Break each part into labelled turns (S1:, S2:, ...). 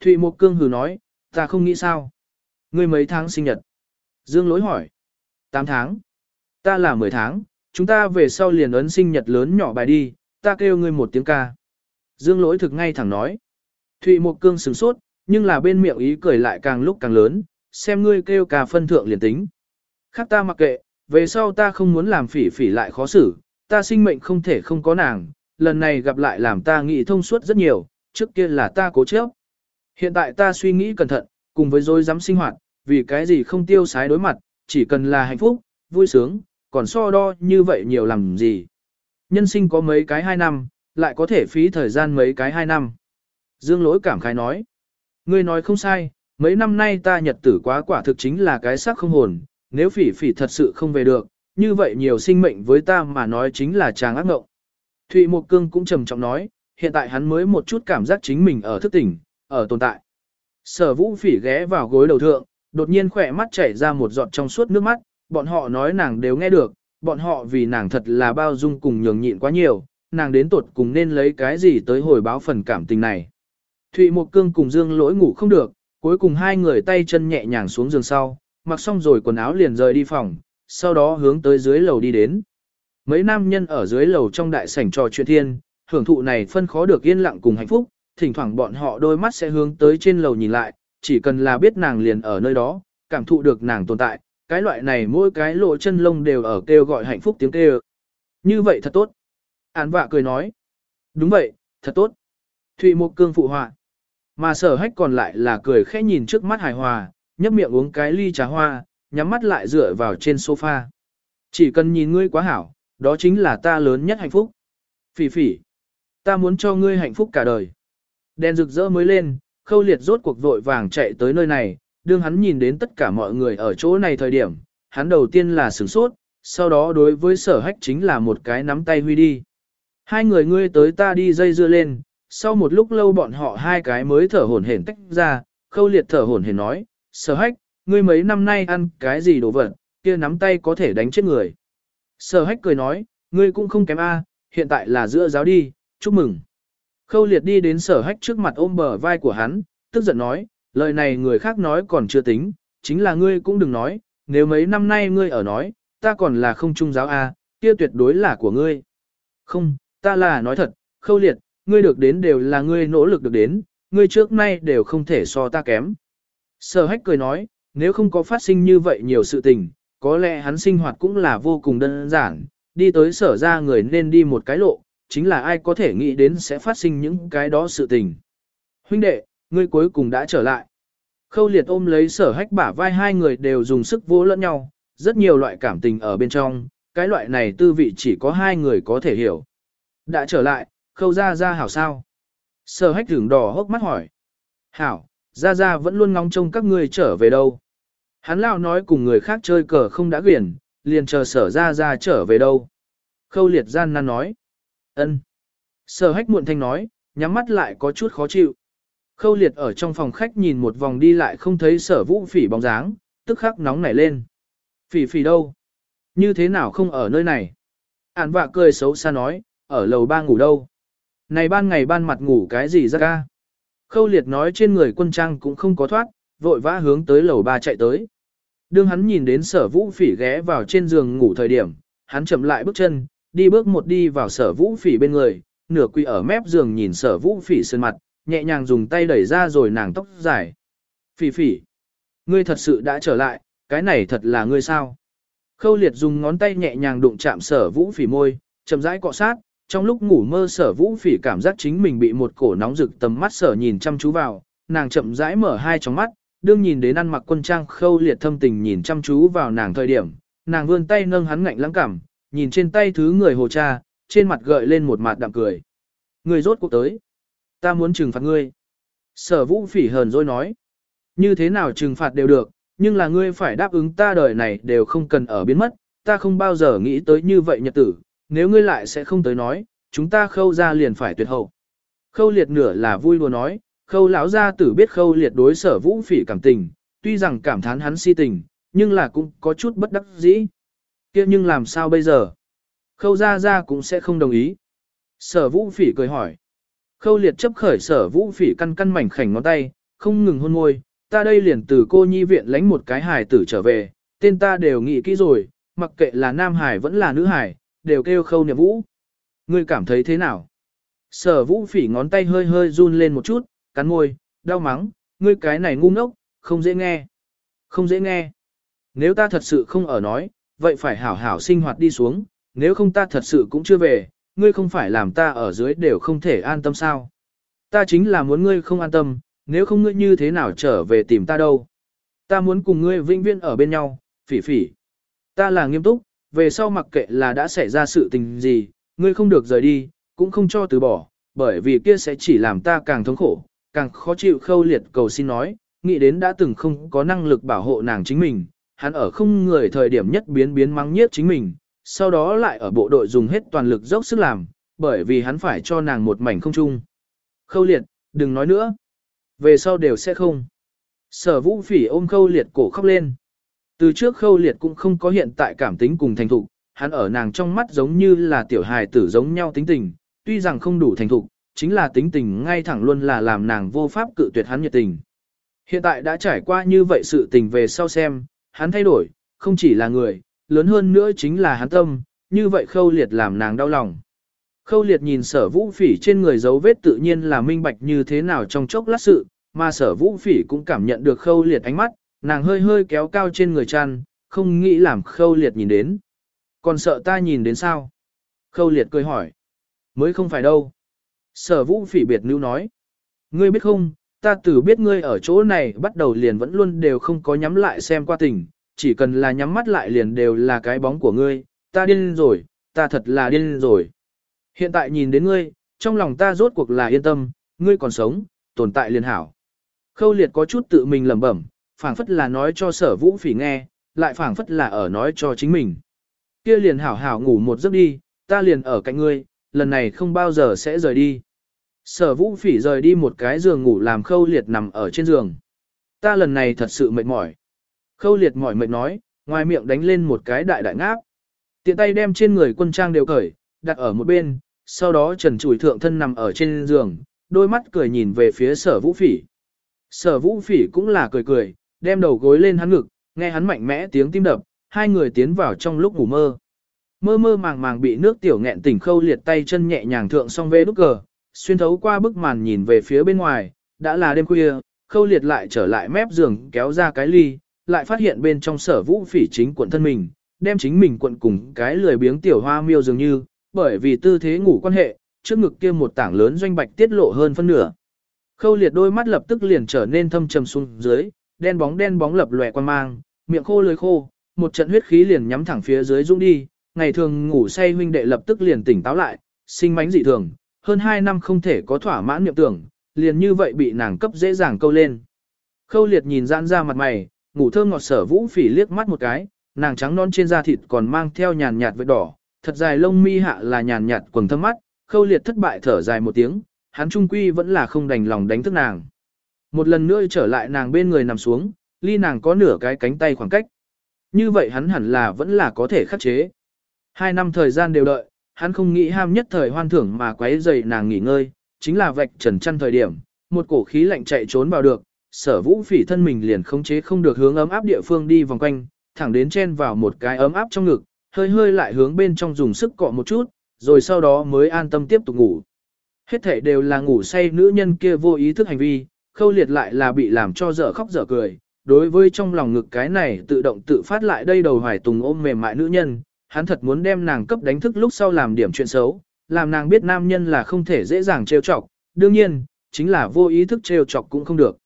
S1: Thụy Mộc Cương hừ nói, ta không nghĩ sao. Ngươi mấy tháng sinh nhật? Dương lỗi hỏi. 8 tháng. Ta là 10 tháng, chúng ta về sau liền ấn sinh nhật lớn nhỏ bài đi, ta kêu ngươi một tiếng ca. Dương lỗi thực ngay thẳng nói. Thụy Mộc Cương sửng sốt, nhưng là bên miệng ý cười lại càng lúc càng lớn, xem ngươi kêu ca phân thượng liền tính. Khác ta mặc kệ, về sau ta không muốn làm phỉ phỉ lại khó xử, ta sinh mệnh không thể không có nàng, lần này gặp lại làm ta nghĩ thông suốt rất nhiều, trước kia là ta cố chấp. Hiện tại ta suy nghĩ cẩn thận, cùng với dối dám sinh hoạt, vì cái gì không tiêu sái đối mặt, chỉ cần là hạnh phúc, vui sướng, còn so đo như vậy nhiều làm gì. Nhân sinh có mấy cái hai năm, lại có thể phí thời gian mấy cái hai năm. Dương lỗi cảm khái nói. Ngươi nói không sai, mấy năm nay ta nhật tử quá quả thực chính là cái xác không hồn, nếu phỉ phỉ thật sự không về được, như vậy nhiều sinh mệnh với ta mà nói chính là chàng ác ngộng. Thụy Mộc Cương cũng trầm trọng nói, hiện tại hắn mới một chút cảm giác chính mình ở thức tỉnh, ở tồn tại. Sở vũ phỉ ghé vào gối đầu thượng, đột nhiên khỏe mắt chảy ra một giọt trong suốt nước mắt, bọn họ nói nàng đều nghe được, bọn họ vì nàng thật là bao dung cùng nhường nhịn quá nhiều, nàng đến tuột cùng nên lấy cái gì tới hồi báo phần cảm tình này. Thụy Mộc Cương cùng Dương lỗi ngủ không được, cuối cùng hai người tay chân nhẹ nhàng xuống giường sau, mặc xong rồi quần áo liền rời đi phòng, sau đó hướng tới dưới lầu đi đến. Mấy nam nhân ở dưới lầu trong đại sảnh trò chuyện thiên, hưởng thụ này phân khó được yên lặng cùng hạnh phúc, thỉnh thoảng bọn họ đôi mắt sẽ hướng tới trên lầu nhìn lại, chỉ cần là biết nàng liền ở nơi đó, cảm thụ được nàng tồn tại, cái loại này mỗi cái lộ chân lông đều ở kêu gọi hạnh phúc tiếng kêu. Như vậy thật tốt. Án vạ cười nói. Đúng vậy, thật tốt. Thụy Mộc Cương phụ họa. Mà sở hách còn lại là cười khẽ nhìn trước mắt hài hòa, nhấp miệng uống cái ly trà hoa, nhắm mắt lại dựa vào trên sofa. Chỉ cần nhìn ngươi quá hảo, đó chính là ta lớn nhất hạnh phúc. Phỉ phỉ, ta muốn cho ngươi hạnh phúc cả đời. Đèn rực rỡ mới lên, khâu liệt rốt cuộc vội vàng chạy tới nơi này, đương hắn nhìn đến tất cả mọi người ở chỗ này thời điểm, hắn đầu tiên là sửng sốt, sau đó đối với sở hách chính là một cái nắm tay huy đi. Hai người ngươi tới ta đi dây dưa lên, sau một lúc lâu bọn họ hai cái mới thở hổn hển tách ra, khâu liệt thở hổn hển nói, sở hách, ngươi mấy năm nay ăn cái gì đồ vật, kia nắm tay có thể đánh chết người. Sở hách cười nói, ngươi cũng không kém A, hiện tại là giữa giáo đi, chúc mừng. Khâu liệt đi đến sở hách trước mặt ôm bờ vai của hắn, tức giận nói, lời này người khác nói còn chưa tính, chính là ngươi cũng đừng nói, nếu mấy năm nay ngươi ở nói, ta còn là không trung giáo A, kia tuyệt đối là của ngươi. Không, ta là nói thật, khâu liệt, ngươi được đến đều là ngươi nỗ lực được đến, ngươi trước nay đều không thể so ta kém. Sở hách cười nói, nếu không có phát sinh như vậy nhiều sự tình, có lẽ hắn sinh hoạt cũng là vô cùng đơn giản, đi tới sở ra người nên đi một cái lộ, chính là ai có thể nghĩ đến sẽ phát sinh những cái đó sự tình. Huynh đệ, ngươi cuối cùng đã trở lại. Khâu liệt ôm lấy sở hách bả vai hai người đều dùng sức vô lẫn nhau, rất nhiều loại cảm tình ở bên trong, cái loại này tư vị chỉ có hai người có thể hiểu. Đã trở lại, khâu ra ra hảo sao? Sở hách thưởng đỏ hốc mắt hỏi. Hảo, ra ra vẫn luôn ngóng trông các ngươi trở về đâu. Hắn lao nói cùng người khác chơi cờ không đã quyển, liền chờ sở ra ra trở về đâu. Khâu liệt gian nan nói ân. Sở hách muộn thanh nói, nhắm mắt lại có chút khó chịu. Khâu liệt ở trong phòng khách nhìn một vòng đi lại không thấy sở vũ phỉ bóng dáng, tức khắc nóng nảy lên. Phỉ phỉ đâu? Như thế nào không ở nơi này? Ản vạ cười xấu xa nói, ở lầu ba ngủ đâu? Này ban ngày ban mặt ngủ cái gì ra ca? Khâu liệt nói trên người quân trang cũng không có thoát, vội vã hướng tới lầu ba chạy tới. Đương hắn nhìn đến sở vũ phỉ ghé vào trên giường ngủ thời điểm, hắn chậm lại bước chân, đi bước một đi vào sở vũ phỉ bên người, nửa quỳ ở mép giường nhìn sở vũ phỉ sơn mặt, nhẹ nhàng dùng tay đẩy ra rồi nàng tóc dài. Phỉ phỉ, ngươi thật sự đã trở lại, cái này thật là ngươi sao? Khâu liệt dùng ngón tay nhẹ nhàng đụng chạm sở vũ phỉ môi, chậm rãi cọ sát, trong lúc ngủ mơ sở vũ phỉ cảm giác chính mình bị một cổ nóng rực tầm mắt sở nhìn chăm chú vào, nàng chậm rãi mở hai tròng mắt, đương nhìn đến ăn mặc quân trang khâu liệt thâm tình nhìn chăm chú vào nàng thời điểm, nàng vươn tay nâng hắn ngạnh lãng cảm, nhìn trên tay thứ người hồ cha, trên mặt gợi lên một mặt đạm cười. Người rốt cuộc tới. Ta muốn trừng phạt ngươi. Sở vũ phỉ hờn rồi nói. Như thế nào trừng phạt đều được, nhưng là ngươi phải đáp ứng ta đời này đều không cần ở biến mất, ta không bao giờ nghĩ tới như vậy nhật tử, nếu ngươi lại sẽ không tới nói, chúng ta khâu ra liền phải tuyệt hậu. Khâu liệt nửa là vui đùa nói, khâu lão gia tử biết khâu liệt đối sở vũ phỉ cảm tình, tuy rằng cảm thán hắn si tình, nhưng là cũng có chút bất đắc dĩ kia nhưng làm sao bây giờ? Khâu gia gia cũng sẽ không đồng ý. Sở vũ phỉ cười hỏi. Khâu liệt chấp khởi sở vũ phỉ căn căn mảnh khảnh ngón tay, không ngừng hôn môi, ta đây liền từ cô nhi viện lánh một cái hài tử trở về, tên ta đều nghĩ kỹ rồi, mặc kệ là nam hải vẫn là nữ hải, đều kêu khâu niệm vũ. Ngươi cảm thấy thế nào? Sở vũ phỉ ngón tay hơi hơi run lên một chút, cắn môi, đau mắng, ngươi cái này ngu ngốc, không dễ nghe. Không dễ nghe. Nếu ta thật sự không ở nói, vậy phải hảo hảo sinh hoạt đi xuống, nếu không ta thật sự cũng chưa về, ngươi không phải làm ta ở dưới đều không thể an tâm sao. Ta chính là muốn ngươi không an tâm, nếu không ngươi như thế nào trở về tìm ta đâu. Ta muốn cùng ngươi vĩnh viễn ở bên nhau, phỉ phỉ. Ta là nghiêm túc, về sau mặc kệ là đã xảy ra sự tình gì, ngươi không được rời đi, cũng không cho từ bỏ, bởi vì kia sẽ chỉ làm ta càng thống khổ, càng khó chịu khâu liệt cầu xin nói, nghĩ đến đã từng không có năng lực bảo hộ nàng chính mình, hắn ở không người thời điểm nhất biến biến mắng nhiếc chính mình, sau đó lại ở bộ đội dùng hết toàn lực dốc sức làm, bởi vì hắn phải cho nàng một mảnh không chung. Khâu liệt, đừng nói nữa. Về sau đều sẽ không. Sở vũ phỉ ôm khâu liệt cổ khóc lên. Từ trước khâu liệt cũng không có hiện tại cảm tính cùng thành thục, hắn ở nàng trong mắt giống như là tiểu hài tử giống nhau tính tình, tuy rằng không đủ thành thục, chính là tính tình ngay thẳng luôn là làm nàng vô pháp cự tuyệt hắn nhiệt tình. Hiện tại đã trải qua như vậy sự tình về sau xem, hắn thay đổi, không chỉ là người, lớn hơn nữa chính là hắn tâm, như vậy khâu liệt làm nàng đau lòng. Khâu liệt nhìn sở vũ phỉ trên người dấu vết tự nhiên là minh bạch như thế nào trong chốc lát sự, mà sở vũ phỉ cũng cảm nhận được khâu liệt ánh mắt, nàng hơi hơi kéo cao trên người chăn, không nghĩ làm khâu liệt nhìn đến. Còn sợ ta nhìn đến sao? Khâu liệt cười hỏi. Mới không phải đâu. Sở vũ phỉ biệt nữ nói. Ngươi biết không, ta từ biết ngươi ở chỗ này bắt đầu liền vẫn luôn đều không có nhắm lại xem qua tình, chỉ cần là nhắm mắt lại liền đều là cái bóng của ngươi, ta điên rồi, ta thật là điên rồi. Hiện tại nhìn đến ngươi, trong lòng ta rốt cuộc là yên tâm, ngươi còn sống, tồn tại liền hảo. Khâu liệt có chút tự mình lẩm bẩm, phảng phất là nói cho sở vũ phỉ nghe, lại phảng phất là ở nói cho chính mình. Kia liền hảo hảo ngủ một giấc đi, ta liền ở cạnh ngươi, lần này không bao giờ sẽ rời đi. Sở vũ phỉ rời đi một cái giường ngủ làm khâu liệt nằm ở trên giường. Ta lần này thật sự mệt mỏi. Khâu liệt mỏi mệt nói, ngoài miệng đánh lên một cái đại đại ngáp. Tiện tay đem trên người quân trang đều cởi, đặt ở một bên, sau đó trần chủi thượng thân nằm ở trên giường, đôi mắt cười nhìn về phía sở vũ phỉ. Sở vũ phỉ cũng là cười cười, đem đầu gối lên hắn ngực, nghe hắn mạnh mẽ tiếng tim đập, hai người tiến vào trong lúc ngủ mơ. Mơ mơ màng màng bị nước tiểu nghẹn tỉnh khâu liệt tay chân nhẹ nhàng thượng song vê đúc cờ, xuyên thấu qua bức màn nhìn về phía bên ngoài, đã là đêm khuya, khâu liệt lại trở lại mép giường kéo ra cái ly, lại phát hiện bên trong sở vũ phỉ chính quận thân mình, đem chính mình quận cùng cái lười biếng tiểu hoa miêu dường như, bởi vì tư thế ngủ quan hệ, trước ngực kia một tảng lớn doanh bạch tiết lộ hơn phân nửa. Khâu liệt đôi mắt lập tức liền trở nên thâm trầm xuống dưới, đen bóng đen bóng lập lòe quan mang, miệng khô lưỡi khô, một trận huyết khí liền nhắm thẳng phía dưới dũng đi, ngày thường ngủ say huynh đệ lập tức liền tỉnh táo lại, sinh mánh dị thường, hơn 2 năm không thể có thỏa mãn niệm tưởng, liền như vậy bị nàng cấp dễ dàng câu lên. Khâu liệt nhìn giãn ra mặt mày, ngủ thơm ngọt sở vũ phỉ liếc mắt một cái, nàng trắng non trên da thịt còn mang theo nhàn nhạt vết đỏ, thật dài lông mi hạ là nhàn nhạt quầng thâm mắt, khâu liệt thất bại thở dài một tiếng, hắn trung quy vẫn là không đành lòng đánh thức nàng. Một lần nữa trở lại nàng bên người nằm xuống, ly nàng có nửa cái cánh tay khoảng cách. Như vậy hắn hẳn là vẫn là có thể khắc chế. Hai năm thời gian đều đợi, hắn không nghĩ ham nhất thời hoan thưởng mà quấy dậy nàng nghỉ ngơi, chính là vạch trần chăn thời điểm, một cổ khí lạnh chạy trốn vào được, sở vũ phỉ thân mình liền khống chế không được hướng ấm áp địa phương đi vòng quanh, thẳng đến chen vào một cái ấm áp trong ngực, hơi hơi lại hướng bên trong dùng sức cọ một chút, rồi sau đó mới an tâm tiếp tục ngủ. Hết thể đều là ngủ say nữ nhân kia vô ý thức hành vi, khâu liệt lại là bị làm cho dở khóc dở cười. Đối với trong lòng ngực cái này tự động tự phát lại đây đầu hoài tùng ôm mềm mại nữ nhân, hắn thật muốn đem nàng cấp đánh thức lúc sau làm điểm chuyện xấu, làm nàng biết nam nhân là không thể dễ dàng trêu chọc, đương nhiên, chính là vô ý thức trêu chọc cũng không được.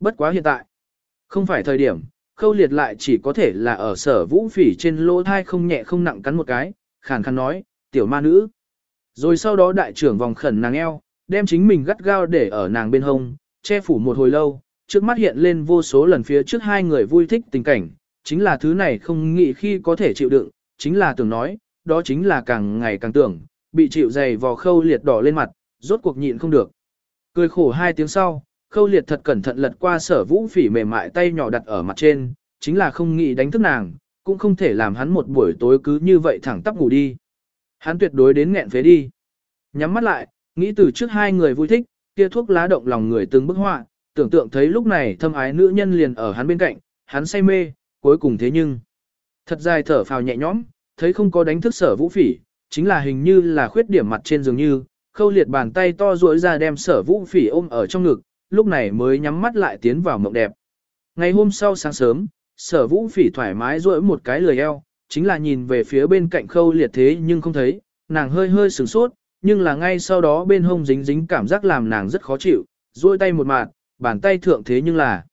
S1: Bất quá hiện tại, không phải thời điểm, khâu liệt lại chỉ có thể là ở sở vũ phỉ trên lỗ thai không nhẹ không nặng cắn một cái, khàn khàn nói, tiểu ma nữ. Rồi sau đó đại trưởng vòng khẩn nàng eo, đem chính mình gắt gao để ở nàng bên hông, che phủ một hồi lâu, trước mắt hiện lên vô số lần phía trước hai người vui thích tình cảnh, chính là thứ này không nghĩ khi có thể chịu đựng, chính là tưởng nói, đó chính là càng ngày càng tưởng, bị chịu dày vò khâu liệt đỏ lên mặt, rốt cuộc nhịn không được. Cười khổ hai tiếng sau, khâu liệt thật cẩn thận lật qua sở vũ phỉ mềm mại tay nhỏ đặt ở mặt trên, chính là không nghĩ đánh thức nàng, cũng không thể làm hắn một buổi tối cứ như vậy thẳng tắp ngủ đi. Hắn tuyệt đối đến nghẹn phế đi. Nhắm mắt lại, nghĩ từ trước hai người vui thích, kia thuốc lá động lòng người từng bức họa, tưởng tượng thấy lúc này thâm ái nữ nhân liền ở hắn bên cạnh, hắn say mê, cuối cùng thế nhưng. Thật dài thở phào nhẹ nhõm, thấy không có đánh thức sở vũ phỉ, chính là hình như là khuyết điểm mặt trên dường như, khâu liệt bàn tay to duỗi ra đem sở vũ phỉ ôm ở trong ngực, lúc này mới nhắm mắt lại tiến vào mộng đẹp. Ngày hôm sau sáng sớm, sở vũ phỉ thoải mái duỗi một cái lười eo, chính là nhìn về phía bên cạnh khâu liệt thế nhưng không thấy, nàng hơi hơi sửng sốt, nhưng là ngay sau đó bên hông dính dính cảm giác làm nàng rất khó chịu, duỗi tay một mạt, bàn tay thượng thế nhưng là.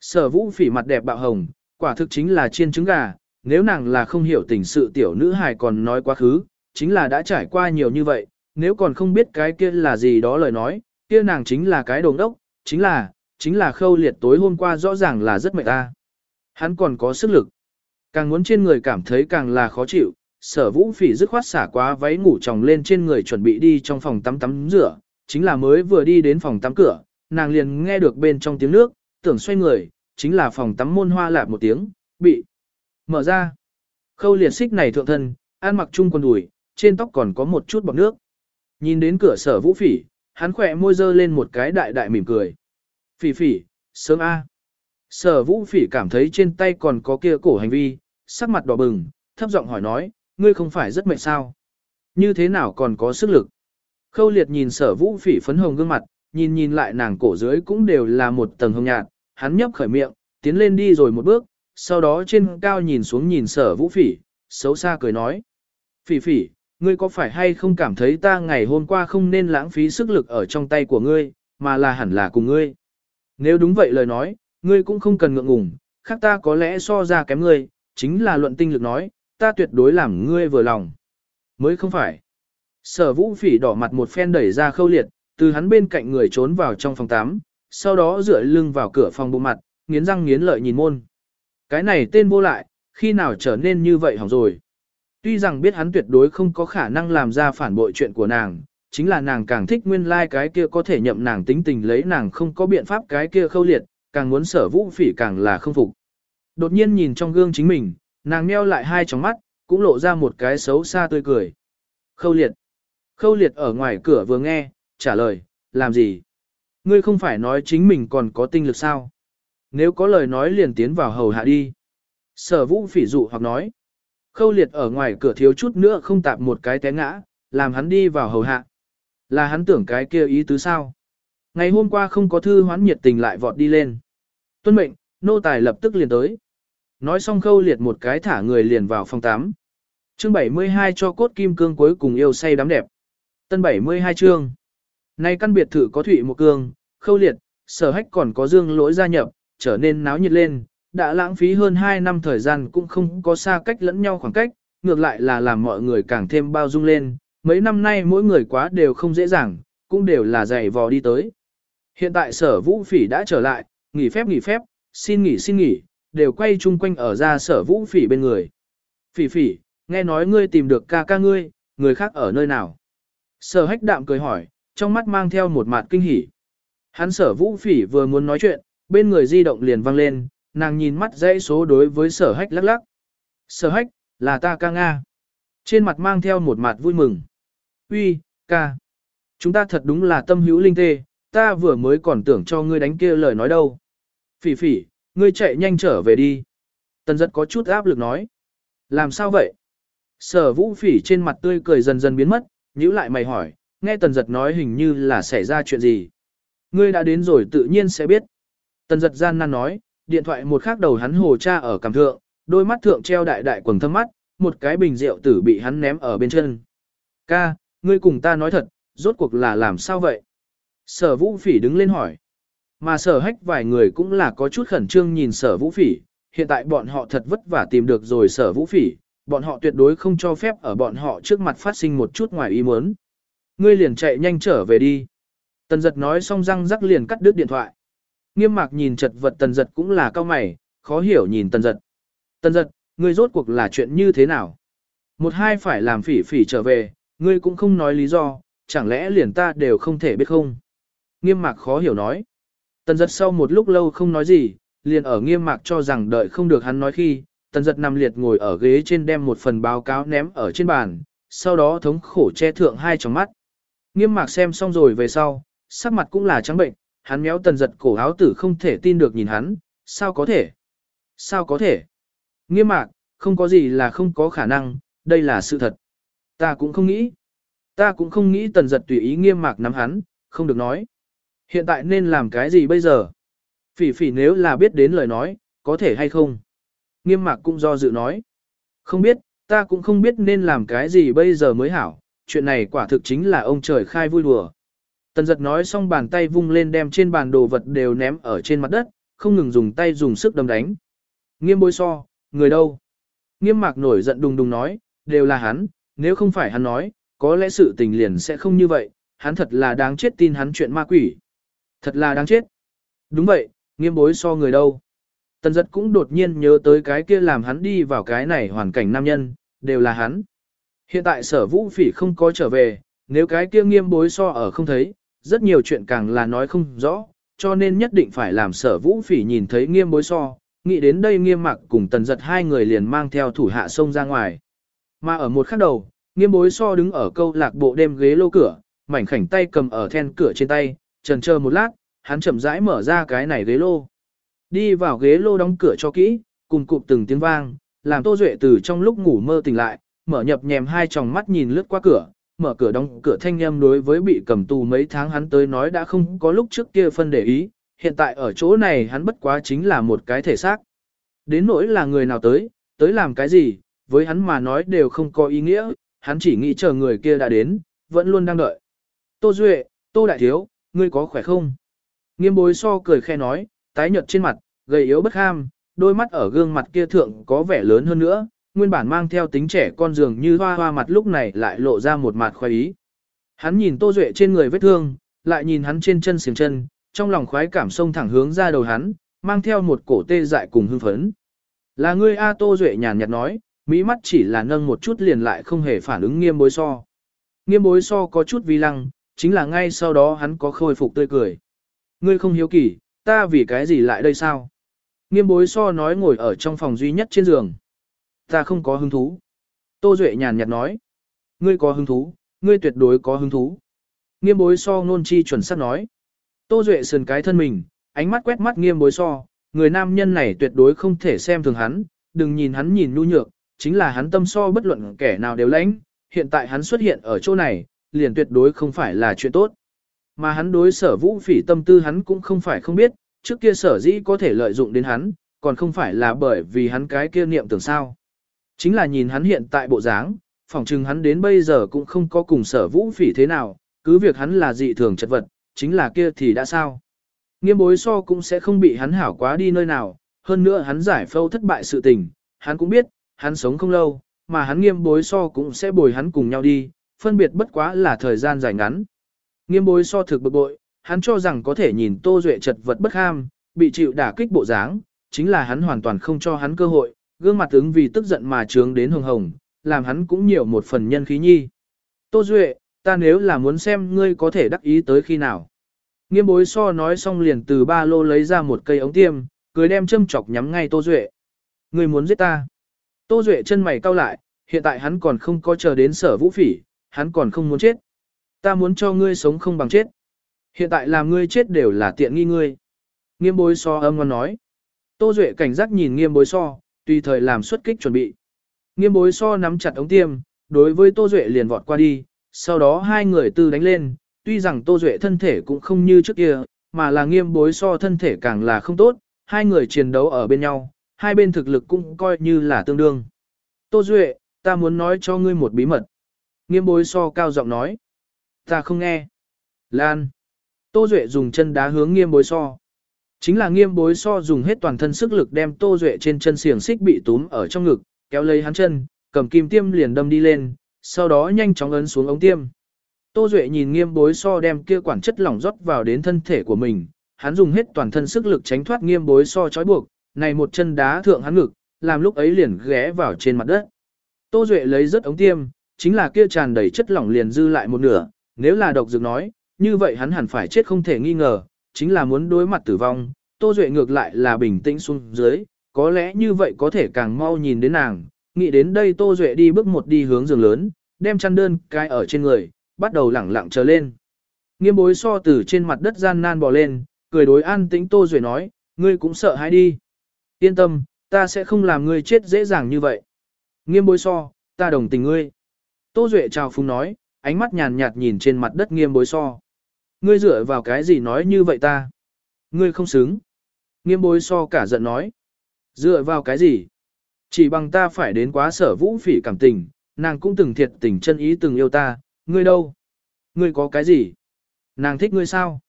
S1: Sở vũ phỉ mặt đẹp bạo hồng, quả thực chính là chiên trứng gà, nếu nàng là không hiểu tình sự tiểu nữ hài còn nói quá khứ, chính là đã trải qua nhiều như vậy, nếu còn không biết cái kia là gì đó lời nói, kia nàng chính là cái đồng đốc, chính là, chính là khâu liệt tối hôm qua rõ ràng là rất mệt ta. Hắn còn có sức lực. Càng muốn trên người cảm thấy càng là khó chịu, sở vũ phỉ dứt khoát xả quá váy ngủ tròng lên trên người chuẩn bị đi trong phòng tắm tắm rửa, chính là mới vừa đi đến phòng tắm cửa, nàng liền nghe được bên trong tiếng nước, tưởng xoay người, chính là phòng tắm môn hoa lạp một tiếng, bị mở ra. Khâu liệt xích này thượng thân, ăn mặc chung quần đùi, trên tóc còn có một chút bọt nước. Nhìn đến cửa sở vũ phỉ, hắn khỏe môi dơ lên một cái đại đại mỉm cười. Phỉ phỉ, sớm A. Sở vũ phỉ cảm thấy trên tay còn có kia cổ hành vi, sắc mặt đỏ bừng, thấp giọng hỏi nói, ngươi không phải rất mệt sao? Như thế nào còn có sức lực? Khâu liệt nhìn sở vũ phỉ phấn hồng gương mặt, nhìn nhìn lại nàng cổ dưới cũng đều là một tầng hồng nhạt, hắn nhấp khởi miệng, tiến lên đi rồi một bước, sau đó trên cao nhìn xuống nhìn sở vũ phỉ, xấu xa cười nói. Phỉ phỉ, ngươi có phải hay không cảm thấy ta ngày hôm qua không nên lãng phí sức lực ở trong tay của ngươi, mà là hẳn là cùng ngươi. Nếu đúng vậy lời nói, ngươi cũng không cần ngượng ngùng, khác ta có lẽ so ra kém ngươi, chính là luận tinh lực nói, ta tuyệt đối làm ngươi vừa lòng. Mới không phải. Sở vũ phỉ đỏ mặt một phen đẩy ra khâu liệt, từ hắn bên cạnh người trốn vào trong phòng 8, sau đó dựa lưng vào cửa phòng bộ mặt, nghiến răng nghiến lợi nhìn môn. Cái này tên vô lại, khi nào trở nên như vậy hỏng rồi. Tuy rằng biết hắn tuyệt đối không có khả năng làm ra phản bội chuyện của nàng, chính là nàng càng thích nguyên lai like cái kia có thể nhậm nàng tính tình lấy nàng không có biện pháp cái kia khâu liệt, càng muốn sở vũ phỉ càng là không phục. Đột nhiên nhìn trong gương chính mình, nàng meo lại hai tròng mắt, cũng lộ ra một cái xấu xa tươi cười. Khâu liệt. Khâu liệt ở ngoài cửa vừa nghe, trả lời, làm gì? Ngươi không phải nói chính mình còn có tinh lực sao? Nếu có lời nói liền tiến vào hầu hạ đi. Sở vũ phỉ dụ hoặc nói. Khâu liệt ở ngoài cửa thiếu chút nữa không tạp một cái té ngã, làm hắn đi vào hầu hạ. Là hắn tưởng cái kia ý tứ sao? Ngày hôm qua không có thư hoán nhiệt tình lại vọt đi lên. Tuân mệnh, nô tài lập tức liền tới. Nói xong khâu liệt một cái thả người liền vào phòng 8. Chương 72 cho cốt kim cương cuối cùng yêu say đắm đẹp. Tân 72 chương. Nay căn biệt thự có thụy một cương, khâu liệt, sở hách còn có dương lỗi gia nhập, trở nên náo nhiệt lên, đã lãng phí hơn 2 năm thời gian cũng không có xa cách lẫn nhau khoảng cách, ngược lại là làm mọi người càng thêm bao dung lên, mấy năm nay mỗi người quá đều không dễ dàng, cũng đều là dày vò đi tới. Hiện tại sở vũ phỉ đã trở lại, nghỉ phép nghỉ phép, xin nghỉ xin nghỉ, đều quay chung quanh ở ra sở vũ phỉ bên người. Phỉ phỉ, nghe nói ngươi tìm được ca ca ngươi, người khác ở nơi nào? Sở hách đạm cười hỏi, trong mắt mang theo một mặt kinh hỉ. Hắn sở vũ phỉ vừa muốn nói chuyện, bên người di động liền vang lên, nàng nhìn mắt dãy số đối với sở hách lắc lắc. Sở hách, là ta ca Nga. Trên mặt mang theo một mặt vui mừng. Uy, ca. Chúng ta thật đúng là tâm hữu linh tê, ta vừa mới còn tưởng cho ngươi đánh kia lời nói đâu. Phỉ phỉ, ngươi chạy nhanh trở về đi. Tần giật có chút áp lực nói. Làm sao vậy? Sở vũ phỉ trên mặt tươi cười dần dần biến mất, nhíu lại mày hỏi, nghe tần giật nói hình như là xảy ra chuyện gì. Ngươi đã đến rồi tự nhiên sẽ biết. Tần giật gian nan nói, điện thoại một khắc đầu hắn hồ cha ở cằm thượng, đôi mắt thượng treo đại đại quầng thâm mắt, một cái bình rượu tử bị hắn ném ở bên chân. Ca, ngươi cùng ta nói thật, rốt cuộc là làm sao vậy? Sở vũ phỉ đứng lên hỏi. Mà sở hách vài người cũng là có chút khẩn trương nhìn sở vũ phỉ, hiện tại bọn họ thật vất vả tìm được rồi sở vũ phỉ, bọn họ tuyệt đối không cho phép ở bọn họ trước mặt phát sinh một chút ngoài ý muốn. Ngươi liền chạy nhanh trở về đi. Tần giật nói xong răng rắc liền cắt đứt điện thoại. Nghiêm mạc nhìn chật vật tần giật cũng là cao mày, khó hiểu nhìn tần giật. Tần giật, ngươi rốt cuộc là chuyện như thế nào? Một hai phải làm phỉ phỉ trở về, ngươi cũng không nói lý do, chẳng lẽ liền ta đều không thể biết không? Nghiêm mạc khó hiểu nói. Tần giật sau một lúc lâu không nói gì, liền ở nghiêm mạc cho rằng đợi không được hắn nói khi, tần giật nằm liệt ngồi ở ghế trên đem một phần báo cáo ném ở trên bàn, sau đó thống khổ che thượng hai tròng mắt. Nghiêm mạc xem xong rồi về sau, sắc mặt cũng là trắng bệnh, Hắn méo tần giật cổ áo tử không thể tin được nhìn hắn, sao có thể? Sao có thể? Nghiêm mạc, không có gì là không có khả năng, đây là sự thật. Ta cũng không nghĩ. Ta cũng không nghĩ tần giật tùy ý nghiêm mạc nắm hắn, không được nói. Hiện tại nên làm cái gì bây giờ? Phỉ phỉ nếu là biết đến lời nói, có thể hay không? Nghiêm mạc cũng do dự nói. Không biết, ta cũng không biết nên làm cái gì bây giờ mới hảo, chuyện này quả thực chính là ông trời khai vui đùa. Tần giật nói xong bàn tay vung lên đem trên bàn đồ vật đều ném ở trên mặt đất, không ngừng dùng tay dùng sức đâm đánh. Nghiêm bôi so, người đâu? Nghiêm mạc nổi giận đùng đùng nói, đều là hắn, nếu không phải hắn nói, có lẽ sự tình liền sẽ không như vậy, hắn thật là đáng chết tin hắn chuyện ma quỷ. Thật là đáng chết. Đúng vậy, nghiêm bối so người đâu. Tần giật cũng đột nhiên nhớ tới cái kia làm hắn đi vào cái này hoàn cảnh nam nhân, đều là hắn. Hiện tại sở vũ phỉ không có trở về, nếu cái kia nghiêm bối so ở không thấy, rất nhiều chuyện càng là nói không rõ, cho nên nhất định phải làm sở vũ phỉ nhìn thấy nghiêm bối so, nghĩ đến đây nghiêm mặc cùng tần giật hai người liền mang theo thủ hạ sông ra ngoài. Mà ở một khắc đầu, nghiêm bối so đứng ở câu lạc bộ đêm ghế lô cửa, mảnh khảnh tay cầm ở then cửa trên tay, trần chờ một lát, hắn chậm rãi mở ra cái này ghế lô. Đi vào ghế lô đóng cửa cho kỹ, cùng cụp từng tiếng vang, làm Tô Duệ từ trong lúc ngủ mơ tỉnh lại, mở nhập nhèm hai tròng mắt nhìn lướt qua cửa, mở cửa đóng cửa thanh âm đối với bị cầm tù mấy tháng hắn tới nói đã không có lúc trước kia phân để ý, hiện tại ở chỗ này hắn bất quá chính là một cái thể xác. Đến nỗi là người nào tới, tới làm cái gì, với hắn mà nói đều không có ý nghĩa, hắn chỉ nghĩ chờ người kia đã đến, vẫn luôn đang đợi. Tô Duệ, Tô Đại Thiếu, ngươi có khỏe không? Nghiêm bối so cười khe nói, tái nhợt trên mặt, gầy yếu bất ham, đôi mắt ở gương mặt kia thượng có vẻ lớn hơn nữa, nguyên bản mang theo tính trẻ con dường như hoa hoa mặt lúc này lại lộ ra một mặt khoái ý. Hắn nhìn Tô Duệ trên người vết thương, lại nhìn hắn trên chân xiềng chân, trong lòng khoái cảm sông thẳng hướng ra đầu hắn, mang theo một cổ tê dại cùng hưng phấn. Là ngươi A Tô Duệ nhàn nhạt nói, mỹ mắt chỉ là nâng một chút liền lại không hề phản ứng nghiêm bối so. Nghiêm bối so có chút vi lăng, chính là ngay sau đó hắn có khôi phục tươi cười. Ngươi không hiếu kỳ, ta vì cái gì lại đây sao? Nghiêm bối so nói ngồi ở trong phòng duy nhất trên giường. Ta không có hứng thú. Tô Duệ nhàn nhạt nói. Ngươi có hứng thú, ngươi tuyệt đối có hứng thú. Nghiêm bối so ngôn chi chuẩn xác nói. Tô Duệ sườn cái thân mình, ánh mắt quét mắt nghiêm bối so, người nam nhân này tuyệt đối không thể xem thường hắn, đừng nhìn hắn nhìn nhu nhược, chính là hắn tâm so bất luận kẻ nào đều lãnh, hiện tại hắn xuất hiện ở chỗ này, liền tuyệt đối không phải là chuyện tốt. Mà hắn đối sở vũ phỉ tâm tư hắn cũng không phải không biết, trước kia sở dĩ có thể lợi dụng đến hắn, còn không phải là bởi vì hắn cái kia niệm tưởng sao. Chính là nhìn hắn hiện tại bộ dáng, phỏng chừng hắn đến bây giờ cũng không có cùng sở vũ phỉ thế nào, cứ việc hắn là dị thường chật vật, chính là kia thì đã sao. Nghiêm bối so cũng sẽ không bị hắn hảo quá đi nơi nào, hơn nữa hắn giải phâu thất bại sự tình, hắn cũng biết, hắn sống không lâu, mà hắn nghiêm bối so cũng sẽ bồi hắn cùng nhau đi, phân biệt bất quá là thời gian dài ngắn. Nghiêm bối so thực bực bội, hắn cho rằng có thể nhìn Tô Duệ chật vật bất ham, bị chịu đả kích bộ dáng, chính là hắn hoàn toàn không cho hắn cơ hội, gương mặt ứng vì tức giận mà trướng đến hồng hồng, làm hắn cũng nhiều một phần nhân khí nhi. Tô Duệ, ta nếu là muốn xem ngươi có thể đắc ý tới khi nào. Nghiêm bối so nói xong liền từ ba lô lấy ra một cây ống tiêm, cười đem châm chọc nhắm ngay Tô Duệ. Ngươi muốn giết ta. Tô Duệ chân mày cau lại, hiện tại hắn còn không có chờ đến sở vũ phỉ, hắn còn không muốn chết. Ta muốn cho ngươi sống không bằng chết. Hiện tại làm ngươi chết đều là tiện nghi ngươi. Nghiêm bối so âm ngon nói. Tô Duệ cảnh giác nhìn nghiêm bối so, tùy thời làm xuất kích chuẩn bị. Nghiêm bối so nắm chặt ống tiêm, đối với Tô Duệ liền vọt qua đi, sau đó hai người tư đánh lên, tuy rằng Tô Duệ thân thể cũng không như trước kia, mà là nghiêm bối so thân thể càng là không tốt, hai người chiến đấu ở bên nhau, hai bên thực lực cũng coi như là tương đương. Tô Duệ, ta muốn nói cho ngươi một bí mật. Nghiêm bối so cao giọng nói. Ta không nghe. Lan. Tô Duệ dùng chân đá hướng nghiêm bối so. Chính là nghiêm bối so dùng hết toàn thân sức lực đem Tô Duệ trên chân xiềng xích bị túm ở trong ngực, kéo lấy hắn chân, cầm kim tiêm liền đâm đi lên, sau đó nhanh chóng ấn xuống ống tiêm. Tô Duệ nhìn nghiêm bối so đem kia quản chất lỏng rót vào đến thân thể của mình, hắn dùng hết toàn thân sức lực tránh thoát nghiêm bối so trói buộc, này một chân đá thượng hắn ngực, làm lúc ấy liền ghé vào trên mặt đất. Tô Duệ lấy rất ống tiêm, chính là kia tràn đầy chất lỏng liền dư lại một nửa, nếu là độc dược nói, như vậy hắn hẳn phải chết không thể nghi ngờ, chính là muốn đối mặt tử vong, Tô Duệ ngược lại là bình tĩnh xuống dưới, có lẽ như vậy có thể càng mau nhìn đến nàng, nghĩ đến đây Tô Duệ đi bước một đi hướng giường lớn, đem chăn đơn cái ở trên người, bắt đầu lẳng lặng chờ lên. Nghiêm bối so từ trên mặt đất gian nan bò lên, cười đối an tĩnh Tô Duệ nói, ngươi cũng sợ hãi đi. Yên tâm, ta sẽ không làm ngươi chết dễ dàng như vậy. Nghiêm bối so, ta đồng tình ngươi. Tô Duệ chào phúng nói, ánh mắt nhàn nhạt nhìn trên mặt đất nghiêm bối so. Ngươi dựa vào cái gì nói như vậy ta? Ngươi không xứng. Nghiêm bối so cả giận nói. Dựa vào cái gì? Chỉ bằng ta phải đến quá sở vũ phỉ cảm tình, nàng cũng từng thiệt tình chân ý từng yêu ta, ngươi đâu? Ngươi có cái gì? Nàng thích ngươi sao?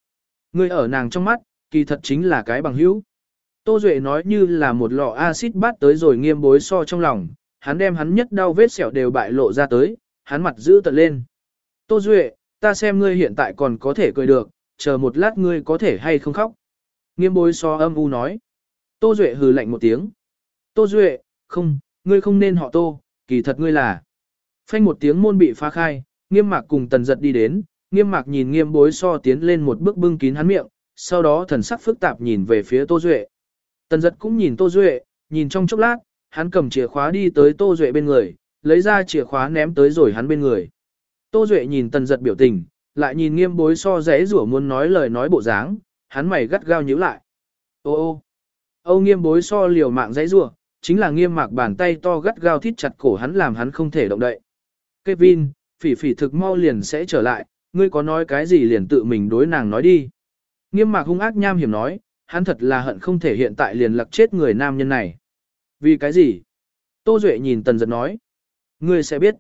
S1: Ngươi ở nàng trong mắt, kỳ thật chính là cái bằng hữu. Tô Duệ nói như là một lọ axit bát tới rồi nghiêm bối so trong lòng, hắn đem hắn nhất đau vết sẹo đều bại lộ ra tới, hắn mặt giữ tận lên. Tô Duệ, ta xem ngươi hiện tại còn có thể cười được, chờ một lát ngươi có thể hay không khóc. Nghiêm bối so âm u nói. Tô Duệ hừ lạnh một tiếng. Tô Duệ, không, ngươi không nên họ Tô, kỳ thật ngươi là. Phanh một tiếng môn bị phá khai, nghiêm mạc cùng tần giật đi đến, nghiêm mạc nhìn nghiêm bối so tiến lên một bước bưng kín hắn miệng, sau đó thần sắc phức tạp nhìn về phía Tô Duệ. Tần giật cũng nhìn Tô Duệ, nhìn trong chốc lát, hắn cầm chìa khóa đi tới Tô Duệ bên người, lấy ra chìa khóa ném tới rồi hắn bên người. Tô Duệ nhìn tần giật biểu tình, lại nhìn nghiêm bối so rẽ rủa muốn nói lời nói bộ dáng, hắn mày gắt gao nhíu lại. Ô ô, Âu nghiêm bối so liều mạng rẽ rủa chính là nghiêm mạc bàn tay to gắt gao thít chặt cổ hắn làm hắn không thể động đậy. Kevin, phỉ phỉ thực mau liền sẽ trở lại, ngươi có nói cái gì liền tự mình đối nàng nói đi. Nghiêm mạc hung ác nham hiểm nói, hắn thật là hận không thể hiện tại liền lặc chết người nam nhân này. Vì cái gì? Tô Duệ nhìn Tần Giật nói. Ngươi sẽ biết.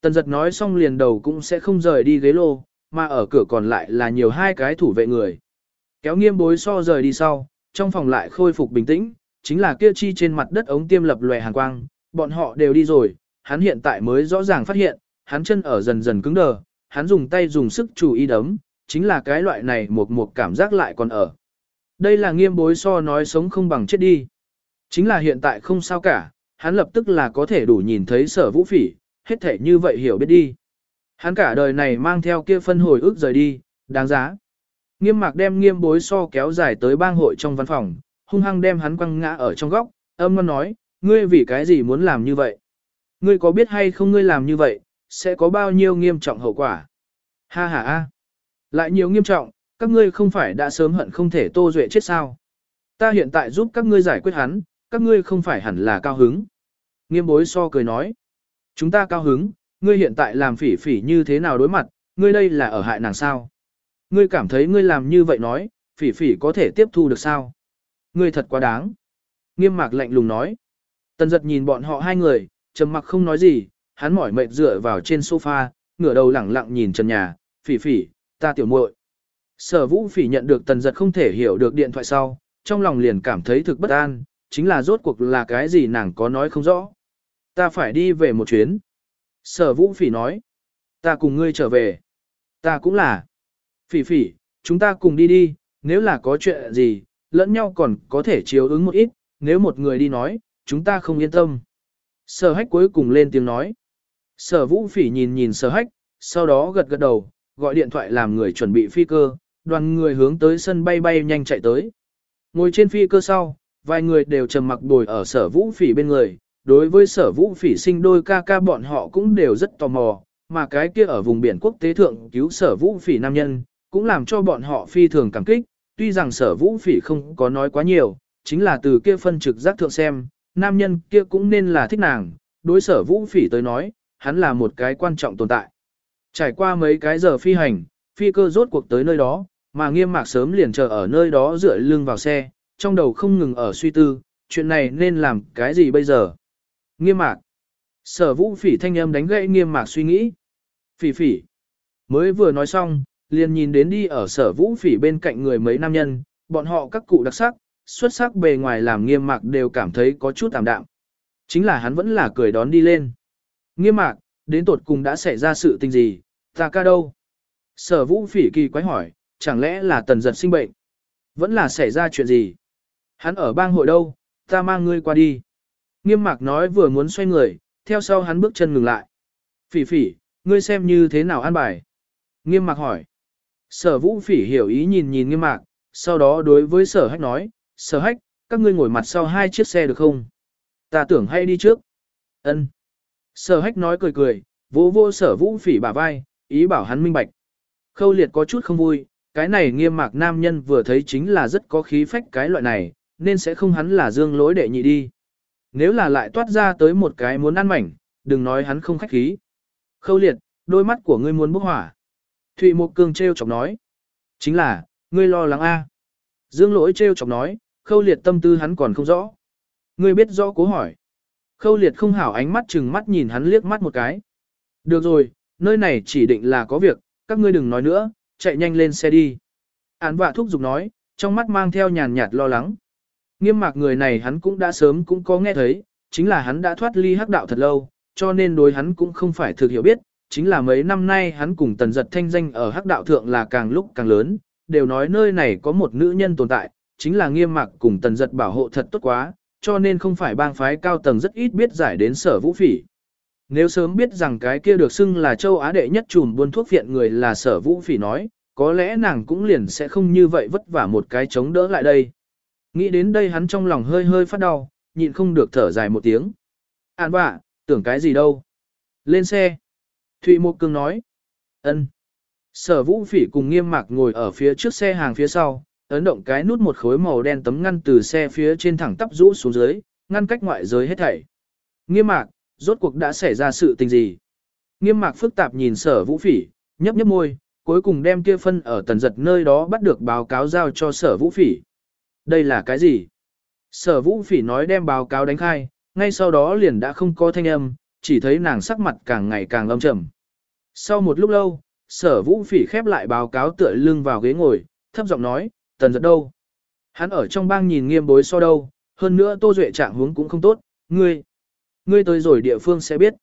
S1: Tần Giật nói xong liền đầu cũng sẽ không rời đi ghế lô, mà ở cửa còn lại là nhiều hai cái thủ vệ người. Kéo nghiêm bối so rời đi sau, trong phòng lại khôi phục bình tĩnh, chính là kia chi trên mặt đất ống tiêm lập lòe hàng quang, bọn họ đều đi rồi, hắn hiện tại mới rõ ràng phát hiện, hắn chân ở dần dần cứng đờ, hắn dùng tay dùng sức chủ y đấm, chính là cái loại này một một cảm giác lại còn ở. Đây là nghiêm bối so nói sống không bằng chết đi. Chính là hiện tại không sao cả, hắn lập tức là có thể đủ nhìn thấy sở vũ phỉ, hết thể như vậy hiểu biết đi. Hắn cả đời này mang theo kia phân hồi ức rời đi, đáng giá. Nghiêm mạc đem nghiêm bối so kéo dài tới bang hội trong văn phòng, hung hăng đem hắn quăng ngã ở trong góc, âm ngon nói, ngươi vì cái gì muốn làm như vậy? Ngươi có biết hay không ngươi làm như vậy, sẽ có bao nhiêu nghiêm trọng hậu quả? Ha ha ha! Lại nhiều nghiêm trọng, các ngươi không phải đã sớm hận không thể tô duệ chết sao? Ta hiện tại giúp các ngươi giải quyết hắn, các ngươi không phải hẳn là cao hứng. Nghiêm bối so cười nói. Chúng ta cao hứng, ngươi hiện tại làm phỉ phỉ như thế nào đối mặt, ngươi đây là ở hại nàng sao? Ngươi cảm thấy ngươi làm như vậy nói, phỉ phỉ có thể tiếp thu được sao? Ngươi thật quá đáng. Nghiêm mạc lạnh lùng nói. Tần giật nhìn bọn họ hai người, trầm mặc không nói gì, hắn mỏi mệt dựa vào trên sofa, ngửa đầu lẳng lặng nhìn trần nhà, phỉ phỉ, ta tiểu muội. Sở vũ phỉ nhận được tần giật không thể hiểu được điện thoại sau, trong lòng liền cảm thấy thực bất an, chính là rốt cuộc là cái gì nàng có nói không rõ. Ta phải đi về một chuyến. Sở vũ phỉ nói. Ta cùng ngươi trở về. Ta cũng là. Phỉ phỉ, chúng ta cùng đi đi, nếu là có chuyện gì, lẫn nhau còn có thể chiếu ứng một ít, nếu một người đi nói, chúng ta không yên tâm. Sở hách cuối cùng lên tiếng nói. Sở vũ phỉ nhìn nhìn sở hách, sau đó gật gật đầu, gọi điện thoại làm người chuẩn bị phi cơ, đoàn người hướng tới sân bay bay nhanh chạy tới. Ngồi trên phi cơ sau, vài người đều trầm mặc đồi ở sở vũ phỉ bên người, đối với sở vũ phỉ sinh đôi ca ca bọn họ cũng đều rất tò mò, mà cái kia ở vùng biển quốc tế thượng cứu sở vũ phỉ nam nhân, cũng làm cho bọn họ phi thường cảm kích, tuy rằng sở vũ phỉ không có nói quá nhiều, chính là từ kia phân trực giác thượng xem, nam nhân kia cũng nên là thích nàng, đối sở vũ phỉ tới nói, hắn là một cái quan trọng tồn tại. Trải qua mấy cái giờ phi hành, phi cơ rốt cuộc tới nơi đó, mà nghiêm mạc sớm liền chờ ở nơi đó dựa lưng vào xe, trong đầu không ngừng ở suy tư, chuyện này nên làm cái gì bây giờ. Nghiêm mạc. Sở vũ phỉ thanh âm đánh gãy nghiêm mạc suy nghĩ. Phỉ phỉ. Mới vừa nói xong, liền nhìn đến đi ở sở vũ phỉ bên cạnh người mấy nam nhân, bọn họ các cụ đặc sắc, xuất sắc bề ngoài làm nghiêm mạc đều cảm thấy có chút tạm đạm. Chính là hắn vẫn là cười đón đi lên. Nghiêm mạc, đến tột cùng đã xảy ra sự tình gì, ta ca đâu? Sở vũ phỉ kỳ quái hỏi, chẳng lẽ là tần giật sinh bệnh? Vẫn là xảy ra chuyện gì? Hắn ở bang hội đâu, ta mang ngươi qua đi. Nghiêm mạc nói vừa muốn xoay người, theo sau hắn bước chân ngừng lại. Phỉ phỉ, ngươi xem như thế nào an bài? Nghiêm mạc hỏi. Sở vũ phỉ hiểu ý nhìn nhìn nghiêm mạc, sau đó đối với sở hách nói, sở hách, các ngươi ngồi mặt sau hai chiếc xe được không? Ta tưởng hay đi trước. Ân. Sở hách nói cười cười, vỗ vô sở vũ phỉ bả vai, ý bảo hắn minh bạch. Khâu liệt có chút không vui, cái này nghiêm mạc nam nhân vừa thấy chính là rất có khí phách cái loại này, nên sẽ không hắn là dương lỗi đệ nhị đi. Nếu là lại toát ra tới một cái muốn ăn mảnh, đừng nói hắn không khách khí. Khâu liệt, đôi mắt của ngươi muốn bốc hỏa. Thụy Mộc Cương treo chọc nói. Chính là, ngươi lo lắng a. Dương lỗi treo chọc nói, khâu liệt tâm tư hắn còn không rõ. Ngươi biết rõ cố hỏi. Khâu liệt không hảo ánh mắt chừng mắt nhìn hắn liếc mắt một cái. Được rồi, nơi này chỉ định là có việc, các ngươi đừng nói nữa, chạy nhanh lên xe đi. Án vạ thúc giục nói, trong mắt mang theo nhàn nhạt lo lắng. Nghiêm mạc người này hắn cũng đã sớm cũng có nghe thấy, chính là hắn đã thoát ly hắc đạo thật lâu, cho nên đối hắn cũng không phải thực hiểu biết, chính là mấy năm nay hắn cùng tần giật thanh danh ở hắc đạo thượng là càng lúc càng lớn, đều nói nơi này có một nữ nhân tồn tại, chính là nghiêm mạc cùng tần giật bảo hộ thật tốt quá, cho nên không phải bang phái cao tầng rất ít biết giải đến sở vũ phỉ. Nếu sớm biết rằng cái kia được xưng là châu Á đệ nhất trùm buôn thuốc viện người là sở vũ phỉ nói, có lẽ nàng cũng liền sẽ không như vậy vất vả một cái chống đỡ lại đây. Nghĩ đến đây hắn trong lòng hơi hơi phát đau, nhịn không được thở dài một tiếng. An bạ, tưởng cái gì đâu. Lên xe. Thụy Mộc Cương nói. ân. Sở vũ phỉ cùng nghiêm mạc ngồi ở phía trước xe hàng phía sau, ấn động cái nút một khối màu đen tấm ngăn từ xe phía trên thẳng tắp rũ xuống dưới, ngăn cách ngoại giới hết thảy. Nghiêm mạc, rốt cuộc đã xảy ra sự tình gì? Nghiêm mạc phức tạp nhìn sở vũ phỉ, nhấp nhấp môi, cuối cùng đem kia phân ở tần giật nơi đó bắt được báo cáo giao cho sở vũ phỉ. Đây là cái gì? Sở vũ phỉ nói đem báo cáo đánh khai, ngay sau đó liền đã không có thanh âm, chỉ thấy nàng sắc mặt càng ngày càng âm trầm. Sau một lúc lâu, sở vũ phỉ khép lại báo cáo tựa lưng vào ghế ngồi, thấp giọng nói, tần giật đâu? Hắn ở trong bang nhìn nghiêm bối so đâu, hơn nữa tô duệ trạng hướng cũng không tốt, ngươi. Ngươi tới rồi địa phương sẽ biết.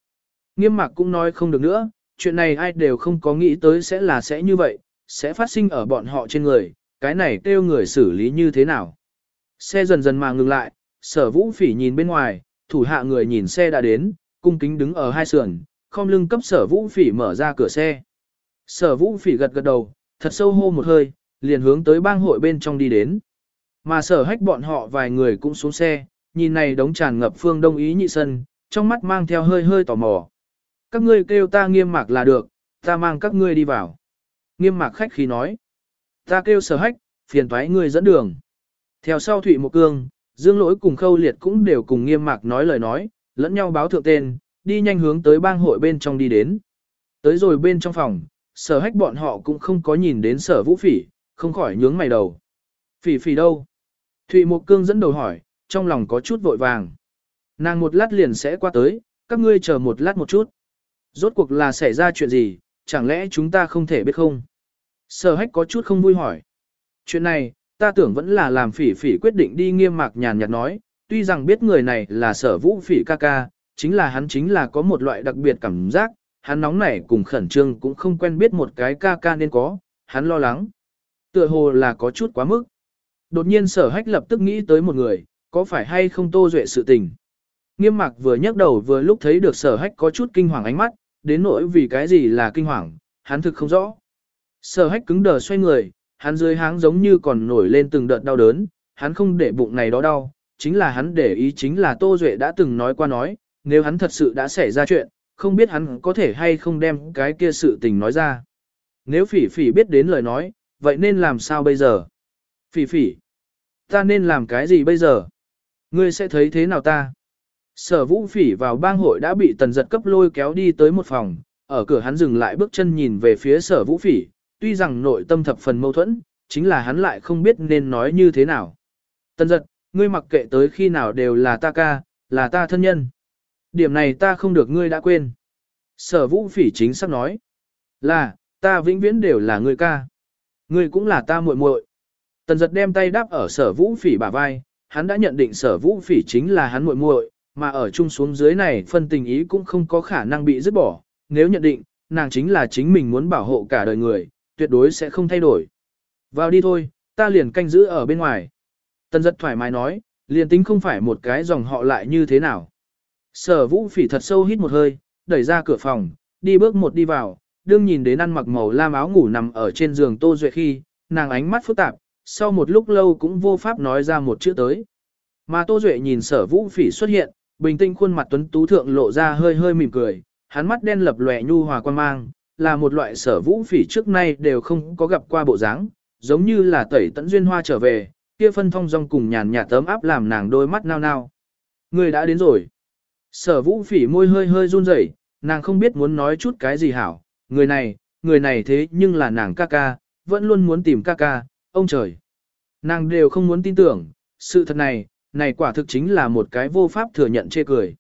S1: Nghiêm mạc cũng nói không được nữa, chuyện này ai đều không có nghĩ tới sẽ là sẽ như vậy, sẽ phát sinh ở bọn họ trên người, cái này kêu người xử lý như thế nào. Xe dần dần mà ngừng lại, sở vũ phỉ nhìn bên ngoài, thủ hạ người nhìn xe đã đến, cung kính đứng ở hai sườn, không lưng cấp sở vũ phỉ mở ra cửa xe. Sở vũ phỉ gật gật đầu, thật sâu hô một hơi, liền hướng tới bang hội bên trong đi đến. Mà sở hách bọn họ vài người cũng xuống xe, nhìn này đống tràn ngập phương đông ý nhị sân, trong mắt mang theo hơi hơi tò mò. Các ngươi kêu ta nghiêm mạc là được, ta mang các ngươi đi vào. Nghiêm mạc khách khí nói. Ta kêu sở hách, phiền thoái ngươi dẫn đường. Theo sau Thụy Mộc Cương, Dương Lỗi cùng Khâu Liệt cũng đều cùng nghiêm mạc nói lời nói, lẫn nhau báo thượng tên, đi nhanh hướng tới bang hội bên trong đi đến. Tới rồi bên trong phòng, sở hách bọn họ cũng không có nhìn đến sở vũ phỉ, không khỏi nhướng mày đầu. Phỉ phỉ đâu? Thụy Mộc Cương dẫn đầu hỏi, trong lòng có chút vội vàng. Nàng một lát liền sẽ qua tới, các ngươi chờ một lát một chút. Rốt cuộc là xảy ra chuyện gì, chẳng lẽ chúng ta không thể biết không? Sở hách có chút không vui hỏi. Chuyện này, ta tưởng vẫn là làm phỉ phỉ quyết định đi nghiêm mạc nhàn nhạt nói, tuy rằng biết người này là sở vũ phỉ ca ca, chính là hắn chính là có một loại đặc biệt cảm giác, hắn nóng nảy cùng khẩn trương cũng không quen biết một cái ca ca nên có, hắn lo lắng. Tựa hồ là có chút quá mức. Đột nhiên sở hách lập tức nghĩ tới một người, có phải hay không tô duệ sự tình. Nghiêm mạc vừa nhấc đầu vừa lúc thấy được sở hách có chút kinh hoàng ánh mắt, đến nỗi vì cái gì là kinh hoàng, hắn thực không rõ. Sở hách cứng đờ xoay người, hắn dưới háng giống như còn nổi lên từng đợt đau đớn, hắn không để bụng này đó đau, chính là hắn để ý chính là Tô Duệ đã từng nói qua nói, nếu hắn thật sự đã xảy ra chuyện, không biết hắn có thể hay không đem cái kia sự tình nói ra. Nếu phỉ phỉ biết đến lời nói, vậy nên làm sao bây giờ? Phỉ phỉ, ta nên làm cái gì bây giờ? Ngươi sẽ thấy thế nào ta? Sở vũ phỉ vào bang hội đã bị tần giật cấp lôi kéo đi tới một phòng, ở cửa hắn dừng lại bước chân nhìn về phía sở vũ phỉ, tuy rằng nội tâm thập phần mâu thuẫn, chính là hắn lại không biết nên nói như thế nào. Tần giật, ngươi mặc kệ tới khi nào đều là ta ca, là ta thân nhân. Điểm này ta không được ngươi đã quên. Sở vũ phỉ chính sắp nói. Là, ta vĩnh viễn đều là ngươi ca. Ngươi cũng là ta muội muội. Tần giật đem tay đáp ở sở vũ phỉ bả vai, hắn đã nhận định sở vũ phỉ chính là hắn muội muội, mà ở chung xuống dưới này phân tình ý cũng không có khả năng bị dứt bỏ. Nếu nhận định, nàng chính là chính mình muốn bảo hộ cả đời người, tuyệt đối sẽ không thay đổi. Vào đi thôi, ta liền canh giữ ở bên ngoài. Tần giật thoải mái nói, liền tính không phải một cái dòng họ lại như thế nào. Sở vũ phỉ thật sâu hít một hơi, đẩy ra cửa phòng, đi bước một đi vào, đương nhìn đến ăn mặc màu lam áo ngủ nằm ở trên giường tô duệ khi, nàng ánh mắt phức tạp, sau một lúc lâu cũng vô pháp nói ra một chữ tới. Mà tô duệ nhìn sở vũ phỉ xuất hiện, bình tĩnh khuôn mặt tuấn tú thượng lộ ra hơi hơi mỉm cười, hắn mắt đen lập lòe nhu hòa quan mang, là một loại sở vũ phỉ trước nay đều không có gặp qua bộ dáng, giống như là tẩy tận duyên hoa trở về, kia phân thông rong cùng nhàn nhạt tấm áp làm nàng đôi mắt nao nao. Người đã đến rồi. Sở vũ phỉ môi hơi hơi run rẩy, nàng không biết muốn nói chút cái gì hảo. Người này, người này thế nhưng là nàng ca ca, vẫn luôn muốn tìm ca ca, ông trời. Nàng đều không muốn tin tưởng, sự thật này, này quả thực chính là một cái vô pháp thừa nhận chê cười.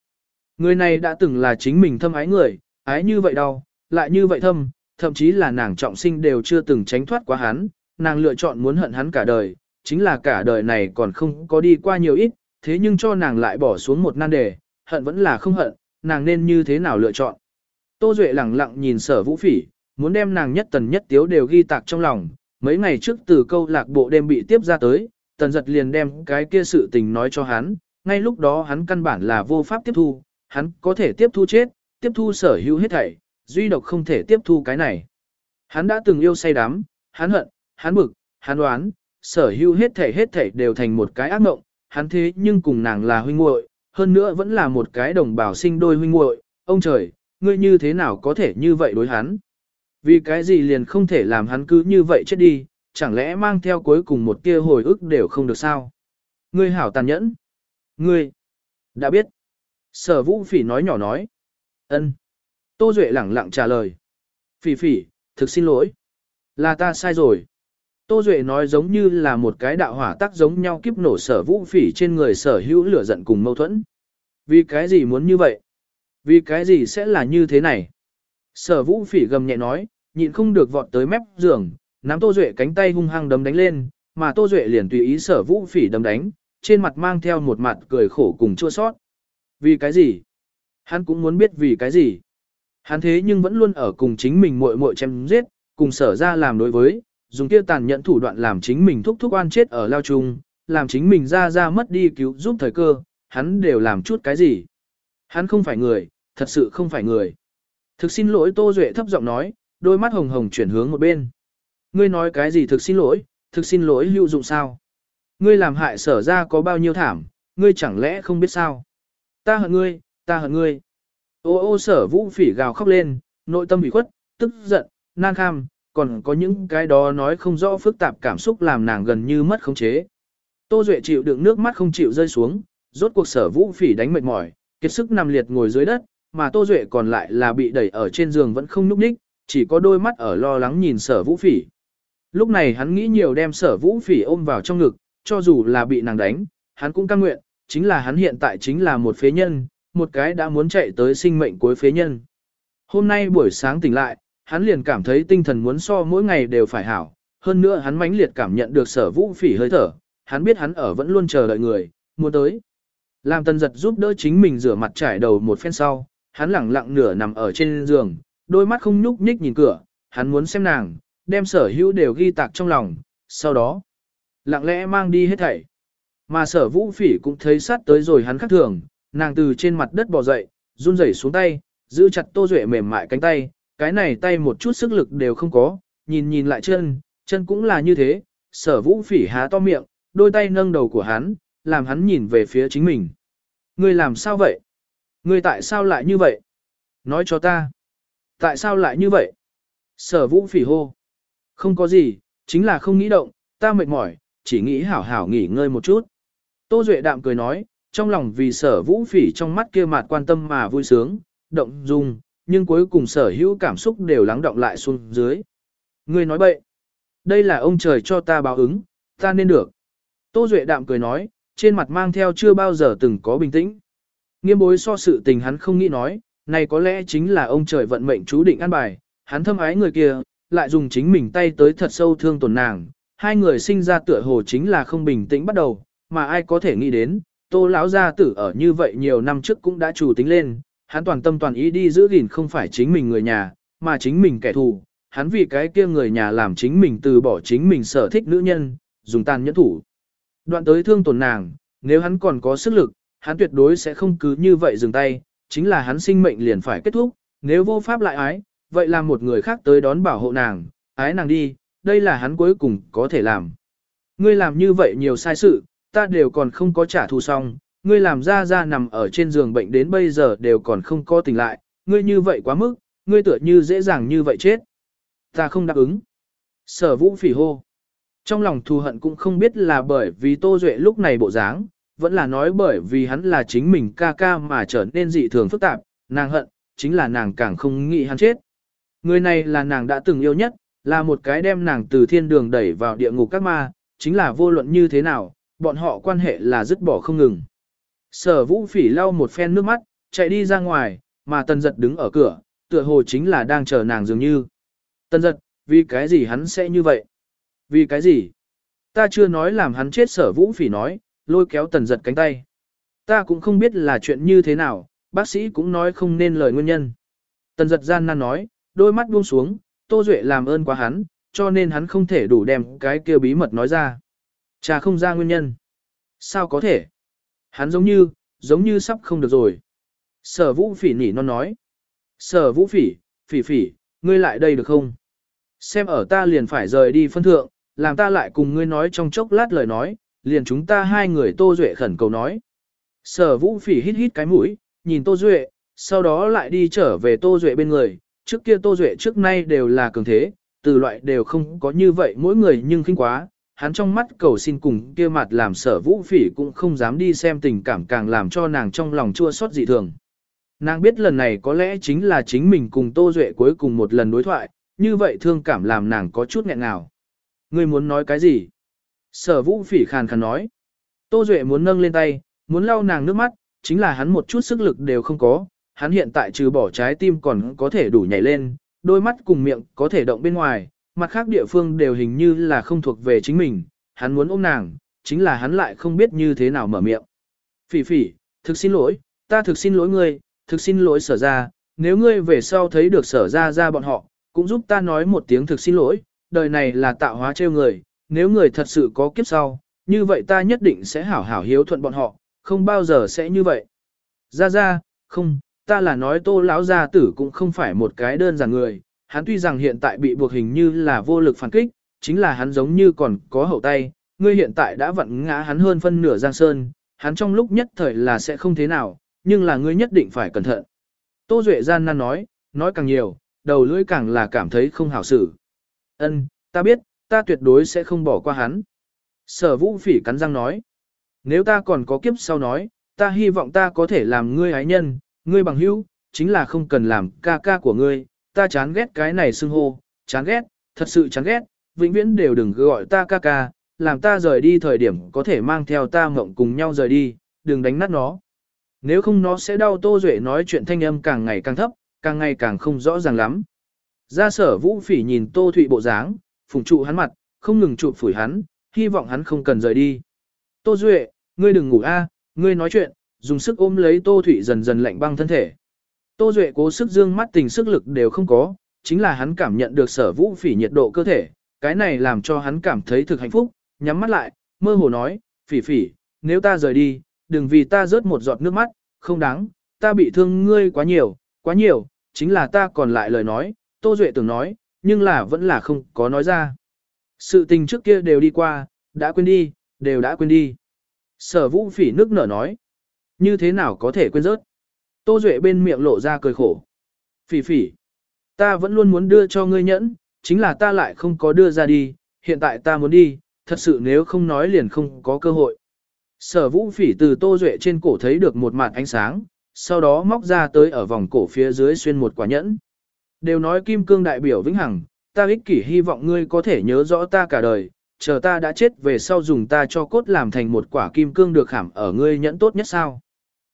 S1: Người này đã từng là chính mình thâm ái người, ái như vậy đâu? Lại như vậy thâm, thậm chí là nàng trọng sinh đều chưa từng tránh thoát quá hắn, nàng lựa chọn muốn hận hắn cả đời, chính là cả đời này còn không có đi qua nhiều ít, thế nhưng cho nàng lại bỏ xuống một nan đề, hận vẫn là không hận, nàng nên như thế nào lựa chọn. Tô Duệ lẳng lặng nhìn sở vũ phỉ, muốn đem nàng nhất tần nhất tiếu đều ghi tạc trong lòng, mấy ngày trước từ câu lạc bộ đêm bị tiếp ra tới, tần giật liền đem cái kia sự tình nói cho hắn, ngay lúc đó hắn căn bản là vô pháp tiếp thu, hắn có thể tiếp thu chết, tiếp thu sở hữu hết thảy, duy độc không thể tiếp thu cái này. Hắn đã từng yêu say đắm, hắn hận, hắn bực, hắn đoán, sở hữu hết thể hết thể đều thành một cái ác mộng, hắn thế nhưng cùng nàng là huynh muội, hơn nữa vẫn là một cái đồng bào sinh đôi huynh muội, ông trời, ngươi như thế nào có thể như vậy đối hắn? Vì cái gì liền không thể làm hắn cứ như vậy chết đi, chẳng lẽ mang theo cuối cùng một tia hồi ức đều không được sao? Ngươi hảo tàn nhẫn. Ngươi, đã biết. Sở vũ phỉ nói nhỏ nói. ân. Tô Duệ lẳng lặng trả lời. Phỉ phỉ, thực xin lỗi. Là ta sai rồi. Tô Duệ nói giống như là một cái đạo hỏa tác giống nhau kiếp nổ sở vũ phỉ trên người sở hữu lửa giận cùng mâu thuẫn. Vì cái gì muốn như vậy? Vì cái gì sẽ là như thế này? Sở vũ phỉ gầm nhẹ nói, nhịn không được vọt tới mép giường, nắm Tô Duệ cánh tay hung hăng đấm đánh lên, mà Tô Duệ liền tùy ý sở vũ phỉ đấm đánh, trên mặt mang theo một mặt cười khổ cùng chua sót. Vì cái gì? Hắn cũng muốn biết vì cái gì. Hắn thế nhưng vẫn luôn ở cùng chính mình muội muội chém giết, cùng sở ra làm đối với, dùng kia tàn nhẫn thủ đoạn làm chính mình thúc thúc oan chết ở lao trùng làm chính mình ra ra mất đi cứu giúp thời cơ, hắn đều làm chút cái gì. Hắn không phải người, thật sự không phải người. Thực xin lỗi Tô Duệ thấp giọng nói, đôi mắt hồng hồng chuyển hướng một bên. Ngươi nói cái gì thực xin lỗi, thực xin lỗi hữu dụng sao? Ngươi làm hại sở ra có bao nhiêu thảm, ngươi chẳng lẽ không biết sao? Ta hận ngươi, ta hận ngươi. Ô ô sở vũ phỉ gào khóc lên, nội tâm bị khuất, tức giận, nan kham, còn có những cái đó nói không rõ phức tạp cảm xúc làm nàng gần như mất khống chế. Tô Duệ chịu đựng nước mắt không chịu rơi xuống, rốt cuộc sở vũ phỉ đánh mệt mỏi, kiệt sức nằm liệt ngồi dưới đất, mà Tô Duệ còn lại là bị đẩy ở trên giường vẫn không nhúc nhích, chỉ có đôi mắt ở lo lắng nhìn sở vũ phỉ. Lúc này hắn nghĩ nhiều đem sở vũ phỉ ôm vào trong ngực, cho dù là bị nàng đánh, hắn cũng căng nguyện, chính là hắn hiện tại chính là một phế nhân, một cái đã muốn chạy tới sinh mệnh cuối phế nhân. Hôm nay buổi sáng tỉnh lại, hắn liền cảm thấy tinh thần muốn so mỗi ngày đều phải hảo, hơn nữa hắn mãnh liệt cảm nhận được sở vũ phỉ hơi thở, hắn biết hắn ở vẫn luôn chờ đợi người, muốn tới. Làm tần giật giúp đỡ chính mình rửa mặt trải đầu một phen sau, hắn lẳng lặng nửa nằm ở trên giường, đôi mắt không nhúc nhích nhìn cửa, hắn muốn xem nàng, đem sở hữu đều ghi tạc trong lòng, sau đó, lặng lẽ mang đi hết thảy. Mà sở vũ phỉ cũng thấy sát tới rồi hắn khắc thường, nàng từ trên mặt đất bò dậy, run rẩy xuống tay, giữ chặt tô duệ mềm mại cánh tay, cái này tay một chút sức lực đều không có, nhìn nhìn lại chân, chân cũng là như thế, sở vũ phỉ há to miệng, đôi tay nâng đầu của hắn, làm hắn nhìn về phía chính mình. Ngươi làm sao vậy? Ngươi tại sao lại như vậy? Nói cho ta. Tại sao lại như vậy? Sở vũ phỉ hô. Không có gì, chính là không nghĩ động, ta mệt mỏi, chỉ nghĩ hảo hảo nghỉ ngơi một chút. Tô Duệ đạm cười nói, trong lòng vì sở vũ phỉ trong mắt kia mặt quan tâm mà vui sướng, động dung, nhưng cuối cùng sở hữu cảm xúc đều lắng động lại xuống dưới. Ngươi nói bậy. Đây là ông trời cho ta báo ứng, ta nên được. Tô Duệ đạm cười nói, trên mặt mang theo chưa bao giờ từng có bình tĩnh. Nghiêm bối so sự tình hắn không nghĩ nói, này có lẽ chính là ông trời vận mệnh chú định an bài, hắn thâm ái người kia, lại dùng chính mình tay tới thật sâu thương tổn nàng. Hai người sinh ra tựa hồ chính là không bình tĩnh bắt đầu, mà ai có thể nghĩ đến, tô lão gia tử ở như vậy nhiều năm trước cũng đã chủ tính lên, hắn toàn tâm toàn ý đi giữ gìn không phải chính mình người nhà, mà chính mình kẻ thù, hắn vì cái kia người nhà làm chính mình từ bỏ chính mình sở thích nữ nhân, dùng tàn nhẫn thủ. Đoạn tới thương tổn nàng, nếu hắn còn có sức lực, hắn tuyệt đối sẽ không cứ như vậy dừng tay, chính là hắn sinh mệnh liền phải kết thúc, nếu vô pháp lại ái, vậy làm một người khác tới đón bảo hộ nàng, ái nàng đi, đây là hắn cuối cùng có thể làm. Ngươi làm như vậy nhiều sai sự, ta đều còn không có trả thù xong, ngươi làm ra ra nằm ở trên giường bệnh đến bây giờ đều còn không có tỉnh lại, ngươi như vậy quá mức, ngươi tựa như dễ dàng như vậy chết. Ta không đáp ứng. Sở vũ phỉ hô. Trong lòng thù hận cũng không biết là bởi vì Tô Duệ lúc này bộ dáng, vẫn là nói bởi vì hắn là chính mình ca ca mà trở nên dị thường phức tạp, nàng hận, chính là nàng càng không nghĩ hắn chết. Người này là nàng đã từng yêu nhất, là một cái đem nàng từ thiên đường đẩy vào địa ngục các ma, chính là vô luận như thế nào, bọn họ quan hệ là dứt bỏ không ngừng. Sở vũ phỉ lau một phen nước mắt, chạy đi ra ngoài, mà tần giật đứng ở cửa, tựa hồ chính là đang chờ nàng dường như. Tần giật, vì cái gì hắn sẽ như vậy? Vì cái gì? Ta chưa nói làm hắn chết sở vũ phỉ nói, lôi kéo tần giật cánh tay. Ta cũng không biết là chuyện như thế nào, bác sĩ cũng nói không nên lời nguyên nhân. Tần giật gian nan nói, đôi mắt buông xuống, Tô Duệ làm ơn quá hắn, cho nên hắn không thể đủ đem cái kia bí mật nói ra. Chà không ra nguyên nhân. Sao có thể? Hắn giống như, giống như sắp không được rồi. Sở vũ phỉ nỉ non nói. Sở vũ phỉ, phỉ phỉ, ngươi lại đây được không? Xem ở ta liền phải rời đi phân thượng, làm ta lại cùng ngươi nói trong chốc lát lời nói, liền chúng ta hai người Tô Duệ khẩn cầu nói. Sở vũ phỉ hít hít cái mũi, nhìn Tô Duệ, sau đó lại đi trở về Tô Duệ bên người, trước kia Tô Duệ trước nay đều là cường thế, từ loại đều không có như vậy mỗi người nhưng khinh quá, hắn trong mắt cầu xin cùng kia mặt làm sở vũ phỉ cũng không dám đi xem tình cảm càng làm cho nàng trong lòng chua xót dị thường. Nàng biết lần này có lẽ chính là chính mình cùng Tô Duệ cuối cùng một lần đối thoại, như vậy thương cảm làm nàng có chút nghẹn ngào. Ngươi muốn nói cái gì? Sở vũ phỉ khàn khàn nói. Tô Duệ muốn nâng lên tay, muốn lau nàng nước mắt, chính là hắn một chút sức lực đều không có, hắn hiện tại trừ bỏ trái tim còn có thể đủ nhảy lên, đôi mắt cùng miệng có thể động bên ngoài, mặt khác địa phương đều hình như là không thuộc về chính mình, hắn muốn ôm nàng, chính là hắn lại không biết như thế nào mở miệng. Phỉ phỉ, thực xin lỗi, ta thực xin lỗi ngươi, thực xin lỗi sở ra, nếu ngươi về sau thấy được sở ra ra bọn họ, cũng giúp ta nói một tiếng thực xin lỗi, đời này là tạo hóa trêu người, nếu người thật sự có kiếp sau, như vậy ta nhất định sẽ hảo hảo hiếu thuận bọn họ, không bao giờ sẽ như vậy. Ra ra, không, ta là nói tô lão gia tử cũng không phải một cái đơn giản người, hắn tuy rằng hiện tại bị buộc hình như là vô lực phản kích, chính là hắn giống như còn có hậu tay, ngươi hiện tại đã vặn ngã hắn hơn phân nửa giang sơn, hắn trong lúc nhất thời là sẽ không thế nào, nhưng là ngươi nhất định phải cẩn thận. Tô Duệ gian nan nói, nói càng nhiều, đầu lưỡi càng là cảm thấy không hảo xử. Ân, ta biết, ta tuyệt đối sẽ không bỏ qua hắn. Sở vũ phỉ cắn răng nói, nếu ta còn có kiếp sau nói, ta hy vọng ta có thể làm ngươi ái nhân, ngươi bằng hữu, chính là không cần làm ca ca của ngươi, ta chán ghét cái này xưng hô, chán ghét, thật sự chán ghét, vĩnh viễn đều đừng gọi ta ca ca, làm ta rời đi thời điểm có thể mang theo ta mộng cùng nhau rời đi, đừng đánh nát nó. Nếu không nó sẽ đau Tô Duệ nói chuyện thanh âm càng ngày càng thấp, càng ngày càng không rõ ràng lắm. Ra sở vũ phỉ nhìn Tô Thụy bộ dáng, phùng trụ hắn mặt, không ngừng trụ phủi hắn, hy vọng hắn không cần rời đi. Tô Duệ, ngươi đừng ngủ a, ngươi nói chuyện, dùng sức ôm lấy Tô Thụy dần dần lạnh băng thân thể. Tô Duệ cố sức dương mắt tình sức lực đều không có, chính là hắn cảm nhận được sở vũ phỉ nhiệt độ cơ thể, cái này làm cho hắn cảm thấy thực hạnh phúc, nhắm mắt lại, mơ hồ nói, phỉ phỉ, nếu ta rời đi, đừng vì ta rớt một giọt nước mắt, không đáng, ta bị thương ngươi quá nhiều, quá nhiều, chính là ta còn lại lời nói, Tô Duệ từng nói, nhưng là vẫn là không có nói ra. Sự tình trước kia đều đi qua, đã quên đi, đều đã quên đi. Sở vũ phỉ nước nở nói, như thế nào có thể quên rớt? Tô Duệ bên miệng lộ ra cười khổ. Phỉ phỉ, ta vẫn luôn muốn đưa cho ngươi nhẫn, chính là ta lại không có đưa ra đi, hiện tại ta muốn đi, thật sự nếu không nói liền không có cơ hội. Sở vũ phỉ từ Tô Duệ trên cổ thấy được một mặt ánh sáng, sau đó móc ra tới ở vòng cổ phía dưới xuyên một quả nhẫn. Đều nói kim cương đại biểu vĩnh hằng, ta ích kỷ hy vọng ngươi có thể nhớ rõ ta cả đời, chờ ta đã chết về sau dùng ta cho cốt làm thành một quả kim cương được khảm ở ngươi nhẫn tốt nhất sao.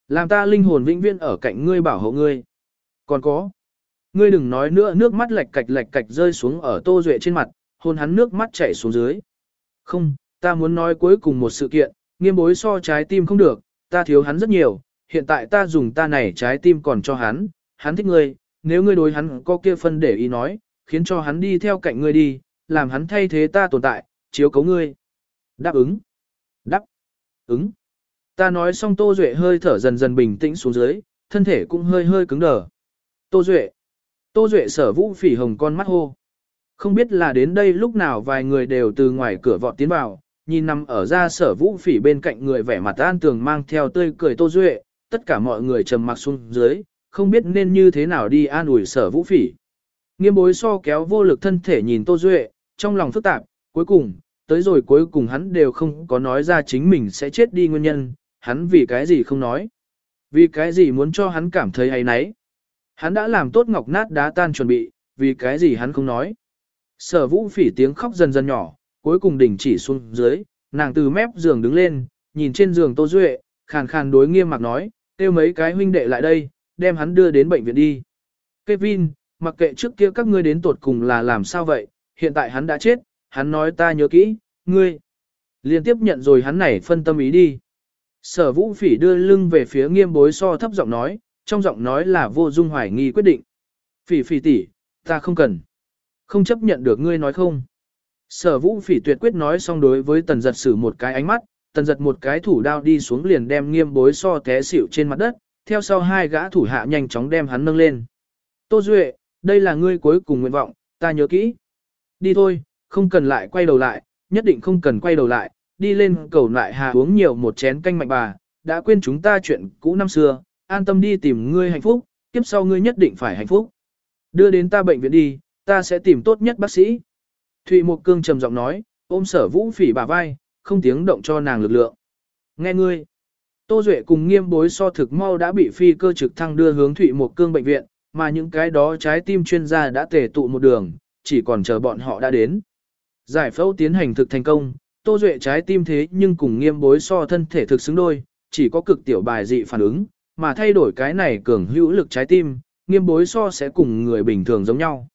S1: Làm ta linh hồn vĩnh viễn ở cạnh ngươi bảo hộ ngươi. Còn có. Ngươi đừng nói nữa nước mắt lệch cạch lệch cạch rơi xuống ở tô duệ trên mặt, hôn hắn nước mắt chảy xuống dưới. Không, ta muốn nói cuối cùng một sự kiện, nghiêm bối so trái tim không được, ta thiếu hắn rất nhiều, hiện tại ta dùng ta này trái tim còn cho hắn, hắn thích ngươi, nếu ngươi đối hắn có kia phân để ý nói, khiến cho hắn đi theo cạnh ngươi đi, làm hắn thay thế ta tồn tại, chiếu cấu ngươi. Đáp ứng. Đáp. Ứng. Ta nói xong Tô Duệ hơi thở dần dần bình tĩnh xuống dưới, thân thể cũng hơi hơi cứng đờ. Tô Duệ. Tô Duệ sở vũ phỉ hồng con mắt hô. Không biết là đến đây lúc nào vài người đều từ ngoài cửa vọt tiến vào, nhìn nằm ở ra sở vũ phỉ bên cạnh người vẻ mặt an tường mang theo tươi cười Tô Duệ, tất cả mọi người trầm mặc xuống dưới, không biết nên như thế nào đi an ủi sở vũ phỉ. Nghiêm bối so kéo vô lực thân thể nhìn Tô Duệ, trong lòng phức tạp, cuối cùng, tới rồi cuối cùng hắn đều không có nói ra chính mình sẽ chết đi nguyên nhân, hắn vì cái gì không nói. Vì cái gì muốn cho hắn cảm thấy hay nấy. Hắn đã làm tốt ngọc nát đá tan chuẩn bị, vì cái gì hắn không nói. Sở vũ phỉ tiếng khóc dần dần nhỏ, cuối cùng đỉnh chỉ xuống dưới, nàng từ mép giường đứng lên, nhìn trên giường Tô Duệ, khàn khàn đối nghiêm mặc nói, kêu mấy cái huynh đệ lại đây, đem hắn đưa đến bệnh viện đi. Kevin, mặc kệ trước kia các ngươi đến tột cùng là làm sao vậy, hiện tại hắn đã chết, hắn nói ta nhớ kỹ, ngươi. Liên tiếp nhận rồi hắn này phân tâm ý đi. Sở vũ phỉ đưa lưng về phía nghiêm bối so thấp giọng nói, trong giọng nói là vô dung hoài nghi quyết định. Phỉ phỉ tỷ, ta không cần. Không chấp nhận được ngươi nói không. Sở vũ phỉ tuyệt quyết nói xong đối với tần giật sử một cái ánh mắt, tần giật một cái thủ đao đi xuống liền đem nghiêm bối so té xỉu trên mặt đất, theo sau hai gã thủ hạ nhanh chóng đem hắn nâng lên. Tô Duệ, đây là ngươi cuối cùng nguyện vọng, ta nhớ kỹ. Đi thôi, không cần lại quay đầu lại, nhất định không cần quay đầu lại, đi lên cầu lại hà uống nhiều một chén canh mạnh bà, đã quên chúng ta chuyện cũ năm xưa, an tâm đi tìm ngươi hạnh phúc, tiếp sau ngươi nhất định phải hạnh phúc. Đưa đến ta bệnh viện đi, ta sẽ tìm tốt nhất bác sĩ. Thụy Mộc Cương trầm giọng nói, ôm sở vũ phỉ bà vai, không tiếng động cho nàng lực lượng. Nghe ngươi, Tô Duệ cùng nghiêm bối so thực mau đã bị phi cơ trực thăng đưa hướng Thụy Mộc Cương bệnh viện, mà những cái đó trái tim chuyên gia đã tề tụ một đường, chỉ còn chờ bọn họ đã đến. Giải phẫu tiến hành thực thành công, Tô Duệ trái tim thế nhưng cùng nghiêm bối so thân thể thực xứng đôi, chỉ có cực tiểu bài dị phản ứng, mà thay đổi cái này cường hữu lực trái tim, nghiêm bối so sẽ cùng người bình thường giống nhau.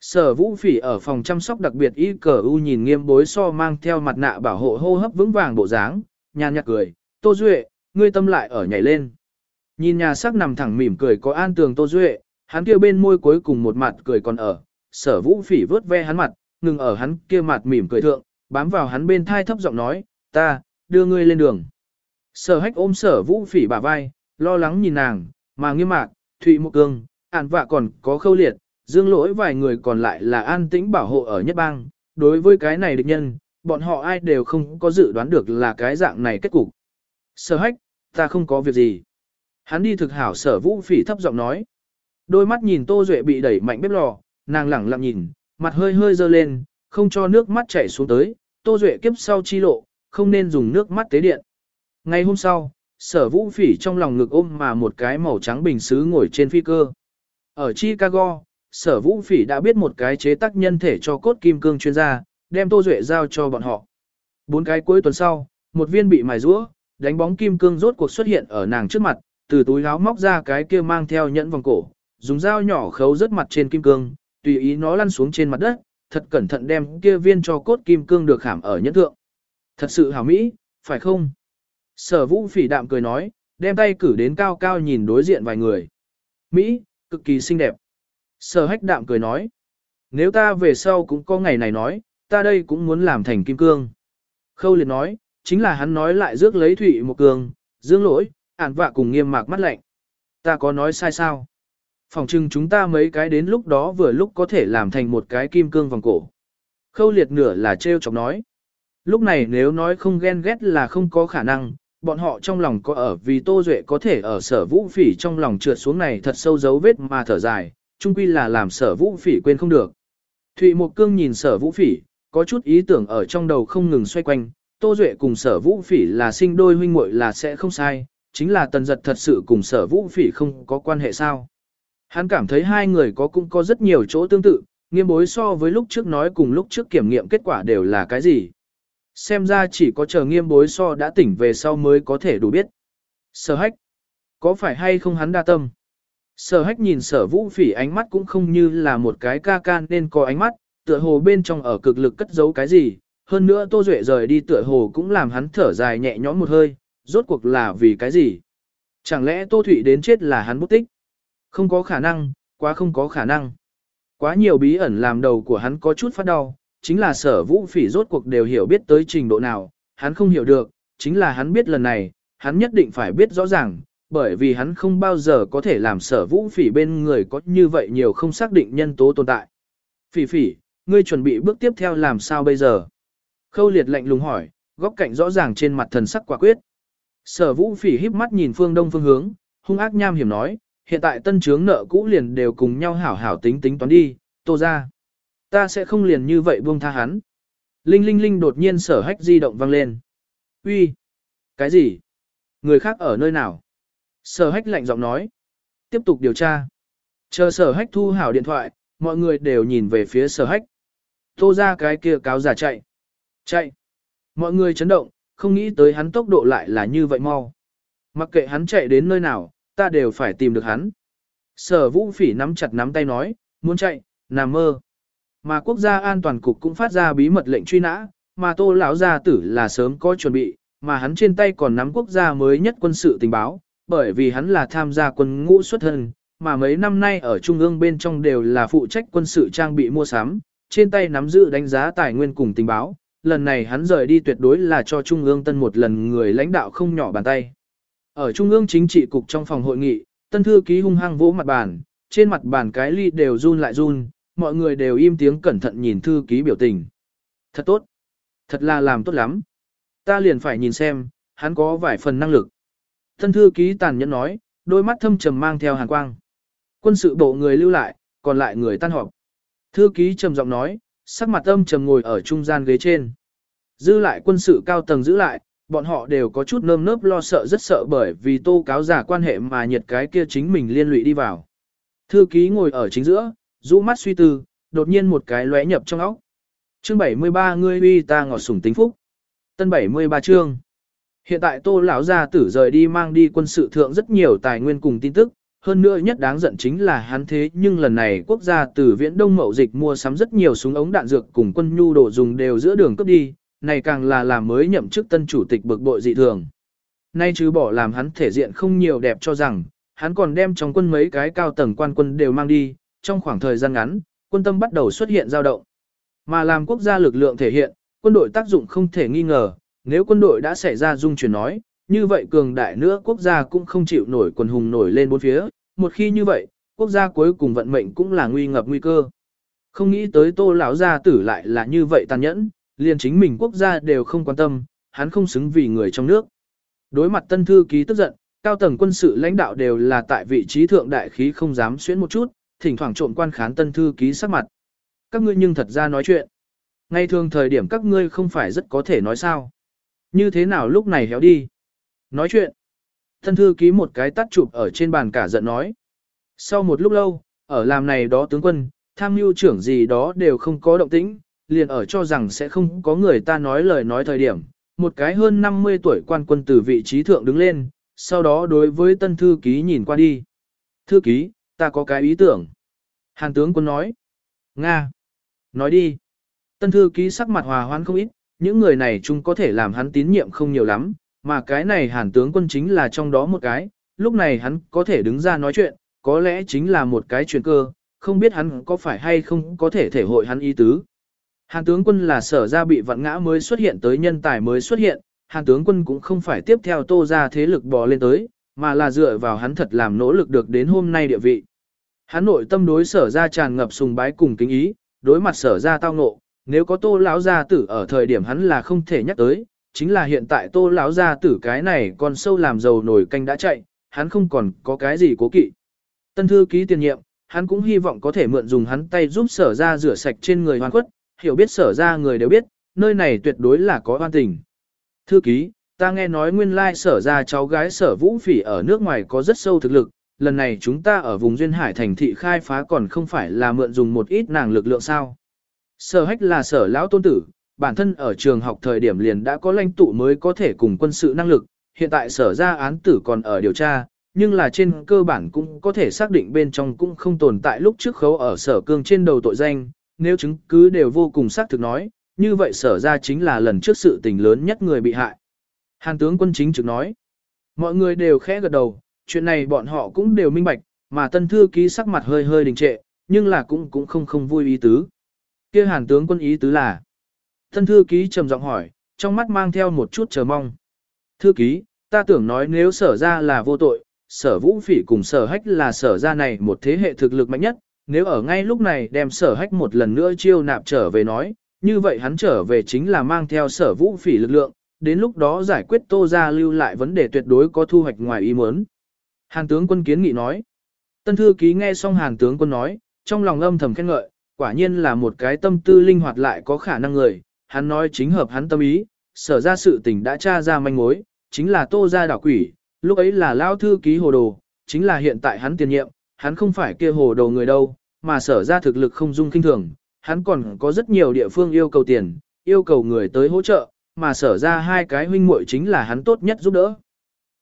S1: Sở vũ phỉ ở phòng chăm sóc đặc biệt y cờ u nhìn nghiêm bối so mang theo mặt nạ bảo hộ hô hấp vững vàng bộ dáng, nhàn nhạt cười, Tô Duệ, ngươi tâm lại ở nhảy lên. Nhìn nhà sắc nằm thẳng mỉm cười có an tường Tô Duệ, hắn kia bên môi cuối cùng một mặt cười còn ở, sở vũ phỉ vớt ve hắn mặt, ngừng ở hắn kia mặt mỉm cười thượng, bám vào hắn bên thai thấp giọng nói, ta, đưa ngươi lên đường. Sở hách ôm sở vũ phỉ bả vai, lo lắng nhìn nàng, mà nghiêm mạc, thụy một cương, ản vạ còn có khâu liệt, dương lỗi vài người còn lại là an tĩnh bảo hộ ở nhất bang. Đối với cái này địch nhân, bọn họ ai đều không có dự đoán được là cái dạng này kết cục. Sở hách, ta không có việc gì. Hắn đi thực hảo sở vũ phỉ thấp giọng nói. Đôi mắt nhìn Tô Duệ bị đẩy mạnh bếp lò, nàng lẳng lặng nhìn, mặt hơi hơi dơ lên, không cho nước mắt chảy xuống tới, Tô Duệ kiếp sau chi lộ, không nên dùng nước mắt tế điện. Ngày hôm sau, sở vũ phỉ trong lòng ngực ôm mà một cái màu trắng bình xứ ngồi trên phi cơ. Ở Chicago, sở vũ phỉ đã biết một cái chế tác nhân thể cho cốt kim cương chuyên gia, đem Tô Duệ giao cho bọn họ. Bốn cái cuối tuần sau, một viên bị mài rũa, đánh bóng kim cương rốt cuộc xuất hiện ở nàng trước mặt, từ túi áo móc ra cái kia mang theo nhẫn vòng cổ, dùng dao nhỏ khấu rớt mặt trên kim cương, tùy ý nó lăn xuống trên mặt đất, thật cẩn thận đem kia viên cho cốt kim cương được khảm ở nhẫn thượng. Thật sự hảo mỹ, phải không? Sở vũ phỉ đạm cười nói, đem tay cử đến cao cao nhìn đối diện vài người. Mỹ, cực kỳ xinh đẹp. Sở hách đạm cười nói, nếu ta về sau cũng có ngày này nói, ta đây cũng muốn làm thành kim cương. Khâu liệt nói, chính là hắn nói lại rước lấy thủy một cường, dương lỗi, ản vạ cùng nghiêm mạc mắt lạnh. Ta có nói sai sao? Phòng trưng chúng ta mấy cái đến lúc đó vừa lúc có thể làm thành một cái kim cương vòng cổ. Khâu liệt nửa là trêu chọc nói. Lúc này nếu nói không ghen ghét là không có khả năng, bọn họ trong lòng có ở vì Tô Duệ có thể ở sở vũ phỉ trong lòng trượt xuống này thật sâu dấu vết mà thở dài, chung quy là làm sở vũ phỉ quên không được. Thụy Mộc Cương nhìn sở vũ phỉ, có chút ý tưởng ở trong đầu không ngừng xoay quanh, Tô Duệ cùng sở vũ phỉ là sinh đôi huynh muội là sẽ không sai, chính là tần giật thật sự cùng sở vũ phỉ không có quan hệ sao. Hắn cảm thấy hai người có cũng có rất nhiều chỗ tương tự, nghiêm bối so với lúc trước nói cùng lúc trước kiểm nghiệm kết quả đều là cái gì. Xem ra chỉ có chờ nghiêm bối so đã tỉnh về sau mới có thể đủ biết. Sở hách. Có phải hay không hắn đa tâm? Sở hách nhìn sở vũ phỉ ánh mắt cũng không như là một cái ca can nên có ánh mắt, tựa hồ bên trong ở cực lực cất giấu cái gì. Hơn nữa Tô Duệ rời đi tựa hồ cũng làm hắn thở dài nhẹ nhõm một hơi, rốt cuộc là vì cái gì? Chẳng lẽ Tô Thụy đến chết là hắn bút tích? Không có khả năng, quá không có khả năng. Quá nhiều bí ẩn làm đầu của hắn có chút phát đau, chính là sở vũ phỉ rốt cuộc đều hiểu biết tới trình độ nào, hắn không hiểu được, chính là hắn biết lần này, hắn nhất định phải biết rõ ràng, bởi vì hắn không bao giờ có thể làm sở vũ phỉ bên người có như vậy nhiều không xác định nhân tố tồn tại. Phỉ phỉ, ngươi chuẩn bị bước tiếp theo làm sao bây giờ? Khâu liệt lạnh lùng hỏi, góc cạnh rõ ràng trên mặt thần sắc quả quyết. Sở vũ phỉ híp mắt nhìn phương đông phương hướng, hung ác nham hiểm nói, hiện tại tân trướng nợ cũ liền đều cùng nhau hảo hảo tính tính toán đi, tô ra. Ta sẽ không liền như vậy buông tha hắn. Linh linh linh đột nhiên sở hách di động vang lên. Uy, Cái gì? Người khác ở nơi nào? Sở hách lạnh giọng nói. Tiếp tục điều tra. Chờ sở hách thu hảo điện thoại, mọi người đều nhìn về phía sở hách. Tô ra cái kia cáo giả chạy. Chạy. Mọi người chấn động, không nghĩ tới hắn tốc độ lại là như vậy mau. Mặc kệ hắn chạy đến nơi nào, ta đều phải tìm được hắn. Sở vũ phỉ nắm chặt nắm tay nói, muốn chạy, nằm mơ. Mà quốc gia an toàn cục cũng phát ra bí mật lệnh truy nã, mà tô lão gia tử là sớm có chuẩn bị, mà hắn trên tay còn nắm quốc gia mới nhất quân sự tình báo, bởi vì hắn là tham gia quân ngũ xuất thân, mà mấy năm nay ở trung ương bên trong đều là phụ trách quân sự trang bị mua sắm, trên tay nắm giữ đánh giá tài nguyên cùng tình báo. Lần này hắn rời đi tuyệt đối là cho Trung ương tân một lần người lãnh đạo không nhỏ bàn tay. Ở Trung ương chính trị cục trong phòng hội nghị, tân thư ký hung hăng vỗ mặt bàn, trên mặt bàn cái ly đều run lại run, mọi người đều im tiếng cẩn thận nhìn thư ký biểu tình. Thật tốt. Thật là làm tốt lắm. Ta liền phải nhìn xem, hắn có vài phần năng lực. Tân thư ký tàn nhẫn nói, đôi mắt thâm trầm mang theo hàn quang. Quân sự bộ người lưu lại, còn lại người tan họp. Thư ký trầm giọng nói, sắc mặt âm trầm ngồi ở trung gian ghế trên. Dư lại quân sự cao tầng giữ lại, bọn họ đều có chút nơm nớp lo sợ rất sợ bởi vì tô cáo giả quan hệ mà nhiệt cái kia chính mình liên lụy đi vào. Thư ký ngồi ở chính giữa, rũ mắt suy tư, đột nhiên một cái lóe nhập trong óc. Chương 73 ngươi uy ta ngọt sủng tính phúc. Tân 73 chương. Hiện tại Tô lão gia tử rời đi mang đi quân sự thượng rất nhiều tài nguyên cùng tin tức, hơn nữa nhất đáng giận chính là hắn thế nhưng lần này quốc gia từ viễn đông mậu dịch mua sắm rất nhiều súng ống đạn dược cùng quân nhu đồ dùng đều giữa đường cấp đi, này càng là làm mới nhậm chức tân chủ tịch bực bội dị thường. Nay chứ bỏ làm hắn thể diện không nhiều đẹp cho rằng, hắn còn đem trong quân mấy cái cao tầng quan quân đều mang đi, trong khoảng thời gian ngắn, quân tâm bắt đầu xuất hiện dao động. Mà làm quốc gia lực lượng thể hiện, quân đội tác dụng không thể nghi ngờ, nếu quân đội đã xảy ra dung chuyển nói, như vậy cường đại nữa quốc gia cũng không chịu nổi quần hùng nổi lên bốn phía, một khi như vậy, quốc gia cuối cùng vận mệnh cũng là nguy ngập nguy cơ. Không nghĩ tới tô lão gia tử lại là như vậy tàn nhẫn, liền chính mình quốc gia đều không quan tâm, hắn không xứng vì người trong nước. Đối mặt tân thư ký tức giận, cao tầng quân sự lãnh đạo đều là tại vị trí thượng đại khí không dám xuyến một chút, thỉnh thoảng trộn quan khán tân thư ký sắc mặt. Các ngươi nhưng thật ra nói chuyện. Ngay thường thời điểm các ngươi không phải rất có thể nói sao. Như thế nào lúc này héo đi. Nói chuyện. Tân thư ký một cái tắt chụp ở trên bàn cả giận nói. Sau một lúc lâu, ở làm này đó tướng quân, tham mưu trưởng gì đó đều không có động tĩnh, liền ở cho rằng sẽ không có người ta nói lời nói thời điểm. Một cái hơn 50 tuổi quan quân từ vị trí thượng đứng lên, sau đó đối với tân thư ký nhìn qua đi. Thư ký, ta có cái ý tưởng. Hàn tướng quân nói. Nga. Nói đi. Tân thư ký sắc mặt hòa hoãn không ít, những người này chung có thể làm hắn tín nhiệm không nhiều lắm, mà cái này hàn tướng quân chính là trong đó một cái, lúc này hắn có thể đứng ra nói chuyện, có lẽ chính là một cái chuyện cơ, không biết hắn có phải hay không có thể thể hội hắn ý tứ. Hàn tướng quân là sở ra bị vặn ngã mới xuất hiện tới nhân tài mới xuất hiện, hàn tướng quân cũng không phải tiếp theo tô ra thế lực bò lên tới, mà là dựa vào hắn thật làm nỗ lực được đến hôm nay địa vị. Hắn nội tâm đối sở ra tràn ngập sùng bái cùng kính ý, đối mặt sở ra tao ngộ, nếu có tô lão gia tử ở thời điểm hắn là không thể nhắc tới, chính là hiện tại tô lão gia tử cái này còn sâu làm dầu nổi canh đã chạy, hắn không còn có cái gì cố kỵ. Tân thư ký tiền nhiệm, hắn cũng hy vọng có thể mượn dùng hắn tay giúp sở ra rửa sạch trên người hoàn quất, hiểu biết sở ra người đều biết, nơi này tuyệt đối là có oan tình. Thư ký, ta nghe nói nguyên lai sở ra cháu gái sở vũ phỉ ở nước ngoài có rất sâu thực lực, lần này chúng ta ở vùng duyên hải thành thị khai phá còn không phải là mượn dùng một ít nàng lực lượng sao. Sở hách là sở lão tôn tử, bản thân ở trường học thời điểm liền đã có lãnh tụ mới có thể cùng quân sự năng lực, hiện tại sở ra án tử còn ở điều tra, nhưng là trên cơ bản cũng có thể xác định bên trong cũng không tồn tại lúc trước khấu ở sở cương trên đầu tội danh, nếu chứng cứ đều vô cùng xác thực nói, như vậy sở ra chính là lần trước sự tình lớn nhất người bị hại. Hàn tướng quân chính trực nói, mọi người đều khẽ gật đầu, chuyện này bọn họ cũng đều minh bạch, mà tân thư ký sắc mặt hơi hơi đình trệ, nhưng là cũng cũng không không vui ý tứ. kia hàn tướng quân ý tứ là, tân thư ký trầm giọng hỏi, trong mắt mang theo một chút chờ mong. Thư ký, ta tưởng nói nếu sở ra là vô tội, sở vũ phỉ cùng sở hách là sở ra này một thế hệ thực lực mạnh nhất, nếu ở ngay lúc này đem sở hách một lần nữa chiêu nạp trở về nói, như vậy hắn trở về chính là mang theo sở vũ phỉ lực lượng, đến lúc đó giải quyết tô ra lưu lại vấn đề tuyệt đối có thu hoạch ngoài ý muốn. Hàn tướng quân kiến nghị nói. Tân thư ký nghe xong hàn tướng quân nói, trong lòng âm thầm khen ngợi, quả nhiên là một cái tâm tư linh hoạt lại có khả năng người, hắn nói chính hợp hắn tâm ý, sở ra sự tình đã tra ra manh mối, chính là tô ra đảo quỷ, lúc ấy là lao thư ký hồ đồ, chính là hiện tại hắn tiền nhiệm, hắn không phải kia hồ đồ người đâu, mà sở ra thực lực không dung kinh thường, hắn còn có rất nhiều địa phương yêu cầu tiền, yêu cầu người tới hỗ trợ, mà sở ra hai cái huynh muội chính là hắn tốt nhất giúp đỡ.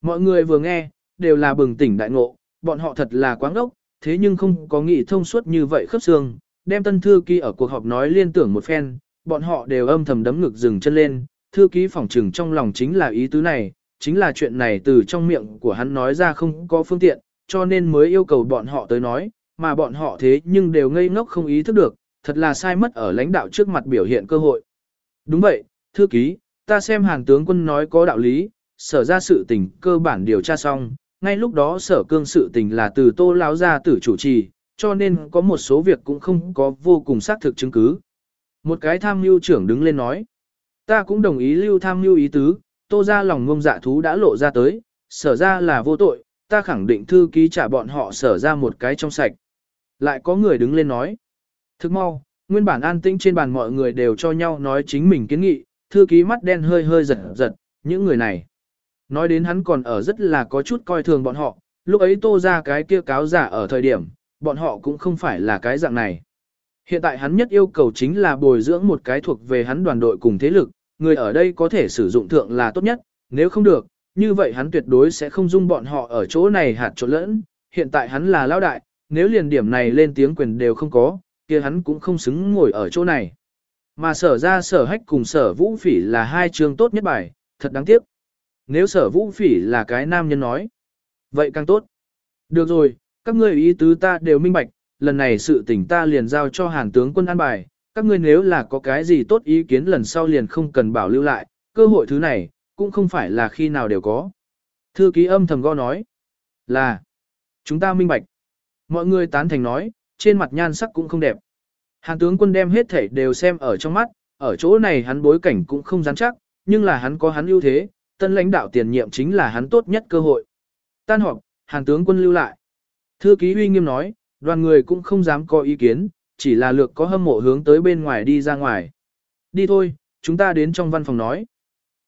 S1: Mọi người vừa nghe, đều là bừng tỉnh đại ngộ, bọn họ thật là quáng ốc, thế nhưng không có nghĩ thông suốt như vậy khớp xương, đem tân thư ký ở cuộc họp nói liên tưởng một phen, bọn họ đều âm thầm đấm ngực dừng chân lên, thư ký phỏng trừng trong lòng chính là ý tứ này, chính là chuyện này từ trong miệng của hắn nói ra không có phương tiện, cho nên mới yêu cầu bọn họ tới nói, mà bọn họ thế nhưng đều ngây ngốc không ý thức được, thật là sai mất ở lãnh đạo trước mặt biểu hiện cơ hội. Đúng vậy, thư ký, ta xem hàng tướng quân nói có đạo lý, sở ra sự tình cơ bản điều tra xong, ngay lúc đó sở cương sự tình là từ tô lão gia tử chủ trì, cho nên có một số việc cũng không có vô cùng xác thực chứng cứ. Một cái tham mưu trưởng đứng lên nói, ta cũng đồng ý lưu tham mưu ý tứ, tô ra lòng ngông dạ thú đã lộ ra tới, sở ra là vô tội, ta khẳng định thư ký trả bọn họ sở ra một cái trong sạch. Lại có người đứng lên nói, thức mau, nguyên bản an tĩnh trên bàn mọi người đều cho nhau nói chính mình kiến nghị, thư ký mắt đen hơi hơi giật giật, những người này. Nói đến hắn còn ở rất là có chút coi thường bọn họ, lúc ấy tô ra cái kia cáo giả ở thời điểm, bọn họ cũng không phải là cái dạng này. Hiện tại hắn nhất yêu cầu chính là bồi dưỡng một cái thuộc về hắn đoàn đội cùng thế lực, người ở đây có thể sử dụng thượng là tốt nhất, nếu không được, như vậy hắn tuyệt đối sẽ không dung bọn họ ở chỗ này hạt chỗ lẫn. Hiện tại hắn là lão đại, nếu liền điểm này lên tiếng quyền đều không có, kia hắn cũng không xứng ngồi ở chỗ này. Mà sở ra sở hách cùng sở vũ phỉ là hai trường tốt nhất bài, thật đáng tiếc. Nếu sở vũ phỉ là cái nam nhân nói, vậy càng tốt. Được rồi, các ngươi ý tứ ta đều minh bạch, lần này sự tình ta liền giao cho hàn tướng quân an bài, các ngươi nếu là có cái gì tốt ý kiến lần sau liền không cần bảo lưu lại, cơ hội thứ này, cũng không phải là khi nào đều có. Thư ký âm thầm go nói, là, chúng ta minh bạch. Mọi người tán thành nói, trên mặt nhan sắc cũng không đẹp. Hàn tướng quân đem hết thể đều xem ở trong mắt, ở chỗ này hắn bối cảnh cũng không rắn chắc, nhưng là hắn có hắn ưu thế, tân lãnh đạo tiền nhiệm chính là hắn tốt nhất cơ hội. Tan họp, hàn tướng quân lưu lại. Thư ký uy nghiêm nói, đoàn người cũng không dám có ý kiến, chỉ là lược có hâm mộ hướng tới bên ngoài đi ra ngoài. Đi thôi, chúng ta đến trong văn phòng nói.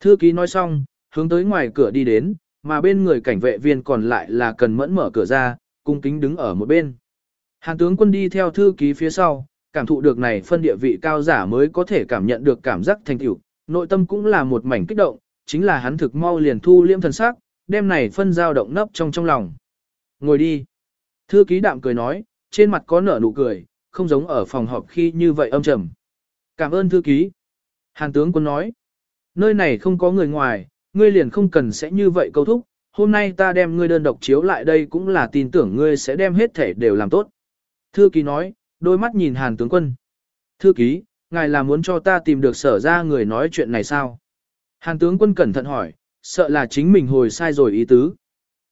S1: Thư ký nói xong, hướng tới ngoài cửa đi đến, mà bên người cảnh vệ viên còn lại là cần mẫn mở cửa ra, cung kính đứng ở một bên. Hàn tướng quân đi theo thư ký phía sau, cảm thụ được này phân địa vị cao giả mới có thể cảm nhận được cảm giác thành tựu, nội tâm cũng là một mảnh kích động, chính là hắn thực mau liền thu liêm thần sắc, đem này phân dao động nấp trong trong lòng. Ngồi đi. Thư ký đạm cười nói, trên mặt có nở nụ cười, không giống ở phòng họp khi như vậy âm trầm. Cảm ơn thư ký. Hàn tướng quân nói, nơi này không có người ngoài, ngươi liền không cần sẽ như vậy câu thúc, hôm nay ta đem ngươi đơn độc chiếu lại đây cũng là tin tưởng ngươi sẽ đem hết thể đều làm tốt. Thư ký nói, đôi mắt nhìn hàn tướng quân. Thư ký, ngài là muốn cho ta tìm được sở ra người nói chuyện này sao? Hàn tướng quân cẩn thận hỏi, sợ là chính mình hồi sai rồi ý tứ.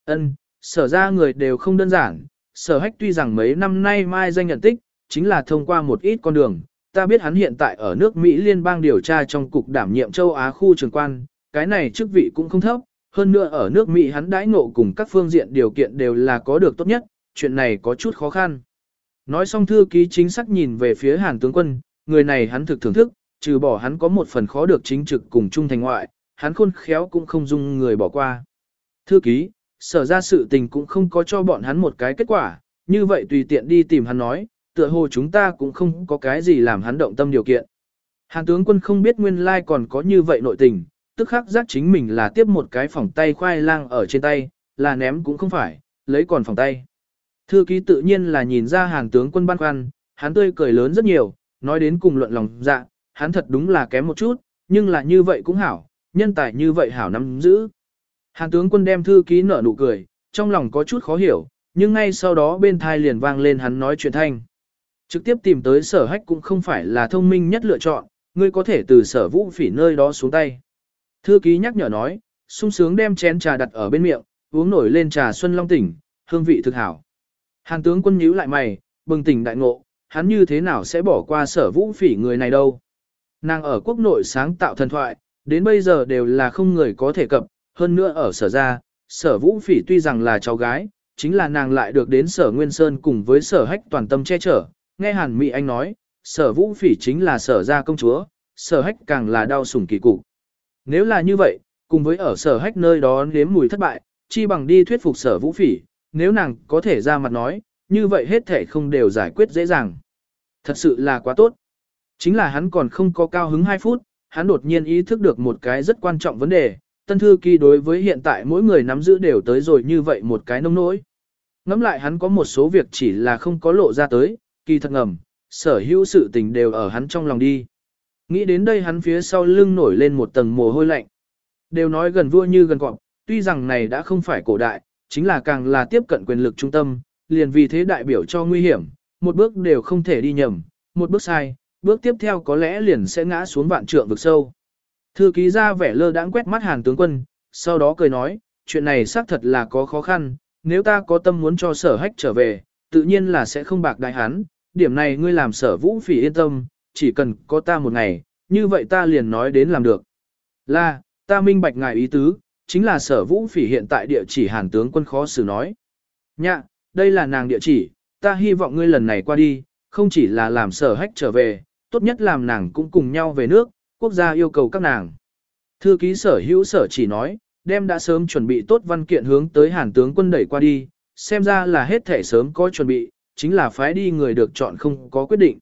S1: Ân, sở ra người đều không đơn giản, sở hách tuy rằng mấy năm nay mai danh nhận tích, chính là thông qua một ít con đường. Ta biết hắn hiện tại ở nước Mỹ liên bang điều tra trong cục đảm nhiệm châu Á khu trường quan, cái này chức vị cũng không thấp, hơn nữa ở nước Mỹ hắn đãi ngộ cùng các phương diện điều kiện đều là có được tốt nhất, chuyện này có chút khó khăn. Nói xong thư ký chính xác nhìn về phía hàn tướng quân, người này hắn thực thưởng thức, trừ bỏ hắn có một phần khó được chính trực cùng trung thành ngoại, hắn khôn khéo cũng không dung người bỏ qua. Thư ký, sở ra sự tình cũng không có cho bọn hắn một cái kết quả, như vậy tùy tiện đi tìm hắn nói, tựa hồ chúng ta cũng không có cái gì làm hắn động tâm điều kiện. Hàn tướng quân không biết nguyên lai còn có như vậy nội tình, tức khắc giác chính mình là tiếp một cái phòng tay khoai lang ở trên tay, là ném cũng không phải, lấy còn phòng tay. Thư ký tự nhiên là nhìn ra hàn tướng quân băn khoăn, hắn tươi cười lớn rất nhiều, nói đến cùng luận lòng dạ, hắn thật đúng là kém một chút, nhưng là như vậy cũng hảo, nhân tài như vậy hảo nắm giữ. Hàn tướng quân đem thư ký nở nụ cười, trong lòng có chút khó hiểu, nhưng ngay sau đó bên thai liền vang lên hắn nói chuyện thanh. Trực tiếp tìm tới sở hách cũng không phải là thông minh nhất lựa chọn, ngươi có thể từ sở vũ phỉ nơi đó xuống tay. Thư ký nhắc nhở nói, sung sướng đem chén trà đặt ở bên miệng, uống nổi lên trà xuân long tỉnh, hương vị thực hảo. Hàn tướng quân nhíu lại mày, bừng tỉnh đại ngộ, hắn như thế nào sẽ bỏ qua sở vũ phỉ người này đâu. Nàng ở quốc nội sáng tạo thần thoại, đến bây giờ đều là không người có thể cập, hơn nữa ở sở gia, sở vũ phỉ tuy rằng là cháu gái, chính là nàng lại được đến sở Nguyên Sơn cùng với sở hách toàn tâm che chở. Nghe Hàn Mỹ Anh nói, sở vũ phỉ chính là sở gia công chúa, sở hách càng là đau sủng kỳ cục. Nếu là như vậy, cùng với ở sở hách nơi đó nếm mùi thất bại, chi bằng đi thuyết phục sở vũ phỉ, nếu nàng có thể ra mặt nói, như vậy hết thể không đều giải quyết dễ dàng. Thật sự là quá tốt. Chính là hắn còn không có cao hứng 2 phút, hắn đột nhiên ý thức được một cái rất quan trọng vấn đề, tân thư kỳ đối với hiện tại mỗi người nắm giữ đều tới rồi như vậy một cái nông nỗi. Ngắm lại hắn có một số việc chỉ là không có lộ ra tới, kỳ thật ngầm, sở hữu sự tình đều ở hắn trong lòng đi. Nghĩ đến đây hắn phía sau lưng nổi lên một tầng mồ hôi lạnh. Đều nói gần vua như gần cọp, tuy rằng này đã không phải cổ đại, chính là càng là tiếp cận quyền lực trung tâm, liền vì thế đại biểu cho nguy hiểm, một bước đều không thể đi nhầm, một bước sai, bước tiếp theo có lẽ liền sẽ ngã xuống vạn trượng vực sâu. Thư ký ra vẻ lơ đãng quét mắt hàn tướng quân, sau đó cười nói, chuyện này xác thật là có khó khăn, nếu ta có tâm muốn cho sở hách trở về, tự nhiên là sẽ không bạc đại hắn, điểm này ngươi làm sở vũ phỉ yên tâm, chỉ cần có ta một ngày, như vậy ta liền nói đến làm được. Là, ta minh bạch ngài ý tứ, chính là sở vũ phỉ hiện tại địa chỉ hàn tướng quân khó xử nói. Nhạ, đây là nàng địa chỉ, ta hy vọng ngươi lần này qua đi, không chỉ là làm sở hách trở về, tốt nhất làm nàng cũng cùng nhau về nước, quốc gia yêu cầu các nàng. Thư ký sở hữu sở chỉ nói, đem đã sớm chuẩn bị tốt văn kiện hướng tới hàn tướng quân đẩy qua đi, xem ra là hết thể sớm có chuẩn bị, chính là phái đi người được chọn không có quyết định.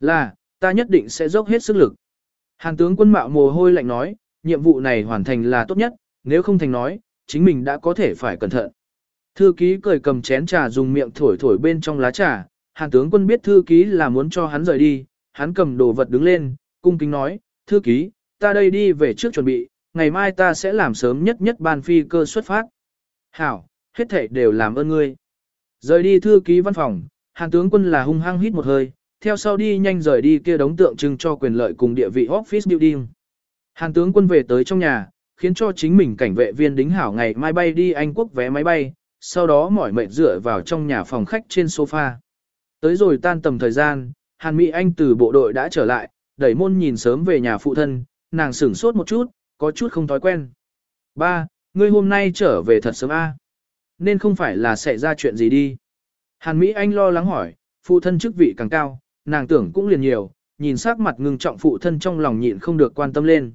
S1: Là, ta nhất định sẽ dốc hết sức lực. Hàn tướng quân mạo mồ hôi lạnh nói, nhiệm vụ này hoàn thành là tốt nhất, nếu không thành nói, chính mình đã có thể phải cẩn thận. Thư ký cười cầm chén trà dùng miệng thổi thổi bên trong lá trà, hàn tướng quân biết thư ký là muốn cho hắn rời đi, hắn cầm đồ vật đứng lên, cung kính nói, thư ký, ta đây đi về trước chuẩn bị, ngày mai ta sẽ làm sớm nhất nhất ban phi cơ xuất phát. Hảo, hết thảy đều làm ơn ngươi. Rời đi thư ký văn phòng, hàn tướng quân là hung hăng hít một hơi, theo sau đi nhanh rời đi kia đống tượng trưng cho quyền lợi cùng địa vị office building. Hàn tướng quân về tới trong nhà, khiến cho chính mình cảnh vệ viên đính hảo ngày mai bay đi Anh quốc vé máy bay, sau đó mỏi mệt dựa vào trong nhà phòng khách trên sofa. Tới rồi tan tầm thời gian, Hàn Mỹ Anh từ bộ đội đã trở lại, đẩy môn nhìn sớm về nhà phụ thân, nàng sửng sốt một chút, có chút không thói quen. Ba, ngươi hôm nay trở về thật sớm a nên không phải là xảy ra chuyện gì đi. Hàn Mỹ Anh lo lắng hỏi, phụ thân chức vị càng cao, nàng tưởng cũng liền nhiều, nhìn sắc mặt ngưng trọng phụ thân trong lòng nhịn không được quan tâm lên.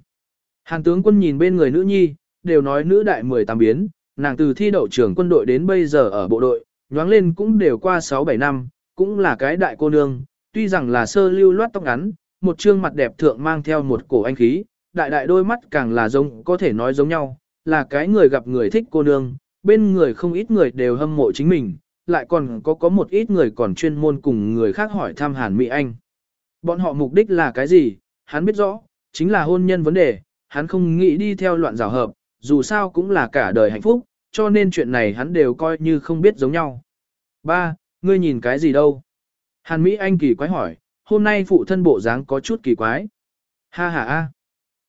S1: Hàn tướng quân nhìn bên người nữ nhi, đều nói nữ đại 18 biến, nàng từ thi đậu trưởng quân đội đến bây giờ ở bộ đội, nhoáng lên cũng đều qua 6-7 năm, cũng là cái đại cô nương, tuy rằng là sơ lưu loát tóc ngắn, một trương mặt đẹp thượng mang theo một cổ anh khí, đại đại đôi mắt càng là giống, có thể nói giống nhau, là cái người gặp người thích cô nương, bên người không ít người đều hâm mộ chính mình, lại còn có có một ít người còn chuyên môn cùng người khác hỏi thăm Hàn Mỹ Anh. Bọn họ mục đích là cái gì, hắn biết rõ, chính là hôn nhân vấn đề, hắn không nghĩ đi theo loạn rào hợp, dù sao cũng là cả đời hạnh phúc, cho nên chuyện này hắn đều coi như không biết giống nhau. Ba, ngươi nhìn cái gì đâu? Hàn Mỹ Anh kỳ quái hỏi, hôm nay phụ thân bộ dáng có chút kỳ quái. Ha ha a,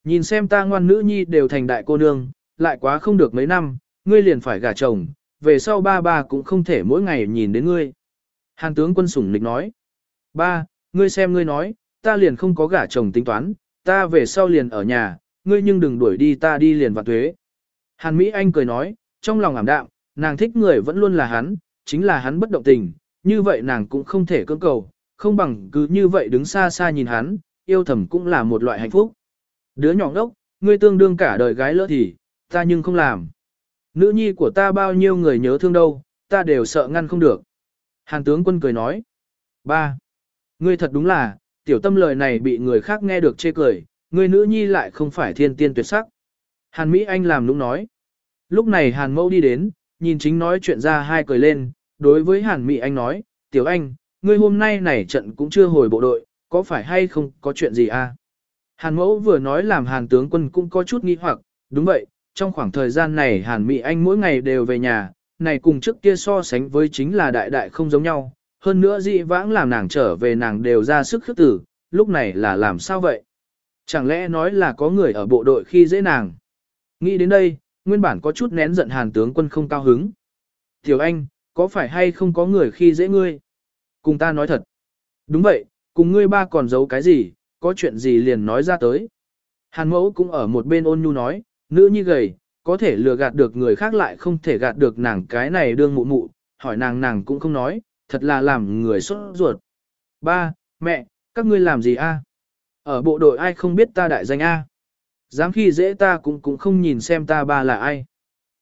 S1: nhìn xem ta ngoan nữ nhi đều thành đại cô nương, lại quá không được mấy năm, ngươi liền phải gả chồng, về sau ba ba cũng không thể mỗi ngày nhìn đến ngươi. Hàn tướng quân sủng nịch nói, ba, ngươi xem ngươi nói, ta liền không có gả chồng tính toán, ta về sau liền ở nhà, ngươi nhưng đừng đuổi đi ta đi liền vạn thuế. Hàn Mỹ Anh cười nói, trong lòng ảm đạm, nàng thích người vẫn luôn là hắn, chính là hắn bất động tình, như vậy nàng cũng không thể cưỡng cầu, không bằng cứ như vậy đứng xa xa nhìn hắn, yêu thầm cũng là một loại hạnh phúc. Đứa nhỏ ngốc, ngươi tương đương cả đời gái lỡ thì, ta nhưng không làm. Nữ nhi của ta bao nhiêu người nhớ thương đâu, ta đều sợ ngăn không được. Hàn tướng quân cười nói. Ba, ngươi thật đúng là, tiểu tâm lời này bị người khác nghe được chê cười, ngươi nữ nhi lại không phải thiên tiên tuyệt sắc. Hàn Mỹ Anh làm nũng nói. Lúc này Hàn Mẫu đi đến, nhìn chính nói chuyện ra hai cười lên, đối với Hàn Mỹ Anh nói, Tiểu Anh, ngươi hôm nay này trận cũng chưa hồi bộ đội, có phải hay không có chuyện gì à? Hàn Mẫu vừa nói làm Hàn tướng quân cũng có chút nghi hoặc, đúng vậy, trong khoảng thời gian này Hàn Mỹ Anh mỗi ngày đều về nhà, này cùng trước kia so sánh với chính là đại đại không giống nhau, hơn nữa dị vãng làm nàng trở về nàng đều ra sức khước tử, lúc này là làm sao vậy? Chẳng lẽ nói là có người ở bộ đội khi dễ nàng? Nghĩ đến đây, nguyên bản có chút nén giận hàn tướng quân không cao hứng. Tiểu anh, có phải hay không có người khi dễ ngươi? Cùng ta nói thật. Đúng vậy, cùng ngươi ba còn giấu cái gì, có chuyện gì liền nói ra tới. Hàn mẫu cũng ở một bên ôn nhu nói, nữ nhi gầy, có thể lừa gạt được người khác lại không thể gạt được nàng cái này đương mụ mụ, hỏi nàng nàng cũng không nói, thật là làm người sốt ruột. Ba, mẹ, các ngươi làm gì a? Ở bộ đội ai không biết ta đại danh A. Dám khi dễ ta cũng cũng không nhìn xem ta ba là ai.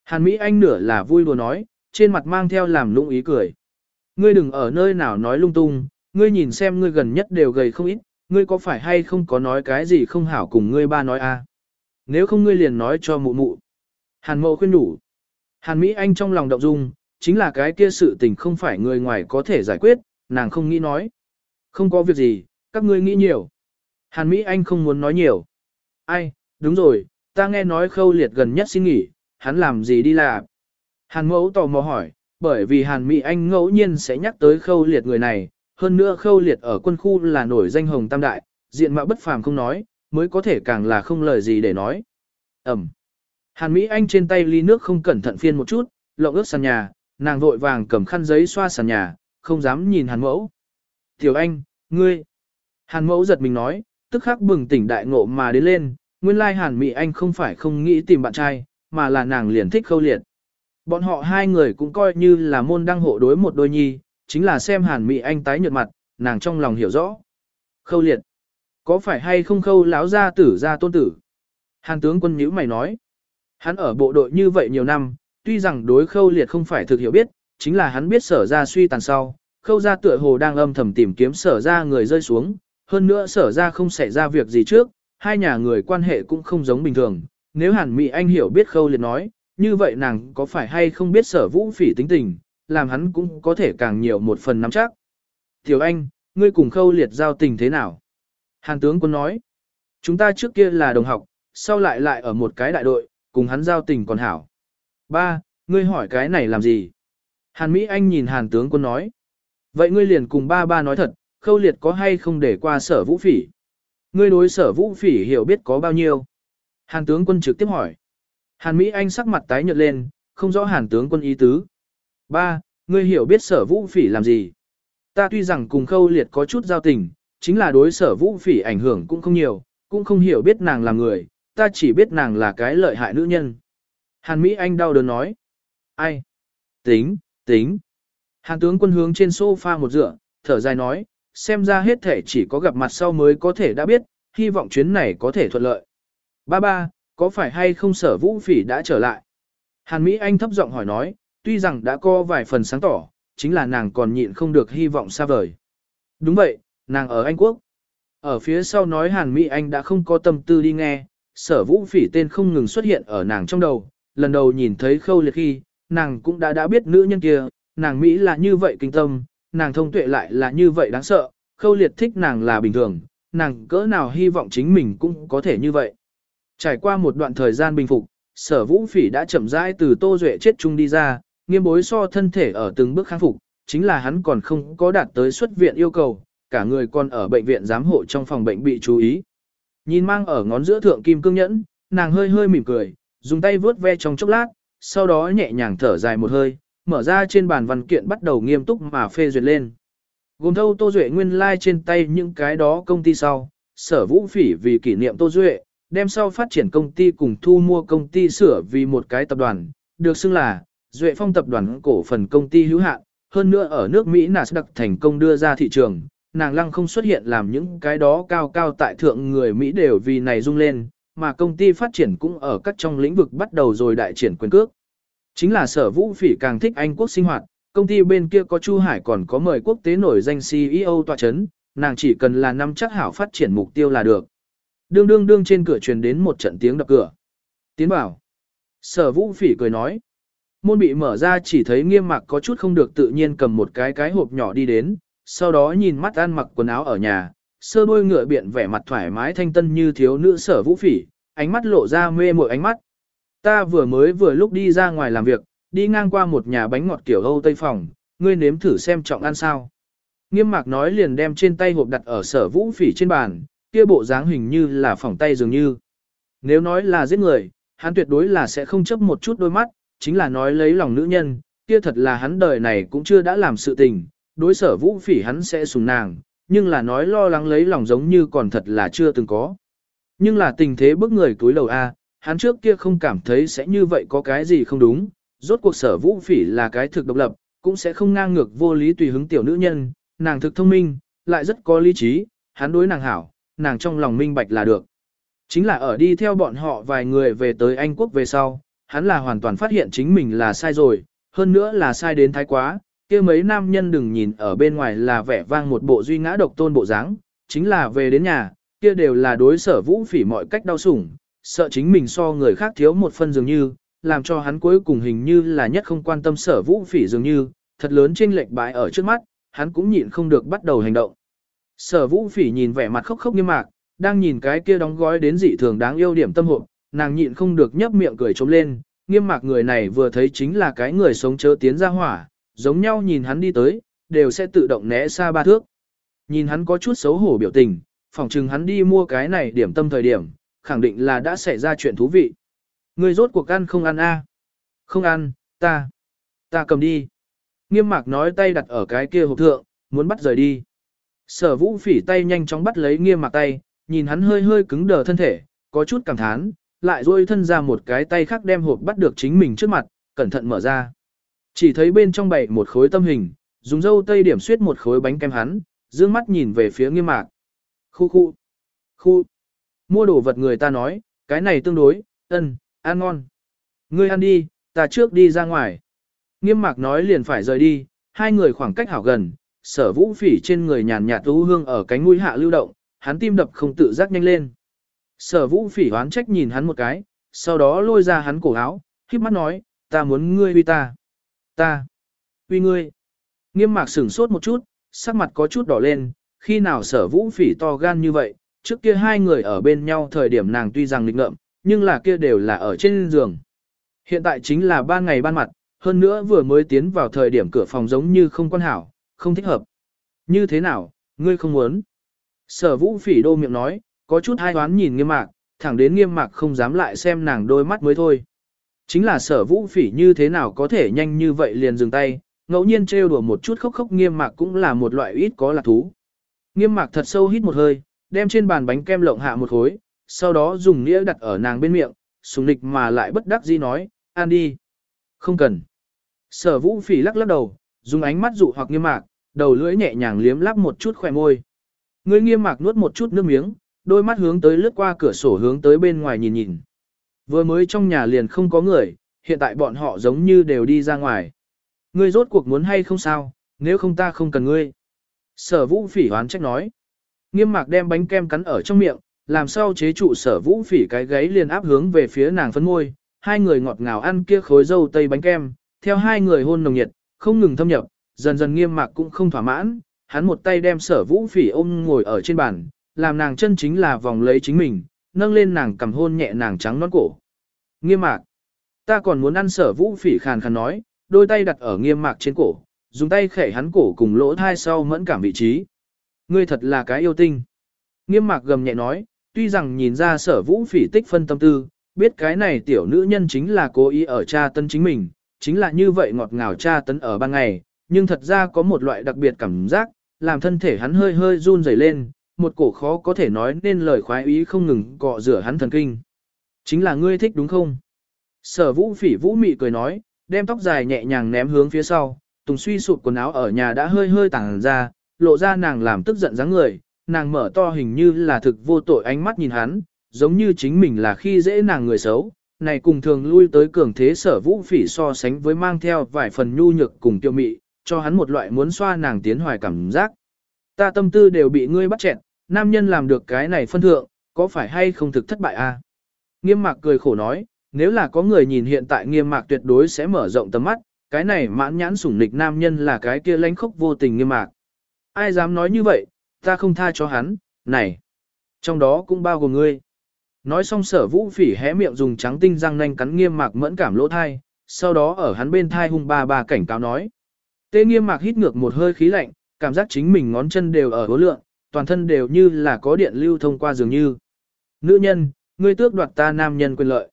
S1: Hàn Mỹ Anh nửa là vui đùa nói, trên mặt mang theo làm lung ý cười. Ngươi đừng ở nơi nào nói lung tung, ngươi nhìn xem ngươi gần nhất đều gầy không ít, ngươi có phải hay không có nói cái gì không hảo cùng ngươi ba nói a? Nếu không ngươi liền nói cho mụ mụ. Hàn mộ khuyên đủ. Hàn Mỹ Anh trong lòng động dung, chính là cái kia sự tình không phải người ngoài có thể giải quyết, nàng không nghĩ nói. Không có việc gì, các ngươi nghĩ nhiều. Hàn Mỹ Anh không muốn nói nhiều. Ai, đúng rồi, ta nghe nói khâu liệt gần nhất xin nghỉ, hắn làm gì đi làm? Hàn mẫu tò mò hỏi, bởi vì Hàn Mỹ Anh ngẫu nhiên sẽ nhắc tới khâu liệt người này, hơn nữa khâu liệt ở quân khu là nổi danh hồng tam đại, diện mạo bất phàm không nói, mới có thể càng là không lời gì để nói. Ẩm. Hàn Mỹ Anh trên tay ly nước không cẩn thận phiên một chút, lộng ướt sàn nhà, nàng vội vàng cầm khăn giấy xoa sàn nhà, không dám nhìn Hàn Mẫu. Tiểu Anh, ngươi. Hàn Mẫu giật mình nói, tức khắc bừng tỉnh đại ngộ mà đến lên, nguyên lai Hàn Mỹ Anh không phải không nghĩ tìm bạn trai, mà là nàng liền thích khâu liệt. Bọn họ hai người cũng coi như là môn đăng hộ đối một đôi nhi, chính là xem Hàn Mỹ Anh tái nhợt mặt, nàng trong lòng hiểu rõ. Khâu liệt. Có phải hay không khâu láo ra tử ra tôn tử? Hàn tướng quân nhữ mày nói. Hắn ở bộ đội như vậy nhiều năm, tuy rằng đối khâu liệt không phải thực hiểu biết, chính là hắn biết sở ra suy tàn sau. Khâu ra tựa hồ đang âm thầm tìm kiếm sở ra người rơi xuống, hơn nữa sở ra không xảy ra việc gì trước, hai nhà người quan hệ cũng không giống bình thường. Nếu Hàn Mỹ Anh hiểu biết khâu liệt nói, như vậy nàng có phải hay không biết sở vũ phỉ tính tình, làm hắn cũng có thể càng nhiều một phần nắm chắc. Tiểu Anh, ngươi cùng khâu liệt giao tình thế nào? Hàn tướng quân nói, chúng ta trước kia là đồng học, sau lại lại ở một cái đại đội, cùng hắn giao tình còn hảo. Ba, ngươi hỏi cái này làm gì? Hàn Mỹ Anh nhìn Hàn tướng quân nói, vậy ngươi liền cùng ba ba nói thật, khâu liệt có hay không để qua sở vũ phỉ? Ngươi đối sở vũ phỉ hiểu biết có bao nhiêu? Hàn tướng quân trực tiếp hỏi. Hàn Mỹ Anh sắc mặt tái nhợt lên, không rõ Hàn tướng quân ý tứ. Ba, ngươi hiểu biết sở vũ phỉ làm gì? Ta tuy rằng cùng khâu liệt có chút giao tình, chính là đối sở vũ phỉ ảnh hưởng cũng không nhiều, cũng không hiểu biết nàng là người, ta chỉ biết nàng là cái lợi hại nữ nhân. Hàn Mỹ Anh đau đớn nói. Ai? Tính, tính. Hàn tướng quân hướng trên sofa một dựa, thở dài nói, xem ra hết thể chỉ có gặp mặt sau mới có thể đã biết, hy vọng chuyến này có thể thuận lợi. Ba ba, có phải hay không sở vũ phỉ đã trở lại? Hàn Mỹ Anh thấp giọng hỏi nói, tuy rằng đã có vài phần sáng tỏ, chính là nàng còn nhịn không được hy vọng xa vời. Đúng vậy, nàng ở Anh Quốc. Ở phía sau nói Hàn Mỹ Anh đã không có tâm tư đi nghe, sở vũ phỉ tên không ngừng xuất hiện ở nàng trong đầu, lần đầu nhìn thấy khâu liệt khi, nàng cũng đã đã biết nữ nhân kia, nàng Mỹ là như vậy kinh tâm, nàng thông tuệ lại là như vậy đáng sợ, khâu liệt thích nàng là bình thường, nàng cỡ nào hy vọng chính mình cũng có thể như vậy. Trải qua một đoạn thời gian bình phục, sở vũ phỉ đã chậm rãi từ tô duệ chết chung đi ra, nghiêm bối so thân thể ở từng bước kháng phục, chính là hắn còn không có đạt tới xuất viện yêu cầu, cả người còn ở bệnh viện giám hộ trong phòng bệnh bị chú ý. Nhìn mang ở ngón giữa thượng kim cương nhẫn, nàng hơi hơi mỉm cười, dùng tay vướt ve trong chốc lát, sau đó nhẹ nhàng thở dài một hơi, mở ra trên bàn văn kiện bắt đầu nghiêm túc mà phê duyệt lên. Gồm thâu Tô Duệ nguyên lai like trên tay những cái đó công ty sau, sở vũ phỉ vì kỷ niệm Tô Duệ, đem sau phát triển công ty cùng thu mua công ty sửa vì một cái tập đoàn, được xưng là Duệ Phong tập đoàn cổ phần công ty hữu hạn, hơn nữa ở nước Mỹ Nasdaq thành công đưa ra thị trường, nàng lăng không xuất hiện làm những cái đó cao cao tại thượng người Mỹ đều vì này rung lên, mà công ty phát triển cũng ở các trong lĩnh vực bắt đầu rồi đại triển quyền cước. Chính là sở vũ phỉ càng thích Anh quốc sinh hoạt, công ty bên kia có Chu Hải còn có mời quốc tế nổi danh CEO tòa chấn, nàng chỉ cần là năm chắc hảo phát triển mục tiêu là được. Đương đương đương trên cửa truyền đến một trận tiếng đập cửa. Tiến bảo. Sở vũ phỉ cười nói. Môn bị mở ra chỉ thấy nghiêm mặc có chút không được tự nhiên cầm một cái cái hộp nhỏ đi đến, sau đó nhìn mắt ăn mặc quần áo ở nhà, sơ đôi ngựa biện vẻ mặt thoải mái thanh tân như thiếu nữ sở vũ phỉ, ánh mắt lộ ra mê mội ánh mắt. Ta vừa mới vừa lúc đi ra ngoài làm việc, đi ngang qua một nhà bánh ngọt kiểu Âu Tây phòng, ngươi nếm thử xem trọng ăn sao. Nghiêm mạc nói liền đem trên tay hộp đặt ở sở vũ phỉ trên bàn, kia bộ dáng hình như là phỏng tay dường như. Nếu nói là giết người, hắn tuyệt đối là sẽ không chấp một chút đôi mắt, chính là nói lấy lòng nữ nhân, kia thật là hắn đời này cũng chưa đã làm sự tình, đối sở vũ phỉ hắn sẽ sùng nàng, nhưng là nói lo lắng lấy lòng giống như còn thật là chưa từng có. Nhưng là tình thế bức người túi lầu A, hắn trước kia không cảm thấy sẽ như vậy có cái gì không đúng, rốt cuộc sở vũ phỉ là cái thực độc lập, cũng sẽ không ngang ngược vô lý tùy hứng tiểu nữ nhân, nàng thực thông minh, lại rất có lý trí, hắn đối nàng hảo, nàng trong lòng minh bạch là được. Chính là ở đi theo bọn họ vài người về tới Anh Quốc về sau, hắn là hoàn toàn phát hiện chính mình là sai rồi, hơn nữa là sai đến thái quá, kia mấy nam nhân đừng nhìn ở bên ngoài là vẻ vang một bộ duy ngã độc tôn bộ dáng, chính là về đến nhà, kia đều là đối sở vũ phỉ mọi cách đau sủng, sợ chính mình so người khác thiếu một phân dường như, làm cho hắn cuối cùng hình như là nhất không quan tâm sở vũ phỉ dường như, thật lớn trên lệch bãi ở trước mắt, hắn cũng nhịn không được bắt đầu hành động. Sở vũ phỉ nhìn vẻ mặt khóc khóc nghiêm mạc, đang nhìn cái kia đóng gói đến dị thường đáng yêu điểm tâm hộp, nàng nhịn không được nhấp miệng cười trống lên, nghiêm mạc người này vừa thấy chính là cái người sống chớ tiến ra hỏa, giống nhau nhìn hắn đi tới, đều sẽ tự động né xa ba thước. Nhìn hắn có chút xấu hổ biểu tình, phỏng chừng hắn đi mua cái này điểm tâm thời điểm, khẳng định là đã xảy ra chuyện thú vị. Người rốt cuộc ăn không ăn a? Không ăn, ta, ta cầm đi. Nghiêm mạc nói tay đặt ở cái kia hộp thượng, muốn bắt rời đi. Sở vũ phỉ tay nhanh chóng bắt lấy nghiêm mạc tay, nhìn hắn hơi hơi cứng đờ thân thể, có chút cảm thán, lại duỗi thân ra một cái tay khác đem hộp bắt được chính mình trước mặt, cẩn thận mở ra. Chỉ thấy bên trong bày một khối tâm hình, dùng dâu tây điểm suyết một khối bánh kem hắn, dương mắt nhìn về phía nghiêm mạc. Khu khu, khu, mua đồ vật người ta nói, cái này tương đối, ân, ăn ngon. Ngươi ăn đi, ta trước đi ra ngoài. Nghiêm mạc nói liền phải rời đi, hai người khoảng cách hảo gần, sở vũ phỉ trên người nhàn nhạt tú hương ở cánh mũi hạ lưu động, hắn tim đập không tự giác nhanh lên. Sở vũ phỉ hoán trách nhìn hắn một cái, sau đó lôi ra hắn cổ áo, khiếp mắt nói, ta muốn ngươi huy ta. Ta. Uy ngươi. Nghiêm mạc sửng sốt một chút, sắc mặt có chút đỏ lên, khi nào sở vũ phỉ to gan như vậy, trước kia hai người ở bên nhau thời điểm nàng tuy rằng lịch ngợm, nhưng là kia đều là ở trên giường. Hiện tại chính là ban ngày ban mặt, hơn nữa vừa mới tiến vào thời điểm cửa phòng giống như không quan hảo, không thích hợp. Như thế nào, ngươi không muốn? Sở vũ phỉ đô miệng nói, có chút hai đoán nhìn nghiêm mạc, thẳng đến nghiêm mạc không dám lại xem nàng đôi mắt mới thôi. Chính là sở vũ phỉ như thế nào có thể nhanh như vậy liền dừng tay, ngẫu nhiên trêu đùa một chút khóc khóc nghiêm mạc cũng là một loại ít có lạc thú. Nghiêm mạc thật sâu hít một hơi, đem trên bàn bánh kem lộng hạ một khối, sau đó dùng nĩa đặt ở nàng bên miệng, sùng nịch mà lại bất đắc dĩ nói, ăn đi. Không cần. Sở vũ phỉ lắc lắc đầu, dùng ánh mắt dụ hoặc nghiêm mạc, đầu lưỡi nhẹ nhàng liếm lắp một chút khỏe môi. Người nghiêm mạc nuốt một chút nước miếng, đôi mắt hướng tới lướt qua cửa sổ hướng tới bên ngoài nhìn nhìn. Vừa mới trong nhà liền không có người, hiện tại bọn họ giống như đều đi ra ngoài. Ngươi rốt cuộc muốn hay không sao, nếu không ta không cần ngươi. Sở vũ phỉ hoán trách nói. Nghiêm mạc đem bánh kem cắn ở trong miệng, làm sao chế trụ sở vũ phỉ cái gáy liền áp hướng về phía nàng phấn môi. Hai người ngọt ngào ăn kia khối dâu tây bánh kem, theo hai người hôn nồng nhiệt, không ngừng thâm nhập, dần dần nghiêm mạc cũng không thỏa mãn. Hắn một tay đem sở vũ phỉ ôm ngồi ở trên bàn, làm nàng chân chính là vòng lấy chính mình, nâng lên nàng cầm hôn nhẹ nàng trắng non cổ. Nghiêm mạc, ta còn muốn ăn sở vũ phỉ khàn khàn nói, đôi tay đặt ở nghiêm mạc trên cổ, dùng tay khẽ hắn cổ cùng lỗ thai sau mẫn cảm vị trí. Ngươi thật là cái yêu tinh. Nghiêm mạc gầm nhẹ nói, tuy rằng nhìn ra sở vũ phỉ tích phân tâm tư, biết cái này tiểu nữ nhân chính là cố ý ở cha tân chính mình, chính là như vậy ngọt ngào cha tấn ở ban ngày, nhưng thật ra có một loại đặc biệt cảm giác, làm thân thể hắn hơi hơi run rẩy lên, một cổ khó có thể nói nên lời khoái ý không ngừng cọ rửa hắn thần kinh. Chính là ngươi thích đúng không? Sở vũ phỉ vũ mị cười nói, đem tóc dài nhẹ nhàng ném hướng phía sau, tùng suy sụp quần áo ở nhà đã hơi hơi tàng ra, lộ ra nàng làm tức giận dáng người, nàng mở to hình như là thực vô tội ánh mắt nhìn hắn, giống như chính mình là khi dễ nàng người xấu, này cùng thường lui tới cường thế sở vũ phỉ so sánh với mang theo vài phần nhu nhược cùng tiêu mị, cho hắn một loại muốn xoa nàng tiến hoài cảm giác. Ta tâm tư đều bị ngươi bắt chẹn, nam nhân làm được cái này phân thượng, có phải hay không thực thất bại a? À? Nghiêm mạc cười khổ nói, nếu là có người nhìn hiện tại nghiêm mạc tuyệt đối sẽ mở rộng tầm mắt, cái này mãn nhãn sủng nịch nam nhân là cái kia lãnh khốc vô tình nghiêm mạc. Ai dám nói như vậy, ta không tha cho hắn, này. Trong đó cũng bao gồm ngươi. Nói xong sở vũ phỉ hé miệng dùng trắng tinh răng nanh cắn nghiêm mạc mẫn cảm lỗ thai, sau đó ở hắn bên thai hung ba ba cảnh cáo nói. Tê nghiêm mạc hít ngược một hơi khí lạnh, cảm giác chính mình ngón chân đều ở hố lượng, toàn thân đều như là có điện lưu thông qua dường như. Nữ nhân, ngươi tước đoạt ta nam nhân quyền lợi.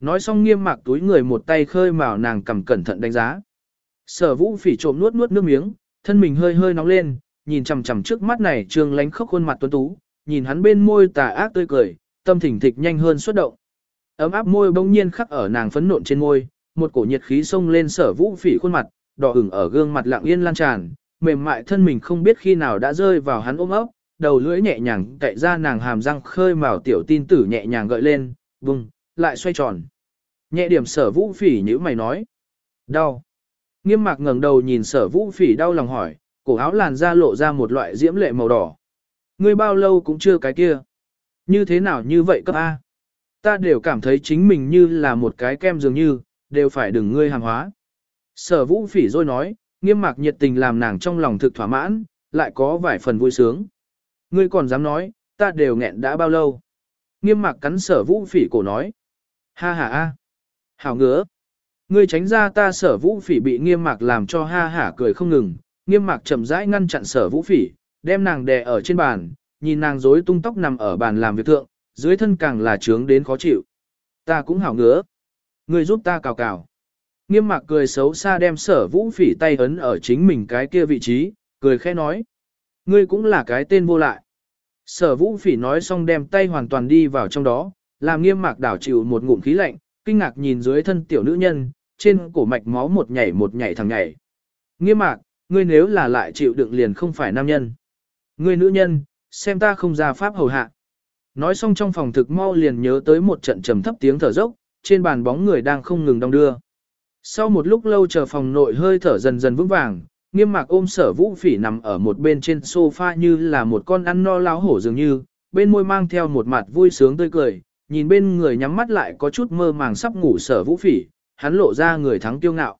S1: Nói xong nghiêm mạc túi người một tay khơi mào nàng cầm cẩn thận đánh giá. Sở vũ phỉ trộm nuốt nuốt nước miếng, thân mình hơi hơi nóng lên, nhìn chằm chằm trước mắt này trương lánh khóc khuôn mặt tuấn tú, nhìn hắn bên môi tà ác tươi cười, tâm thỉnh thịch nhanh hơn xuất động. Ấm áp môi bỗng nhiên khắc ở nàng phấn nộn trên môi, một cổ nhiệt khí xông lên sở vũ phỉ khuôn mặt, đỏ ửng ở gương mặt lặng yên lan tràn, mềm mại thân mình không biết khi nào đã rơi vào hắn ôm ấp, đầu lưỡi nhẹ nhàng cậy ra nàng hàm răng khơi màu tiểu tin tử nhẹ nhàng gợi lên, vùng, lại xoay tròn. Nhẹ điểm sở vũ phỉ như mày nói. Đau. Nghiêm mạc ngẩng đầu nhìn sở vũ phỉ đau lòng hỏi, cổ áo làn da lộ ra một loại diễm lệ màu đỏ. Ngươi bao lâu cũng chưa cái kia. Như thế nào như vậy cấp A? Ta đều cảm thấy chính mình như là một cái kem dường như, đều phải đừng ngươi hàng hóa. Sở vũ phỉ rồi nói, nghiêm mạc nhiệt tình làm nàng trong lòng thực thỏa mãn, lại có vài phần vui sướng. Ngươi còn dám nói, ta đều nghẹn đã bao lâu. Nghiêm mạc cắn sở vũ phỉ cổ nói. Ha ha ha. Hảo ngứa. Ngươi tránh ra ta sở vũ phỉ bị nghiêm mạc làm cho ha hả cười không ngừng. Nghiêm mạc chậm rãi ngăn chặn sở vũ phỉ, đem nàng đè ở trên bàn, nhìn nàng rối tung tóc nằm ở bàn làm việc thượng, dưới thân càng là trướng đến khó chịu. Ta cũng hảo ngứa. Ngươi giúp ta cào cào. Nghiêm mạc cười xấu xa đem sở vũ phỉ tay ấn ở chính mình cái kia vị trí, cười khẽ nói. Ngươi cũng là cái tên vô lại. Sở vũ phỉ nói xong đem tay hoàn toàn đi vào trong đó, làm nghiêm mạc đảo chịu một ngụm khí lạnh, kinh ngạc nhìn dưới thân tiểu nữ nhân, trên cổ mạch máu một nhảy một nhảy thằng nhảy. Nghiêm mạc, ngươi nếu là lại chịu đựng liền không phải nam nhân. Ngươi nữ nhân, xem ta không ra pháp hầu hạ. Nói xong trong phòng thực mau liền nhớ tới một trận trầm thấp tiếng thở dốc, trên bàn bóng người đang không ngừng đong đưa. Sau một lúc lâu chờ phòng nội hơi thở dần dần vững vàng, nghiêm mạc ôm sở vũ phỉ nằm ở một bên trên sofa như là một con ăn no láo hổ dường như, bên môi mang theo một mặt vui sướng tươi cười, nhìn bên người nhắm mắt lại có chút mơ màng sắp ngủ sở vũ phỉ, hắn lộ ra người thắng kiêu ngạo.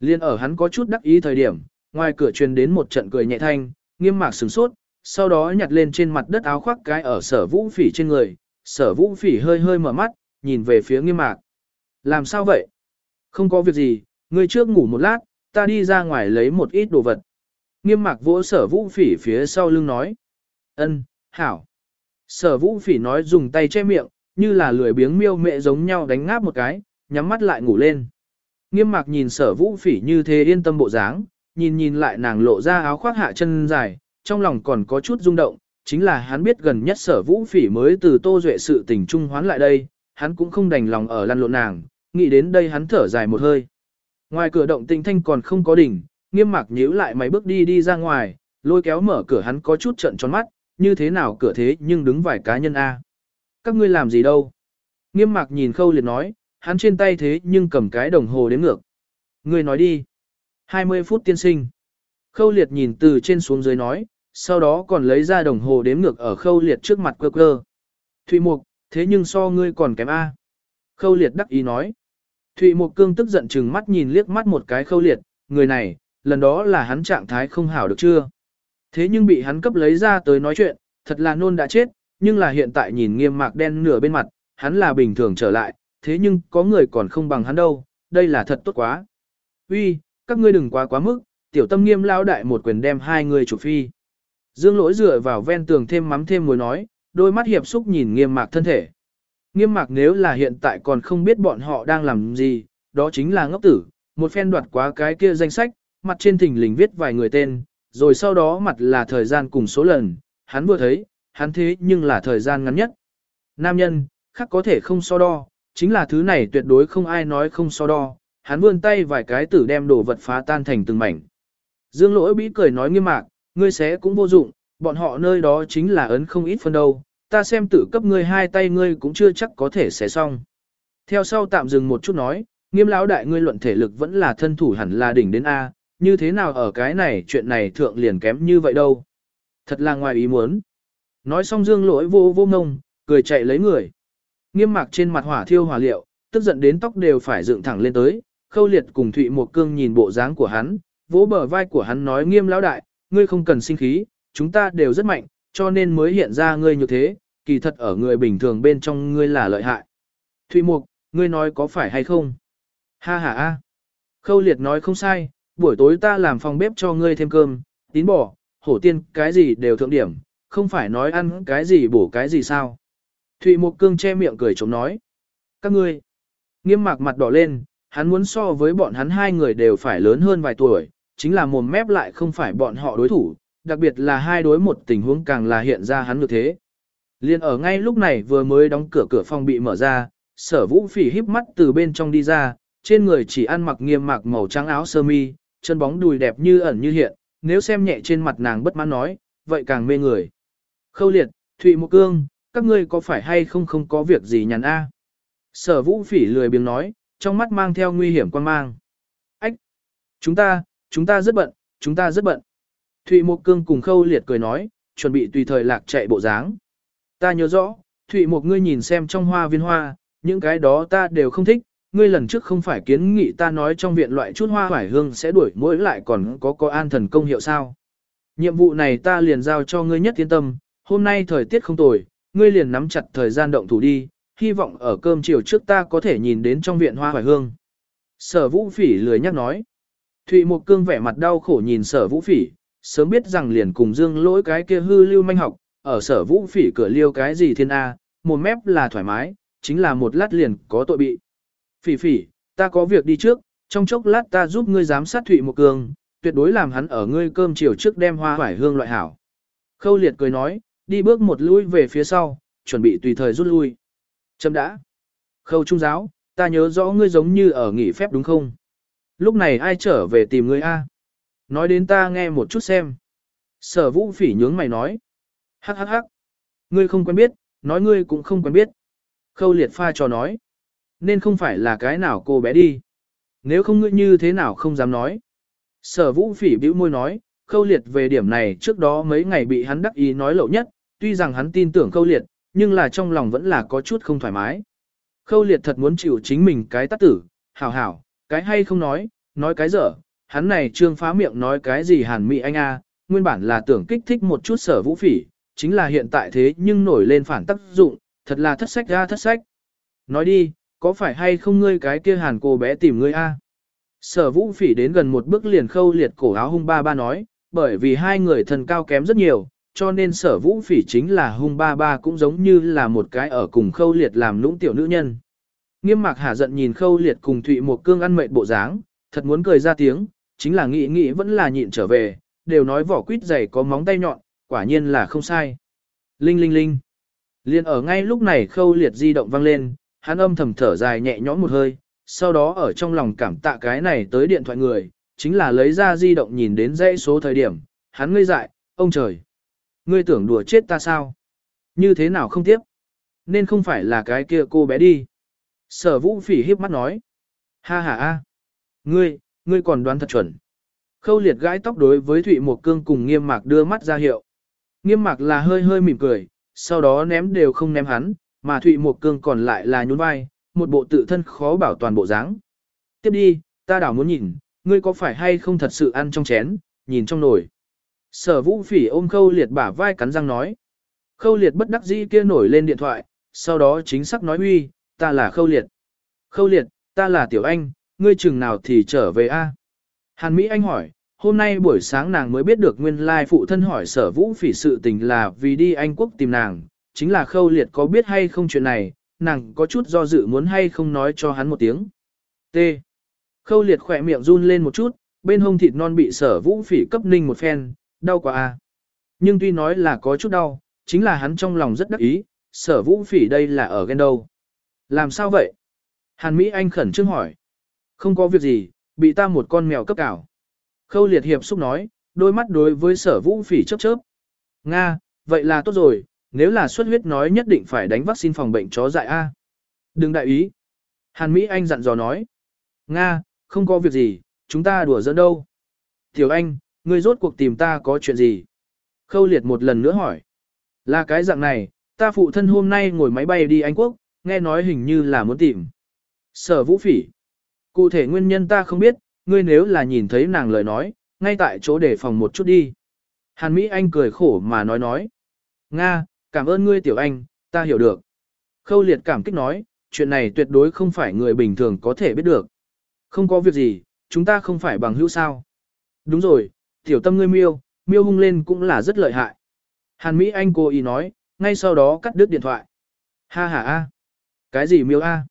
S1: Liên ở hắn có chút đắc ý thời điểm, ngoài cửa truyền đến một trận cười nhẹ thanh, nghiêm mạc sửng sốt, sau đó nhặt lên trên mặt đất áo khoác cái ở sở vũ phỉ trên người, sở vũ phỉ hơi hơi mở mắt, nhìn về phía nghiêm mạc. Làm sao vậy? Không có việc gì, ngươi trước ngủ một lát, ta đi ra ngoài lấy một ít đồ vật. Nghiêm mạc vỗ sở vũ phỉ phía sau lưng nói. ân, hảo. Sở vũ phỉ nói dùng tay che miệng, như là lười biếng miêu mẹ giống nhau đánh ngáp một cái, nhắm mắt lại ngủ lên. Nghiêm mạc nhìn sở vũ phỉ như thế yên tâm bộ dáng, nhìn nhìn lại nàng lộ ra áo khoác hạ chân dài, trong lòng còn có chút rung động, chính là hắn biết gần nhất sở vũ phỉ mới từ tô duệ sự tình trung hoán lại đây, hắn cũng không đành lòng ở lăn lộn nàng, nghĩ đến đây hắn thở dài một hơi. Ngoài cửa động tinh thanh còn không có đỉnh, nghiêm mặc nhíu lại mấy bước đi đi ra ngoài, lôi kéo mở cửa hắn có chút trận tròn mắt, như thế nào cửa thế nhưng đứng vài cá nhân A. Các ngươi làm gì đâu? Nghiêm mặc nhìn khâu liệt nói, hắn trên tay thế nhưng cầm cái đồng hồ đếm ngược. Ngươi nói đi. 20 phút tiên sinh. Khâu liệt nhìn từ trên xuống dưới nói, sau đó còn lấy ra đồng hồ đếm ngược ở khâu liệt trước mặt cơ cơ. Thụy Mục, thế nhưng so ngươi còn kém A. Khâu liệt đắc ý nói. Thụy Mộc Cương tức giận chừng mắt nhìn liếc mắt một cái khâu liệt, người này, lần đó là hắn trạng thái không hảo được chưa? Thế nhưng bị hắn cấp lấy ra tới nói chuyện, thật là nôn đã chết, nhưng là hiện tại nhìn nghiêm mạc đen nửa bên mặt, hắn là bình thường trở lại, thế nhưng có người còn không bằng hắn đâu, đây là thật tốt quá. Uy, các ngươi đừng quá quá mức, tiểu tâm nghiêm lao đại một quyền đem hai người chủ phi. Dương lỗi dựa vào ven tường thêm mắm thêm muối nói, đôi mắt hiệp xúc nhìn nghiêm mạc thân thể. Nghiêm mạc nếu là hiện tại còn không biết bọn họ đang làm gì, đó chính là ngốc tử, một phen đoạt quá cái kia danh sách, mặt trên thỉnh lình viết vài người tên, rồi sau đó mặt là thời gian cùng số lần, hắn vừa thấy, hắn thế nhưng là thời gian ngắn nhất. Nam nhân, khác có thể không so đo, chính là thứ này tuyệt đối không ai nói không so đo, hắn vươn tay vài cái tử đem đồ vật phá tan thành từng mảnh. Dương lỗi bĩ cười nói nghiêm mạc, ngươi sẽ cũng vô dụng, bọn họ nơi đó chính là ấn không ít phân đâu, ta xem tự cấp ngươi hai tay ngươi cũng chưa chắc có thể xé xong. Theo sau tạm dừng một chút nói, nghiêm lão đại ngươi luận thể lực vẫn là thân thủ hẳn là đỉnh đến A, như thế nào ở cái này chuyện này thượng liền kém như vậy đâu. Thật là ngoài ý muốn. Nói xong dương lỗi vô vô ngông, cười chạy lấy người. Nghiêm mạc trên mặt hỏa thiêu hỏa liệu, tức giận đến tóc đều phải dựng thẳng lên tới, khâu liệt cùng Thụy Một Cương nhìn bộ dáng của hắn, vỗ bờ vai của hắn nói nghiêm lão đại, ngươi không cần sinh khí, chúng ta đều rất mạnh, cho nên mới hiện ra ngươi như thế, kỳ thật ở người bình thường bên trong ngươi là lợi hại. Thụy Mục, ngươi nói có phải hay không? Ha ha a. Khâu liệt nói không sai, buổi tối ta làm phòng bếp cho ngươi thêm cơm, tín bỏ, hổ tiên cái gì đều thượng điểm, không phải nói ăn cái gì bổ cái gì sao. Thụy Mục Cương che miệng cười chống nói. Các ngươi, nghiêm mạc mặt đỏ lên, hắn muốn so với bọn hắn hai người đều phải lớn hơn vài tuổi, chính là mồm mép lại không phải bọn họ đối thủ, đặc biệt là hai đối một tình huống càng là hiện ra hắn như thế. Liên ở ngay lúc này vừa mới đóng cửa cửa phòng bị mở ra, sở vũ phỉ híp mắt từ bên trong đi ra, trên người chỉ ăn mặc nghiêm mặc màu trắng áo sơ mi, chân bóng đùi đẹp như ẩn như hiện, nếu xem nhẹ trên mặt nàng bất mãn nói, vậy càng mê người. Khâu liệt, Thụy Một Cương, các ngươi có phải hay không không có việc gì nhàn a? Sở vũ phỉ lười biếng nói, trong mắt mang theo nguy hiểm quan mang. Ách! Chúng ta, chúng ta rất bận, chúng ta rất bận. Thụy Mộc Cương cùng khâu liệt cười nói, chuẩn bị tùy thời lạc chạy bộ dáng. Ta nhớ rõ, Thụy Mộc ngươi nhìn xem trong hoa viên hoa, những cái đó ta đều không thích, ngươi lần trước không phải kiến nghị ta nói trong viện loại chút hoa hoải hương sẽ đuổi mỗi lại còn có có an thần công hiệu sao. Nhiệm vụ này ta liền giao cho ngươi nhất yên tâm, hôm nay thời tiết không tồi, ngươi liền nắm chặt thời gian động thủ đi, hy vọng ở cơm chiều trước ta có thể nhìn đến trong viện hoa hoài hương. Sở vũ phỉ lười nhắc nói. Thụy Mộc cương vẻ mặt đau khổ nhìn sở vũ phỉ, sớm biết rằng liền cùng dương lỗi cái kia hư lưu manh học, ở sở vũ phỉ cửa liêu cái gì thiên A, một mép là thoải mái, chính là một lát liền có tội bị. Phỉ phỉ, ta có việc đi trước, trong chốc lát ta giúp ngươi giám sát Thụy một Cường, tuyệt đối làm hắn ở ngươi cơm chiều trước đem hoa hoài hương loại hảo. Khâu liệt cười nói, đi bước một lui về phía sau, chuẩn bị tùy thời rút lui. Chấm đã. Khâu trung giáo, ta nhớ rõ ngươi giống như ở nghỉ phép đúng không? Lúc này ai trở về tìm ngươi a? Nói đến ta nghe một chút xem. Sở vũ phỉ nhướng mày nói. Hắc hắc hắc. Ngươi không quen biết, nói ngươi cũng không quen biết. Khâu liệt pha cho nói. Nên không phải là cái nào cô bé đi. Nếu không ngươi như thế nào không dám nói. Sở vũ phỉ bĩu môi nói, khâu liệt về điểm này trước đó mấy ngày bị hắn đắc ý nói lậu nhất, tuy rằng hắn tin tưởng khâu liệt, nhưng là trong lòng vẫn là có chút không thoải mái. Khâu liệt thật muốn chịu chính mình cái tắt tử, hảo hảo, cái hay không nói, nói cái dở, hắn này trương phá miệng nói cái gì hàn mỹ anh a, nguyên bản là tưởng kích thích một chút sở vũ phỉ, chính là hiện tại thế nhưng nổi lên phản tác dụng, thật là thất sách ra thất sách. Nói đi, có phải hay không ngươi cái kia hàn cô bé tìm ngươi a? Sở vũ phỉ đến gần một bước liền khâu liệt cổ áo hung ba ba nói, bởi vì hai người thần cao kém rất nhiều, cho nên sở vũ phỉ chính là hung ba ba cũng giống như là một cái ở cùng khâu liệt làm lũng tiểu nữ nhân. Nghiêm mạc hà giận nhìn khâu liệt cùng thụy một cương ăn mệt bộ dáng, thật muốn cười ra tiếng, chính là nghĩ nghĩ vẫn là nhịn trở về, đều nói vỏ quýt dày có móng tay nhọn, quả nhiên là không sai. Linh linh linh. Liên ở ngay lúc này khâu liệt di động vang lên, hắn âm thầm thở dài nhẹ nhõm một hơi, sau đó ở trong lòng cảm tạ cái này tới điện thoại người, chính là lấy ra di động nhìn đến dãy số thời điểm, hắn ngây dại, ông trời. Ngươi tưởng đùa chết ta sao? Như thế nào không tiếp? Nên không phải là cái kia cô bé đi. Sở vũ phỉ hiếp mắt nói. Ha ha ha. Ngươi, ngươi còn đoán thật chuẩn. Khâu liệt gãi tóc đối với Thụy Mộc Cương cùng nghiêm mạc đưa mắt ra hiệu. Nghiêm mạc là hơi hơi mỉm cười, sau đó ném đều không ném hắn, mà Thụy Mộc Cương còn lại là nhún vai, một bộ tự thân khó bảo toàn bộ dáng. Tiếp đi, ta đảo muốn nhìn, ngươi có phải hay không thật sự ăn trong chén, nhìn trong nồi. Sở vũ phỉ ôm khâu liệt bả vai cắn răng nói. Khâu liệt bất đắc dĩ kia nổi lên điện thoại, sau đó chính xác nói uy, ta là khâu liệt. Khâu liệt, ta là tiểu anh, ngươi chừng nào thì trở về a? Hàn Mỹ Anh hỏi, hôm nay buổi sáng nàng mới biết được nguyên lai phụ thân hỏi sở vũ phỉ sự tình là vì đi Anh quốc tìm nàng, chính là khâu liệt có biết hay không chuyện này, nàng có chút do dự muốn hay không nói cho hắn một tiếng. T. Khâu liệt khỏe miệng run lên một chút, bên hông thịt non bị sở vũ phỉ cấp ninh một phen, đau quá a. Nhưng tuy nói là có chút đau, chính là hắn trong lòng rất đắc ý, sở vũ phỉ đây là ở ghen đâu. Làm sao vậy? Hàn Mỹ Anh khẩn trương hỏi. Không có việc gì, bị ta một con mèo cấp cảo. Khâu liệt hiệp xúc nói, đôi mắt đối với sở vũ phỉ chớp chớp. Nga, vậy là tốt rồi, nếu là xuất huyết nói nhất định phải đánh vaccine phòng bệnh chó dại A. Đừng đại ý. Hàn Mỹ Anh dặn dò nói. Nga, không có việc gì, chúng ta đùa giỡn đâu. Tiểu Anh, ngươi rốt cuộc tìm ta có chuyện gì? Khâu liệt một lần nữa hỏi. Là cái dạng này, ta phụ thân hôm nay ngồi máy bay đi Anh Quốc, nghe nói hình như là muốn tìm. Sở vũ phỉ. Cụ thể nguyên nhân ta không biết, ngươi nếu là nhìn thấy nàng lời nói, ngay tại chỗ để phòng một chút đi. Hàn Mỹ Anh cười khổ mà nói nói. Nga, cảm ơn ngươi tiểu anh, ta hiểu được. Khâu liệt cảm kích nói, chuyện này tuyệt đối không phải người bình thường có thể biết được. Không có việc gì, chúng ta không phải bằng hữu sao. Đúng rồi, tiểu tâm ngươi miêu, miêu hung lên cũng là rất lợi hại. Hàn Mỹ Anh cô ý nói, ngay sau đó cắt đứt điện thoại. Ha ha a, Cái gì miêu a?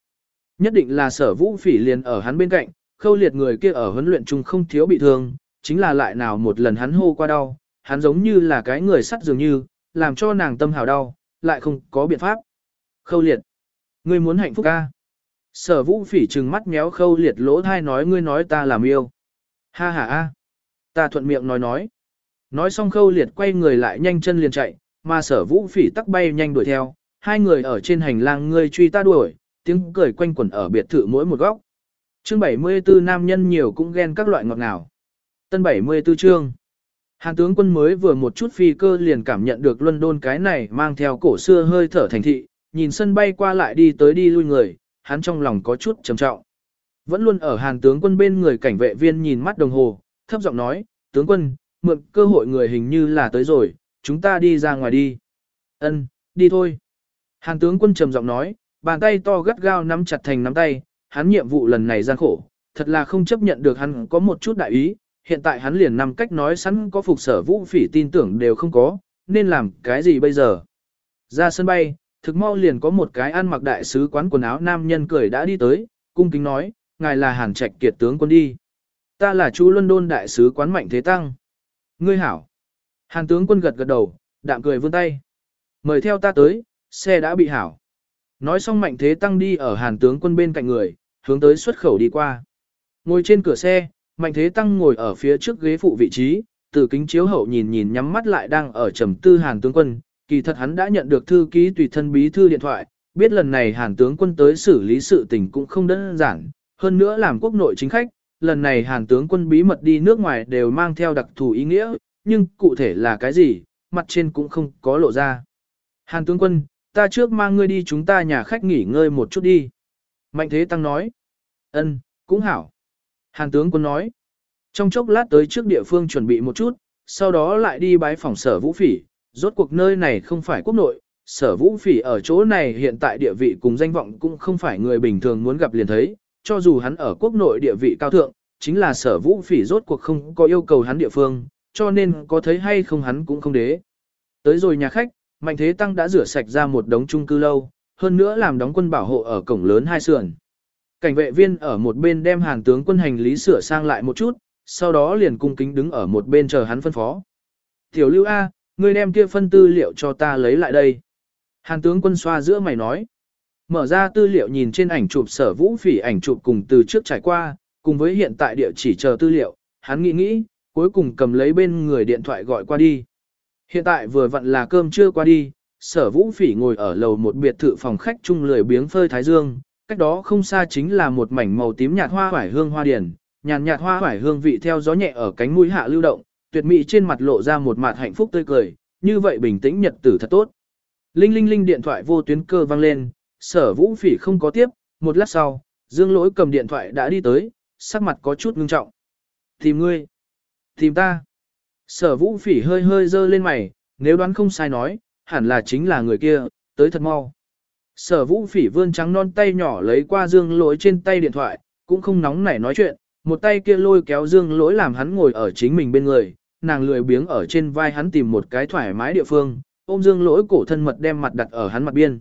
S1: Nhất định là sở vũ phỉ liền ở hắn bên cạnh, khâu liệt người kia ở huấn luyện chung không thiếu bị thương, chính là lại nào một lần hắn hô qua đau, hắn giống như là cái người sắt dường như, làm cho nàng tâm hào đau, lại không có biện pháp. Khâu liệt. Ngươi muốn hạnh phúc ca. Sở vũ phỉ trừng mắt méo khâu liệt lỗ thai nói ngươi nói ta làm yêu. Ha ha a. Ta thuận miệng nói nói. Nói xong khâu liệt quay người lại nhanh chân liền chạy, mà sở vũ phỉ tắc bay nhanh đuổi theo, hai người ở trên hành lang ngươi truy ta đuổi, tiếng cười quanh quẩn ở biệt thự mỗi một góc. Chương 74 nam nhân nhiều cũng ghen các loại ngọt ngào. Tân 74 chương. Hàn tướng quân mới vừa một chút phi cơ liền cảm nhận được London cái này mang theo cổ xưa hơi thở thành thị, nhìn sân bay qua lại đi tới đi lui người, hắn trong lòng có chút trầm trọng. Vẫn luôn ở hàn tướng quân bên người cảnh vệ viên nhìn mắt đồng hồ, thấp giọng nói, tướng quân, mượn cơ hội người hình như là tới rồi, chúng ta đi ra ngoài đi. Ân, đi thôi. Hàn tướng quân trầm giọng nói, bàn tay to gắt gao nắm chặt thành nắm tay, hắn nhiệm vụ lần này gian khổ, thật là không chấp nhận được hắn có một chút đại ý, hiện tại hắn liền nằm cách nói sẵn có phục sở vũ phỉ tin tưởng đều không có, nên làm cái gì bây giờ. Ra sân bay, thực mau liền có một cái ăn mặc đại sứ quán quần áo nam nhân cười đã đi tới, cung kính nói, ngài là hàn trạch kiệt tướng quân đi. Ta là chú London đại sứ quán mạnh thế tăng. Ngươi hảo. Hàn tướng quân gật gật đầu, đạm cười vươn tay. Mời theo ta tới, xe đã bị hảo. Nói xong mạnh thế tăng đi ở hàn tướng quân bên cạnh người, hướng tới xuất khẩu đi qua. Ngồi trên cửa xe, mạnh thế tăng ngồi ở phía trước ghế phụ vị trí, từ kính chiếu hậu nhìn nhìn nhắm mắt lại đang ở trầm tư hàn tướng quân. Kỳ thật hắn đã nhận được thư ký tùy thân bí thư điện thoại, biết lần này hàn tướng quân tới xử lý sự tình cũng không đơn giản, hơn nữa làm quốc nội chính khách, lần này hàn tướng quân bí mật đi nước ngoài đều mang theo đặc thù ý nghĩa, nhưng cụ thể là cái gì, mặt trên cũng không có lộ ra. Hàn tướng quân, ta trước mang ngươi đi chúng ta nhà khách nghỉ ngơi một chút đi. Mạnh thế tăng nói. ân, cũng hảo. Hàn tướng quân nói. Trong chốc lát tới trước địa phương chuẩn bị một chút, sau đó lại đi bái phòng sở vũ phỉ, rốt cuộc nơi này không phải quốc nội, sở vũ phỉ ở chỗ này hiện tại địa vị cùng danh vọng cũng không phải người bình thường muốn gặp liền thấy, cho dù hắn ở quốc nội địa vị cao thượng, chính là sở vũ phỉ rốt cuộc không có yêu cầu hắn địa phương, cho nên có thấy hay không hắn cũng không đế. Tới rồi nhà khách, Mạnh Thế Tăng đã rửa sạch ra một đống chung cư lâu, hơn nữa làm đóng quân bảo hộ ở cổng lớn hai sườn. Cảnh vệ viên ở một bên đem hàng tướng quân hành lý sửa sang lại một chút, sau đó liền cung kính đứng ở một bên chờ hắn phân phó. Tiểu lưu A, ngươi đem kia phân tư liệu cho ta lấy lại đây. Hàn tướng quân xoa giữa mày nói. Mở ra tư liệu nhìn trên ảnh chụp sở vũ phỉ ảnh chụp cùng từ trước trải qua, cùng với hiện tại địa chỉ chờ tư liệu, hắn nghĩ nghĩ, cuối cùng cầm lấy bên người điện thoại gọi qua đi. Hiện tại vừa vặn là cơm trưa qua đi, sở vũ phỉ ngồi ở lầu một biệt thự phòng khách chung lười biếng phơi thái dương, cách đó không xa chính là một mảnh màu tím nhạt hoa hoải hương hoa điển, nhàn nhạt hoa hoải hương vị theo gió nhẹ ở cánh mũi hạ lưu động, tuyệt mỹ trên mặt lộ ra một mặt hạnh phúc tươi cười, như vậy bình tĩnh nhật tử thật tốt. Linh linh linh điện thoại vô tuyến cơ vang lên, sở vũ phỉ không có tiếp, một lát sau, dương lỗi cầm điện thoại đã đi tới, sắc mặt có chút ngưng trọng. Tìm ngươi. Tìm ta. Sở vũ phỉ hơi hơi dơ lên mày, nếu đoán không sai nói, hẳn là chính là người kia, tới thật mau. Sở vũ phỉ vươn trắng non tay nhỏ lấy qua dương lỗi trên tay điện thoại, cũng không nóng nảy nói chuyện, một tay kia lôi kéo dương lỗi làm hắn ngồi ở chính mình bên người, nàng lười biếng ở trên vai hắn tìm một cái thoải mái địa phương, ôm dương lỗi cổ thân mật đem mặt đặt ở hắn mặt biên.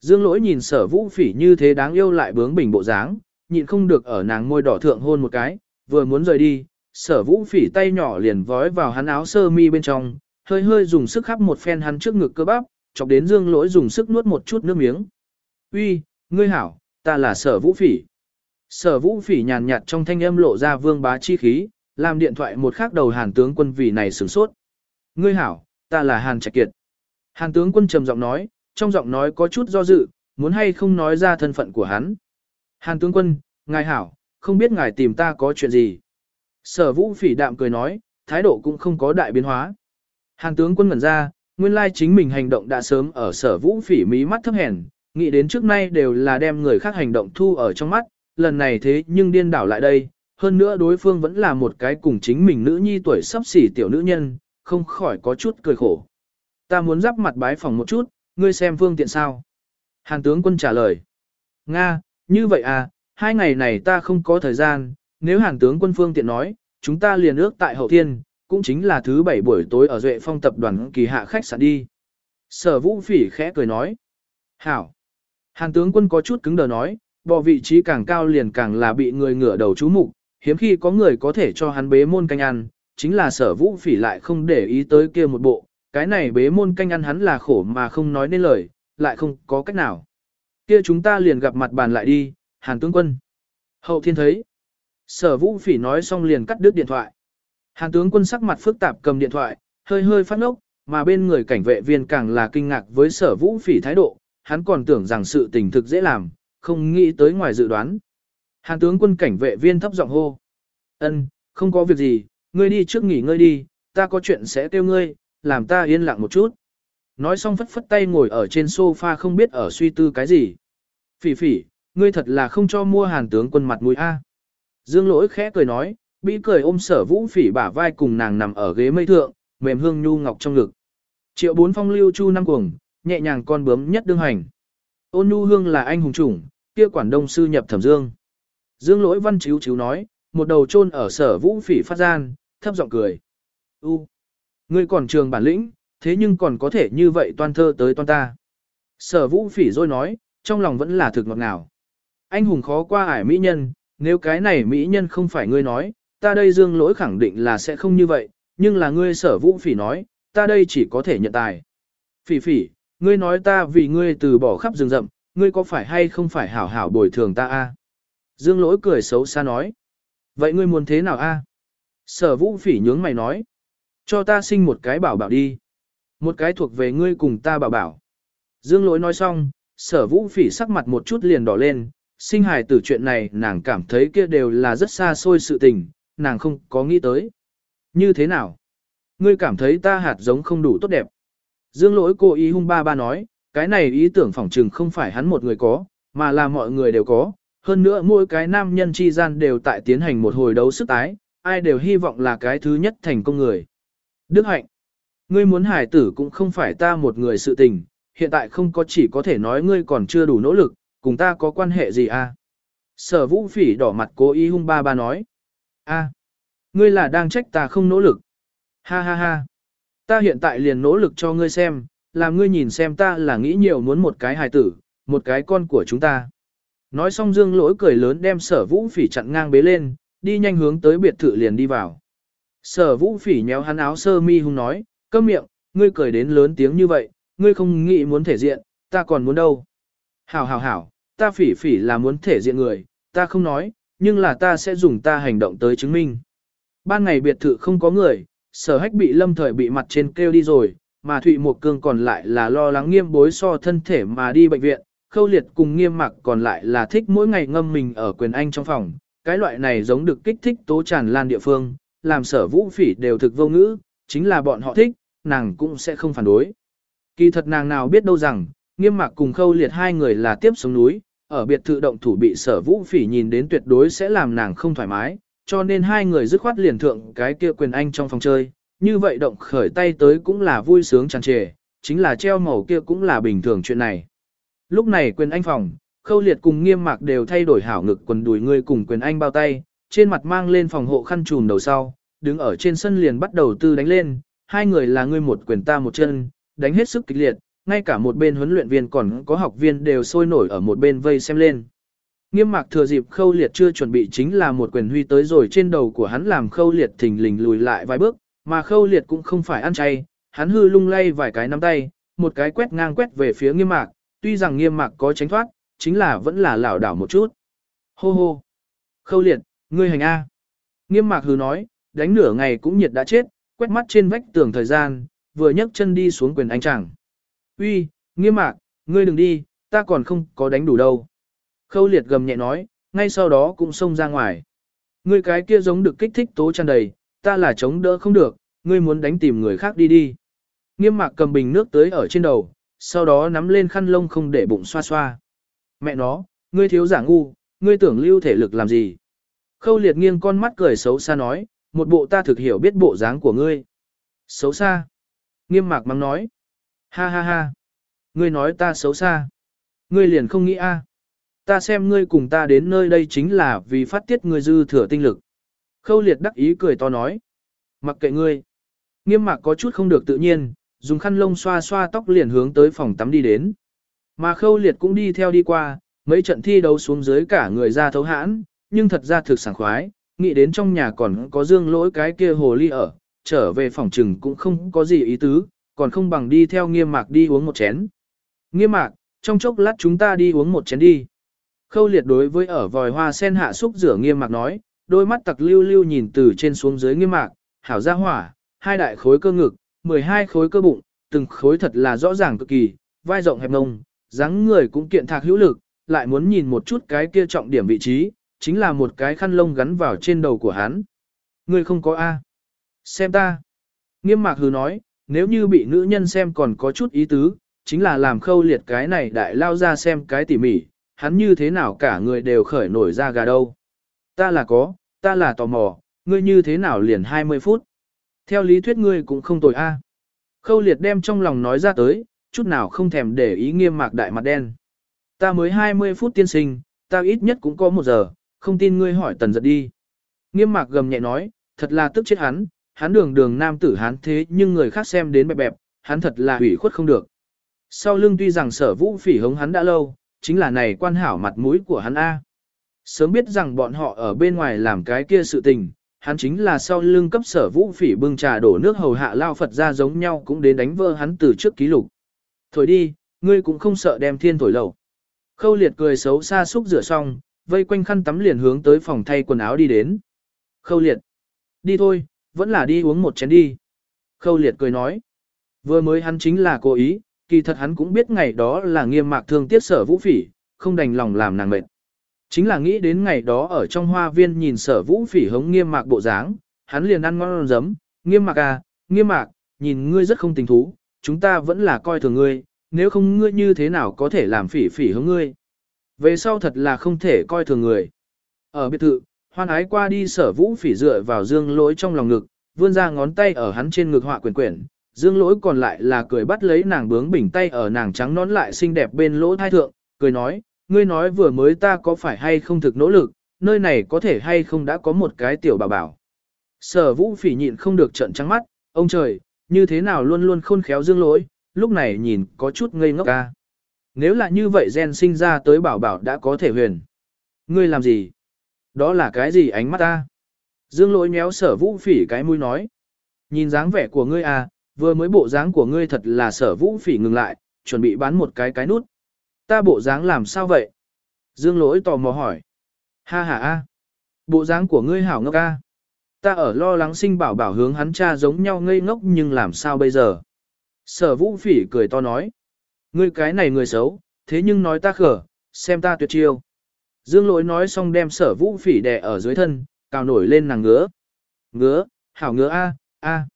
S1: Dương lỗi nhìn sở vũ phỉ như thế đáng yêu lại bướng bỉnh bộ dáng, nhịn không được ở nàng môi đỏ thượng hôn một cái, vừa muốn rời đi, sở vũ phỉ tay nhỏ liền vói vào hắn áo sơ mi bên trong, hơi hơi dùng sức khắp một phen hắn trước ngực cơ bắp, chọc đến dương lỗi dùng sức nuốt một chút nước miếng. Uy, ngươi hảo, ta là sở vũ phỉ. Sở vũ phỉ nhàn nhạt trong thanh âm lộ ra vương bá chi khí, làm điện thoại một khắc đầu hàn tướng quân vì này sửng sốt. Ngươi hảo, ta là hàn trạch kiệt. Hàn tướng quân trầm giọng nói, trong giọng nói có chút do dự, muốn hay không nói ra thân phận của hắn. Hàn tướng quân, ngài hảo, không biết ngài tìm ta có chuyện gì. Sở vũ phỉ đạm cười nói, thái độ cũng không có đại biến hóa. Hàng tướng quân ngẩn ra, nguyên lai chính mình hành động đã sớm ở sở vũ phỉ mí mắt thấp hèn, nghĩ đến trước nay đều là đem người khác hành động thu ở trong mắt, lần này thế nhưng điên đảo lại đây, hơn nữa đối phương vẫn là một cái cùng chính mình nữ nhi tuổi sắp xỉ tiểu nữ nhân, không khỏi có chút cười khổ. Ta muốn giáp mặt bái phòng một chút, ngươi xem phương tiện sao. Hàn tướng quân trả lời. Nga, như vậy à, hai ngày này ta không có thời gian, nếu hàn tướng quân phương tiện nói, chúng ta liền ước tại hậu thiên, cũng chính là thứ bảy buổi tối ở Duệ Phong tập đoàn kỳ hạ khách sạn đi. Sở vũ phỉ khẽ cười nói. Hảo. Hàn tướng quân có chút cứng đờ nói, bỏ vị trí càng cao liền càng là bị người ngửa đầu chú mục hiếm khi có người có thể cho hắn bế môn canh ăn, chính là sở vũ phỉ lại không để ý tới kia một bộ, cái này bế môn canh ăn hắn là khổ mà không nói nên lời, lại không có cách nào. Kia chúng ta liền gặp mặt bàn lại đi, Hàn tướng quân. Hậu thiên thấy. Sở vũ phỉ nói xong liền cắt đứt điện thoại. Hàn tướng quân sắc mặt phức tạp cầm điện thoại, hơi hơi phát ngốc, mà bên người cảnh vệ viên càng là kinh ngạc với sở vũ phỉ thái độ, hắn còn tưởng rằng sự tình thực dễ làm, không nghĩ tới ngoài dự đoán. Hàn tướng quân cảnh vệ viên thấp giọng hô. ân không có việc gì, ngươi đi trước nghỉ ngơi đi, ta có chuyện sẽ kêu ngươi, làm ta yên lặng một chút. Nói xong phất phất tay ngồi ở trên sofa không biết ở suy tư cái gì. Phỉ phỉ, ngươi thật là không cho mua hàn tướng quân mặt mũi A. Dương lỗi khẽ cười nói, bị cười ôm sở vũ phỉ bả vai cùng nàng nằm ở ghế mây thượng, mềm hương nhu ngọc trong ngực. Triệu bốn phong lưu chu năm cuồng, nhẹ nhàng con bướm nhất đương hành. Ôn nhu hương là anh hùng chủng, kia quản đông sư nhập thẩm dương. Dương lỗi văn chiếu chiếu nói, một đầu chôn ở sở vũ phỉ phát gian, thấp giọng cười. U, ngươi còn trường bản lĩnh, thế nhưng còn có thể như vậy toan thơ tới toan ta. Sở vũ phỉ rồi nói, trong lòng vẫn là thực ngọt ngào. Anh hùng khó qua ải mỹ nhân, nếu cái này mỹ nhân không phải ngươi nói, ta đây dương lỗi khẳng định là sẽ không như vậy, nhưng là ngươi sở vũ phỉ nói, ta đây chỉ có thể nhận tài. Phỉ phỉ, ngươi nói ta vì ngươi từ bỏ khắp rừng rậm, ngươi có phải hay không phải hảo hảo bồi thường ta a? Dương lỗi cười xấu xa nói. Vậy ngươi muốn thế nào a? Sở vũ phỉ nhướng mày nói. Cho ta sinh một cái bảo bảo đi. Một cái thuộc về ngươi cùng ta bảo bảo. Dương lỗi nói xong, sở vũ phỉ sắc mặt một chút liền đỏ lên, sinh hài tử chuyện này nàng cảm thấy kia đều là rất xa xôi sự tình, nàng không có nghĩ tới. Như thế nào? Ngươi cảm thấy ta hạt giống không đủ tốt đẹp. Dương lỗi cô ý hung ba ba nói, cái này ý tưởng phỏng trừng không phải hắn một người có, mà là mọi người đều có. Hơn nữa mỗi cái nam nhân chi gian đều tại tiến hành một hồi đấu sức tái, ai đều hy vọng là cái thứ nhất thành công người. Đức hạnh, ngươi muốn hải tử cũng không phải ta một người sự tình, hiện tại không có chỉ có thể nói ngươi còn chưa đủ nỗ lực, cùng ta có quan hệ gì à? Sở vũ phỉ đỏ mặt cố ý hung ba ba nói. a ngươi là đang trách ta không nỗ lực. Ha ha ha. Ta hiện tại liền nỗ lực cho ngươi xem, làm ngươi nhìn xem ta là nghĩ nhiều muốn một cái hài tử, một cái con của chúng ta. Nói xong dương lỗi cười lớn đem sở vũ phỉ chặn ngang bế lên, đi nhanh hướng tới biệt thự liền đi vào. Sở vũ phỉ nhéo hắn áo sơ mi hung nói, câm miệng, ngươi cười đến lớn tiếng như vậy, ngươi không nghĩ muốn thể diện, ta còn muốn đâu. Hảo hảo hảo, ta phỉ phỉ là muốn thể diện người, ta không nói, nhưng là ta sẽ dùng ta hành động tới chứng minh. Ban ngày biệt thự không có người, sở hách bị lâm thời bị mặt trên kêu đi rồi, mà Thụy Mộc Cương còn lại là lo lắng nghiêm bối so thân thể mà đi bệnh viện, khâu liệt cùng nghiêm mặc còn lại là thích mỗi ngày ngâm mình ở quyền anh trong phòng, cái loại này giống được kích thích tố tràn lan địa phương, làm sở vũ phỉ đều thực vô ngữ, chính là bọn họ thích, nàng cũng sẽ không phản đối. Kỳ thật nàng nào biết đâu rằng, nghiêm mặc cùng khâu liệt hai người là tiếp xuống núi, ở biệt thự động thủ bị sở vũ phỉ nhìn đến tuyệt đối sẽ làm nàng không thoải mái, cho nên hai người dứt khoát liền thượng cái kia quyền anh trong phòng chơi, như vậy động khởi tay tới cũng là vui sướng tràn trề, chính là treo màu kia cũng là bình thường chuyện này. Lúc này quyền anh phòng, khâu liệt cùng nghiêm mạc đều thay đổi hảo ngực quần đùi người cùng quyền anh bao tay, trên mặt mang lên phòng hộ khăn trùm đầu sau, đứng ở trên sân liền bắt đầu tư đánh lên, hai người là ngươi một quyền ta một chân, đánh hết sức kịch liệt, ngay cả một bên huấn luyện viên còn có học viên đều sôi nổi ở một bên vây xem lên. Nghiêm mạc thừa dịp khâu liệt chưa chuẩn bị chính là một quyền huy tới rồi trên đầu của hắn làm khâu liệt thình lình lùi lại vài bước, mà khâu liệt cũng không phải ăn chay, hắn hư lung lay vài cái nắm tay, một cái quét ngang quét về phía nghiêm mạc, tuy rằng nghiêm mạc có tránh thoát, chính là vẫn là lảo đảo một chút. Hô hô! Khâu liệt, ngươi hành A. Nghiêm mạc hư nói, đánh nửa ngày cũng nhiệt đã chết, quét mắt trên vách tường thời gian, vừa nhấc chân đi xuống quyền anh chẳng. Uy, nghiêm mạc, ngươi đừng đi, ta còn không có đánh đủ đâu. Khâu liệt gầm nhẹ nói, ngay sau đó cũng xông ra ngoài. Ngươi cái kia giống được kích thích tố tràn đầy, ta là chống đỡ không được, ngươi muốn đánh tìm người khác đi đi. Nghiêm mạc cầm bình nước tới ở trên đầu, sau đó nắm lên khăn lông không để bụng xoa xoa. Mẹ nó, ngươi thiếu giả ngu, ngươi tưởng lưu thể lực làm gì? Khâu liệt nghiêng con mắt cười xấu xa nói, một bộ ta thực hiểu biết bộ dáng của ngươi. Xấu xa. Nghiêm mạc mắng nói. Ha ha ha. Ngươi nói ta xấu xa. Ngươi liền không nghĩ a? Ta xem ngươi cùng ta đến nơi đây chính là vì phát tiết ngươi dư thừa tinh lực. Khâu liệt đắc ý cười to nói. Mặc kệ ngươi. Nghiêm mạc có chút không được tự nhiên, dùng khăn lông xoa xoa tóc liền hướng tới phòng tắm đi đến. Mà khâu liệt cũng đi theo đi qua, mấy trận thi đấu xuống dưới cả người ra thấu hãn, nhưng thật ra thực sảng khoái, nghĩ đến trong nhà còn có dương lỗi cái kia hồ ly ở, trở về phòng trừng cũng không có gì ý tứ, còn không bằng đi theo nghiêm mạc đi uống một chén. Nghiêm mạc, trong chốc lát chúng ta đi uống một chén đi. Khâu liệt đối với ở vòi hoa sen hạ xúc rửa nghiêm mạc nói, đôi mắt tặc lưu lưu nhìn từ trên xuống dưới nghiêm mạc, hảo ra hỏa, hai đại khối cơ ngực, 12 khối cơ bụng, từng khối thật là rõ ràng cực kỳ, vai rộng hẹp ngông, dáng người cũng kiện thạc hữu lực, lại muốn nhìn một chút cái kia trọng điểm vị trí, chính là một cái khăn lông gắn vào trên đầu của hắn. Ngươi không có A. Xem ta. Nghiêm mạc hứ nói, nếu như bị nữ nhân xem còn có chút ý tứ, chính là làm khâu liệt cái này đại lao ra xem cái tỉ mỉ, hắn như thế nào cả người đều khởi nổi ra gà đâu. Ta là có, ta là tò mò, ngươi như thế nào liền 20 phút. Theo lý thuyết ngươi cũng không tồi a. Khâu liệt đem trong lòng nói ra tới, chút nào không thèm để ý nghiêm mạc đại mặt đen. Ta mới 20 phút tiên sinh, ta ít nhất cũng có một giờ, không tin ngươi hỏi tần giật đi. Nghiêm mạc gầm nhẹ nói, thật là tức chết hắn, hắn đường đường nam tử hắn thế nhưng người khác xem đến bẹp bẹp, hắn thật là hủy khuất không được. Sau lưng tuy rằng sở vũ phỉ hống hắn đã lâu, chính là này quan hảo mặt mũi của hắn A. Sớm biết rằng bọn họ ở bên ngoài làm cái kia sự tình, hắn chính là sau lưng cấp sở vũ phỉ bưng trà đổ nước hầu hạ lao Phật ra giống nhau cũng đến đánh vỡ hắn từ trước ký lục. Thổi đi, ngươi cũng không sợ đem thiên thổi lầu. Khâu liệt cười xấu xa xúc rửa xong, vây quanh khăn tắm liền hướng tới phòng thay quần áo đi đến. Khâu liệt. Đi thôi, vẫn là đi uống một chén đi. Khâu liệt cười nói. Vừa mới hắn chính là cố ý, kỳ thật hắn cũng biết ngày đó là nghiêm mạc thương tiếc sở vũ phỉ, không đành lòng làm nàng mệt. Chính là nghĩ đến ngày đó ở trong hoa viên nhìn sở vũ phỉ hống nghiêm mạc bộ dáng, hắn liền ăn ngon giấm, nghiêm mạc à, nghiêm mạc, nhìn ngươi rất không tình thú, chúng ta vẫn là coi thường ngươi, nếu không ngươi như thế nào có thể làm phỉ phỉ hống ngươi. Về sau thật là không thể coi thường người. Ở biệt thự, hoan ái qua đi sở vũ phỉ dựa vào dương lỗi trong lòng ngực, vươn ra ngón tay ở hắn trên ngực họa quyển quyển, dương lỗi còn lại là cười bắt lấy nàng bướng bình tay ở nàng trắng nón lại xinh đẹp bên lỗ thai thượng, cười nói, ngươi nói vừa mới ta có phải hay không thực nỗ lực, nơi này có thể hay không đã có một cái tiểu bảo bảo. Sở vũ phỉ nhịn không được trận trắng mắt, ông trời, như thế nào luôn luôn khôn khéo dương lỗi, lúc này nhìn có chút ngây ngốc ca. Nếu là như vậy gen sinh ra tới bảo bảo đã có thể huyền. Ngươi làm gì? Đó là cái gì ánh mắt ta? Dương lỗi méo sở vũ phỉ cái mũi nói. Nhìn dáng vẻ của ngươi à, vừa mới bộ dáng của ngươi thật là sở vũ phỉ ngừng lại, chuẩn bị bán một cái cái nút. Ta bộ dáng làm sao vậy? Dương lỗi tò mò hỏi. Ha ha a, Bộ dáng của ngươi hảo ngốc a. Ta ở lo lắng sinh bảo bảo hướng hắn cha giống nhau ngây ngốc nhưng làm sao bây giờ? Sở vũ phỉ cười to nói. Ngươi cái này người xấu, thế nhưng nói ta khở, xem ta tuyệt chiêu. Dương lỗi nói xong đem sở vũ phỉ đè ở dưới thân, cào nổi lên nàng ngứa. Ngứa, hảo ngứa a, a.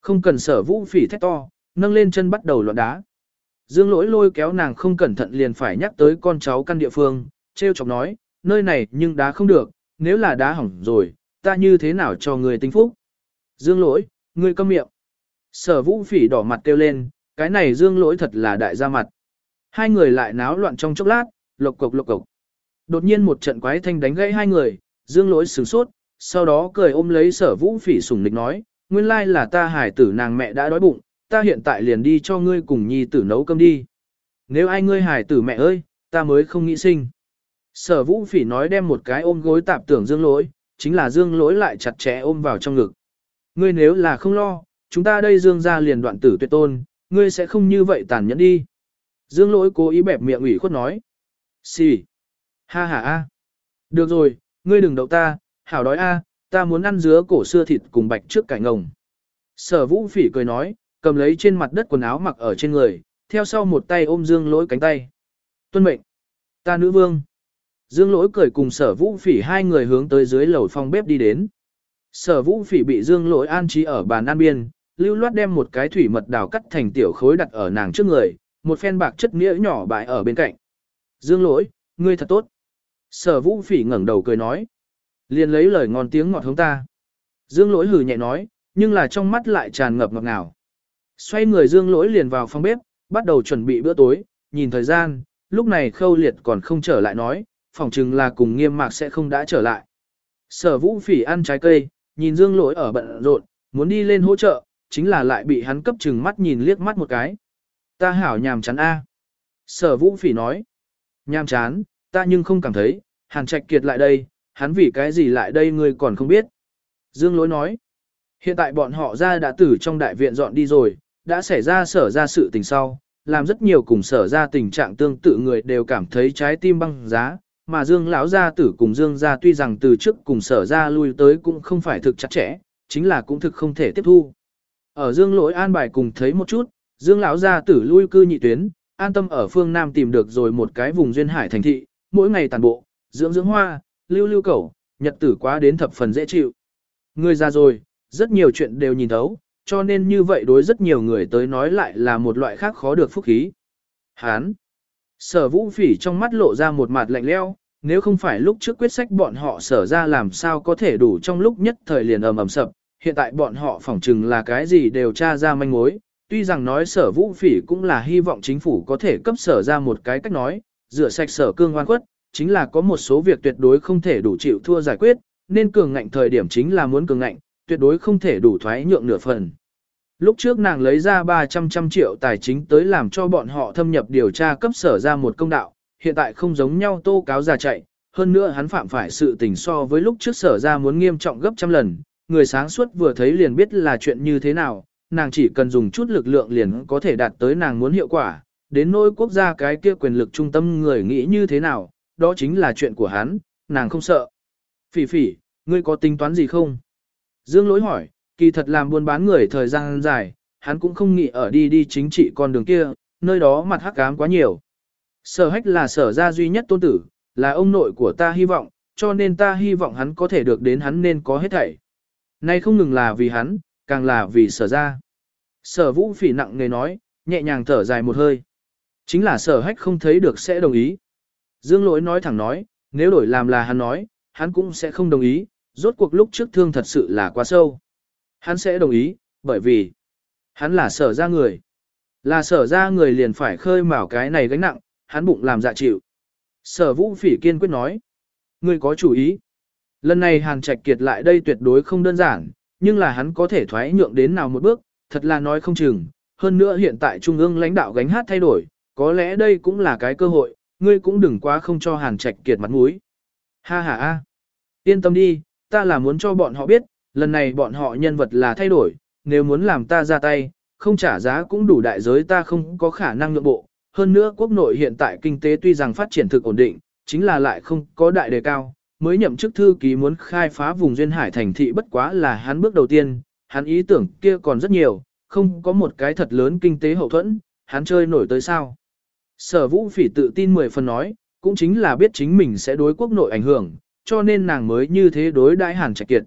S1: Không cần sở vũ phỉ thét to, nâng lên chân bắt đầu loạn đá. Dương lỗi lôi kéo nàng không cẩn thận liền phải nhắc tới con cháu căn địa phương, treo chọc nói, nơi này nhưng đá không được, nếu là đá hỏng rồi, ta như thế nào cho người tinh phúc. Dương lỗi, ngươi câm miệng. Sở vũ phỉ đỏ mặt kêu lên, cái này dương lỗi thật là đại gia mặt. Hai người lại náo loạn trong chốc lát, lộc cộc lộc cộc. Đột nhiên một trận quái thanh đánh gãy hai người, dương lỗi sửng sốt, sau đó cười ôm lấy sở vũ phỉ sủng nịch nói, nguyên lai là ta hải tử nàng mẹ đã đói bụng, ta hiện tại liền đi cho ngươi cùng nhi tử nấu cơm đi. Nếu ai ngươi hải tử mẹ ơi, ta mới không nghĩ sinh. Sở vũ phỉ nói đem một cái ôm gối tạp tưởng dương lỗi, chính là dương lỗi lại chặt chẽ ôm vào trong ngực. Ngươi nếu là không lo, chúng ta đây dương ra liền đoạn tử tuyệt tôn, ngươi sẽ không như vậy tàn nhẫn đi. Dương lỗi cố ý bẹp miệng ủy khuất nói. Xì. Ha ha a. Được rồi, ngươi đừng đậu ta, hảo đói a, ta muốn ăn dứa cổ xưa thịt cùng bạch trước cải ngồng. Sở vũ phỉ cười nói, cầm lấy trên mặt đất quần áo mặc ở trên người, theo sau một tay ôm dương lỗi cánh tay. Tuân mệnh. Ta nữ vương. Dương lỗi cười cùng sở vũ phỉ hai người hướng tới dưới lầu phòng bếp đi đến. Sở vũ phỉ bị dương lỗi an trí ở bàn ăn biên, lưu loát đem một cái thủy mật đào cắt thành tiểu khối đặt ở nàng trước người, một phen bạc chất nghĩa nhỏ bãi ở bên cạnh. Dương lỗi, ngươi thật tốt. Sở vũ phỉ ngẩng đầu cười nói. liền lấy lời ngon tiếng ngọt hướng ta. Dương lỗi hừ nhẹ nói, nhưng là trong mắt lại tràn ngập ngọt ngào. Xoay người dương lỗi liền vào phòng bếp, bắt đầu chuẩn bị bữa tối, nhìn thời gian, lúc này khâu liệt còn không trở lại nói, phỏng chừng là cùng nghiêm mạc sẽ không đã trở lại. Sở vũ phỉ ăn trái cây, nhìn dương lỗi ở bận rộn, muốn đi lên hỗ trợ, chính là lại bị hắn cấp chừng mắt nhìn liếc mắt một cái. Ta hảo nhàm chán a. Sở vũ phỉ nói. Nhàm chán, ta nhưng không cảm thấy, hàn trạch kiệt lại đây, hắn vì cái gì lại đây ngươi còn không biết. Dương lỗi nói. Hiện tại bọn họ ra đã tử trong đại viện dọn đi rồi, đã xảy ra sở ra sự tình sau, làm rất nhiều cùng sở ra tình trạng tương tự người đều cảm thấy trái tim băng giá, mà Dương lão gia tử cùng Dương gia tuy rằng từ trước cùng sở ra lui tới cũng không phải thực chặt chẽ, chính là cũng thực không thể tiếp thu. ở Dương Lỗi an bài cùng thấy một chút, Dương lão gia tử lui cư nhị tuyến, an tâm ở phương Nam tìm được rồi một cái vùng duyên hải thành thị, mỗi ngày tàn bộ, dưỡng dưỡng hoa, lưu lưu cẩu, nhật tử quá đến thập phần dễ chịu. Người già rồi, rất nhiều chuyện đều nhìn thấu, cho nên như vậy đối rất nhiều người tới nói lại là một loại khác khó được phúc khí. Hán! Sở vũ phỉ trong mắt lộ ra một mặt lạnh leo, nếu không phải lúc trước quyết sách bọn họ sở ra làm sao có thể đủ trong lúc nhất thời liền ầm ầm sập, hiện tại bọn họ phỏng chừng là cái gì đều tra ra manh mối, tuy rằng nói sở vũ phỉ cũng là hy vọng chính phủ có thể cấp sở ra một cái cách nói, rửa sạch sở cương oan khuất, chính là có một số việc tuyệt đối không thể đủ chịu thua giải quyết, nên cường ngạnh thời điểm chính là muốn cường ngạnh, tuyệt đối không thể đủ thoái nhượng nửa phần. Lúc trước nàng lấy ra 300 trăm triệu tài chính tới làm cho bọn họ thâm nhập điều tra cấp sở ra một công đạo, hiện tại không giống nhau tô cáo ra chạy, hơn nữa hắn phạm phải sự tình so với lúc trước sở ra muốn nghiêm trọng gấp trăm lần, người sáng suốt vừa thấy liền biết là chuyện như thế nào, nàng chỉ cần dùng chút lực lượng liền có thể đạt tới nàng muốn hiệu quả, đến nỗi quốc gia cái kia quyền lực trung tâm người nghĩ như thế nào, đó chính là chuyện của hắn, nàng không sợ. Phỉ phỉ, ngươi có tính toán gì không? Dương lỗi hỏi, kỳ thật làm buôn bán người thời gian dài, hắn cũng không nghĩ ở đi đi chính trị con đường kia, nơi đó mặt hắc ám quá nhiều. Sở hách là sở gia duy nhất tôn tử, là ông nội của ta hy vọng, cho nên ta hy vọng hắn có thể được đến hắn nên có hết thảy. Nay không ngừng là vì hắn, càng là vì sở gia. Sở vũ phỉ nặng nề nói, nhẹ nhàng thở dài một hơi. Chính là sở hách không thấy được sẽ đồng ý. Dương lỗi nói thẳng nói, nếu đổi làm là hắn nói, hắn cũng sẽ không đồng ý, rốt cuộc lúc trước thương thật sự là quá sâu. Hắn sẽ đồng ý, bởi vì hắn là sở ra người. Là sở ra người liền phải khơi mào cái này gánh nặng, hắn bụng làm dạ chịu. Sở vũ phỉ kiên quyết nói. Ngươi có chủ ý. Lần này Hàn Trạch Kiệt lại đây tuyệt đối không đơn giản, nhưng là hắn có thể thoái nhượng đến nào một bước, thật là nói không chừng. Hơn nữa hiện tại Trung ương lãnh đạo gánh hát thay đổi, có lẽ đây cũng là cái cơ hội, ngươi cũng đừng quá không cho Hàn Trạch Kiệt mặt mũi. Ha ha a, Yên tâm đi, ta là muốn cho bọn họ biết, lần này bọn họ nhân vật là thay đổi, nếu muốn làm ta ra tay, không trả giá cũng đủ đại giới ta không có khả năng nhượng bộ. Hơn nữa quốc nội hiện tại kinh tế tuy rằng phát triển thực ổn định, chính là lại không có đại đề cao. Mới nhậm chức thư ký muốn khai phá vùng duyên hải thành thị bất quá là hắn bước đầu tiên, hắn ý tưởng kia còn rất nhiều, không có một cái thật lớn kinh tế hậu thuẫn, hắn chơi nổi tới sao. Sở vũ phỉ tự tin 10 phần nói, cũng chính là biết chính mình sẽ đối quốc nội ảnh hưởng, cho nên nàng mới như thế đối đãi hàn trạch kiệt.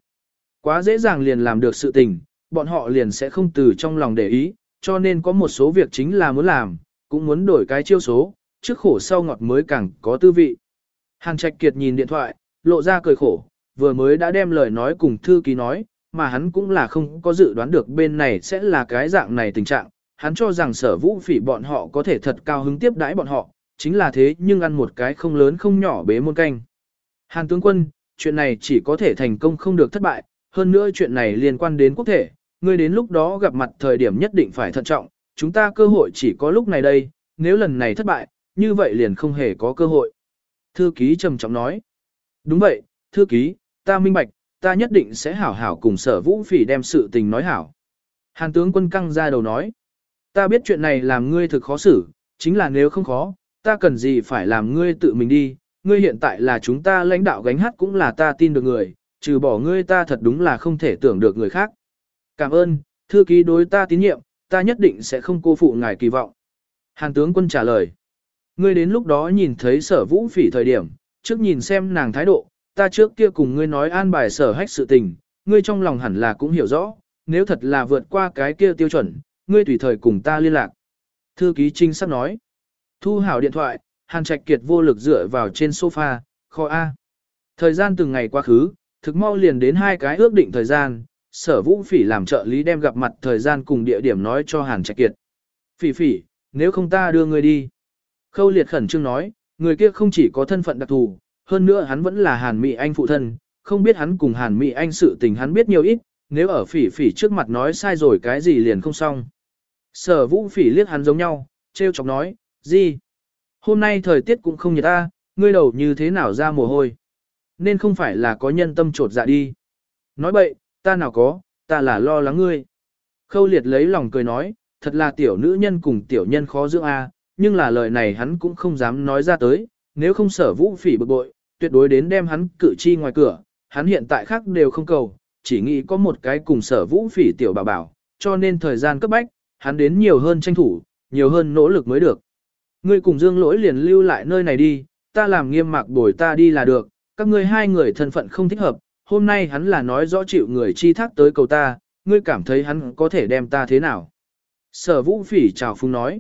S1: Quá dễ dàng liền làm được sự tình, bọn họ liền sẽ không từ trong lòng để ý, cho nên có một số việc chính là muốn làm, cũng muốn đổi cái chiêu số, trước khổ sau ngọt mới càng có tư vị. Hàn Trạch Kiệt nhìn điện thoại, lộ ra cười khổ, vừa mới đã đem lời nói cùng thư ký nói, mà hắn cũng là không có dự đoán được bên này sẽ là cái dạng này tình trạng. Hắn cho rằng sở vũ phỉ bọn họ có thể thật cao hứng tiếp đãi bọn họ, chính là thế nhưng ăn một cái không lớn không nhỏ bế môn canh. Hàn tướng quân, chuyện này chỉ có thể thành công không được thất bại, hơn nữa chuyện này liên quan đến quốc thể, ngươi đến lúc đó gặp mặt thời điểm nhất định phải thận trọng, chúng ta cơ hội chỉ có lúc này đây, nếu lần này thất bại, như vậy liền không hề có cơ hội. Thư ký trầm trọng nói, đúng vậy, thư ký, ta minh bạch, ta nhất định sẽ hảo hảo cùng sở vũ phỉ đem sự tình nói hảo. Hàn tướng quân căng ra đầu nói, ta biết chuyện này làm ngươi thực khó xử, chính là nếu không khó, ta cần gì phải làm ngươi tự mình đi, ngươi hiện tại là chúng ta lãnh đạo gánh hát cũng là ta tin được người, trừ bỏ ngươi ta thật đúng là không thể tưởng được người khác. Cảm ơn, thư ký đối ta tín nhiệm, ta nhất định sẽ không cô phụ ngài kỳ vọng. Hàn tướng quân trả lời. Ngươi đến lúc đó nhìn thấy sở vũ phỉ thời điểm, trước nhìn xem nàng thái độ, ta trước kia cùng ngươi nói an bài sở hách sự tình, ngươi trong lòng hẳn là cũng hiểu rõ, nếu thật là vượt qua cái kia tiêu chuẩn, ngươi tùy thời cùng ta liên lạc. Thư ký trinh sắp nói. Thu hảo điện thoại, Hàn Trạch Kiệt vô lực dựa vào trên sofa, kho A. Thời gian từng ngày quá khứ, thực mau liền đến hai cái ước định thời gian, sở vũ phỉ làm trợ lý đem gặp mặt thời gian cùng địa điểm nói cho Hàn Trạch Kiệt. Phỉ phỉ, nếu không ta đưa người đi. Khâu liệt khẩn trương nói, người kia không chỉ có thân phận đặc thù, hơn nữa hắn vẫn là Hàn Mỹ Anh phụ thân, không biết hắn cùng Hàn Mỹ Anh sự tình hắn biết nhiều ít, nếu ở phỉ phỉ trước mặt nói sai rồi cái gì liền không xong. Sở vũ phỉ liếc hắn giống nhau, treo chọc nói, gì? Hôm nay thời tiết cũng không nhiệt ta, ngươi đầu như thế nào ra mồ hôi. Nên không phải là có nhân tâm trột dạ đi. Nói bậy, ta nào có, ta là lo lắng ngươi. Khâu liệt lấy lòng cười nói, thật là tiểu nữ nhân cùng tiểu nhân khó dưỡng a, nhưng là lời này hắn cũng không dám nói ra tới, nếu không sở vũ phỉ bực bội, tuyệt đối đến đem hắn cử chi ngoài cửa, hắn hiện tại khác đều không cầu, chỉ nghĩ có một cái cùng sở vũ phỉ tiểu bảo bảo, cho nên thời gian cấp bách, hắn đến nhiều hơn tranh thủ, nhiều hơn nỗ lực mới được. Ngươi cùng Dương Lỗi liền lưu lại nơi này đi, ta làm nghiêm mạc bồi ta đi là được, các ngươi hai người thân phận không thích hợp, hôm nay hắn là nói rõ chịu người chi thác tới cầu ta, ngươi cảm thấy hắn có thể đem ta thế nào. Sở vũ phỉ chào phung nói.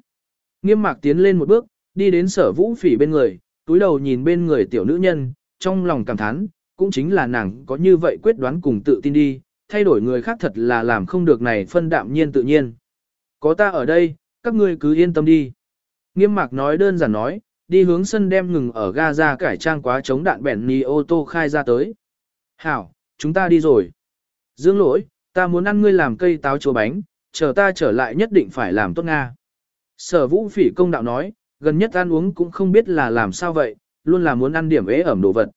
S1: Nghiêm mạc tiến lên một bước, đi đến sở vũ phỉ bên người, túi đầu nhìn bên người tiểu nữ nhân, trong lòng cảm thán, cũng chính là nàng có như vậy quyết đoán cùng tự tin đi, thay đổi người khác thật là làm không được này phân đạm nhiên tự nhiên. Có ta ở đây, các ngươi cứ yên tâm đi. Nghiêm mạc nói đơn giản nói, đi hướng sân đem ngừng ở ga ra cải trang quá chống đạn bẻn ni ô tô khai ra tới. Hảo, chúng ta đi rồi. Dương lỗi, ta muốn ăn ngươi làm cây táo chua bánh, chờ ta trở lại nhất định phải làm tốt Nga. Sở vũ phỉ công đạo nói, gần nhất ăn uống cũng không biết là làm sao vậy, luôn là muốn ăn điểm ế ẩm đồ vật.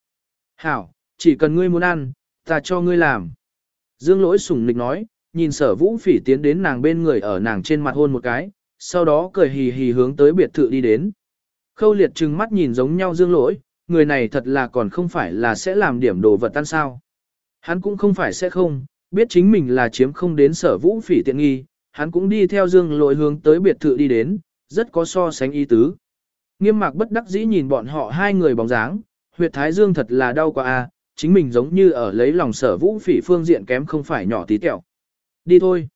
S1: Hảo, chỉ cần ngươi muốn ăn, ta cho ngươi làm. Dương lỗi sủng nịch nói, nhìn sở vũ phỉ tiến đến nàng bên người ở nàng trên mặt hôn một cái, sau đó cười hì hì hướng tới biệt thự đi đến. Khâu liệt trừng mắt nhìn giống nhau dương lỗi, người này thật là còn không phải là sẽ làm điểm đồ vật tan sao. Hắn cũng không phải sẽ không, biết chính mình là chiếm không đến sở vũ phỉ tiện nghi, hắn cũng đi theo dương lỗi hướng tới biệt thự đi đến, rất có so sánh ý tứ. Nghiêm mạc bất đắc dĩ nhìn bọn họ hai người bóng dáng, huyệt thái dương thật là đau quá a chính mình giống như ở lấy lòng sở vũ phỉ phương diện kém không phải nhỏ tí tẹo. Đi thôi.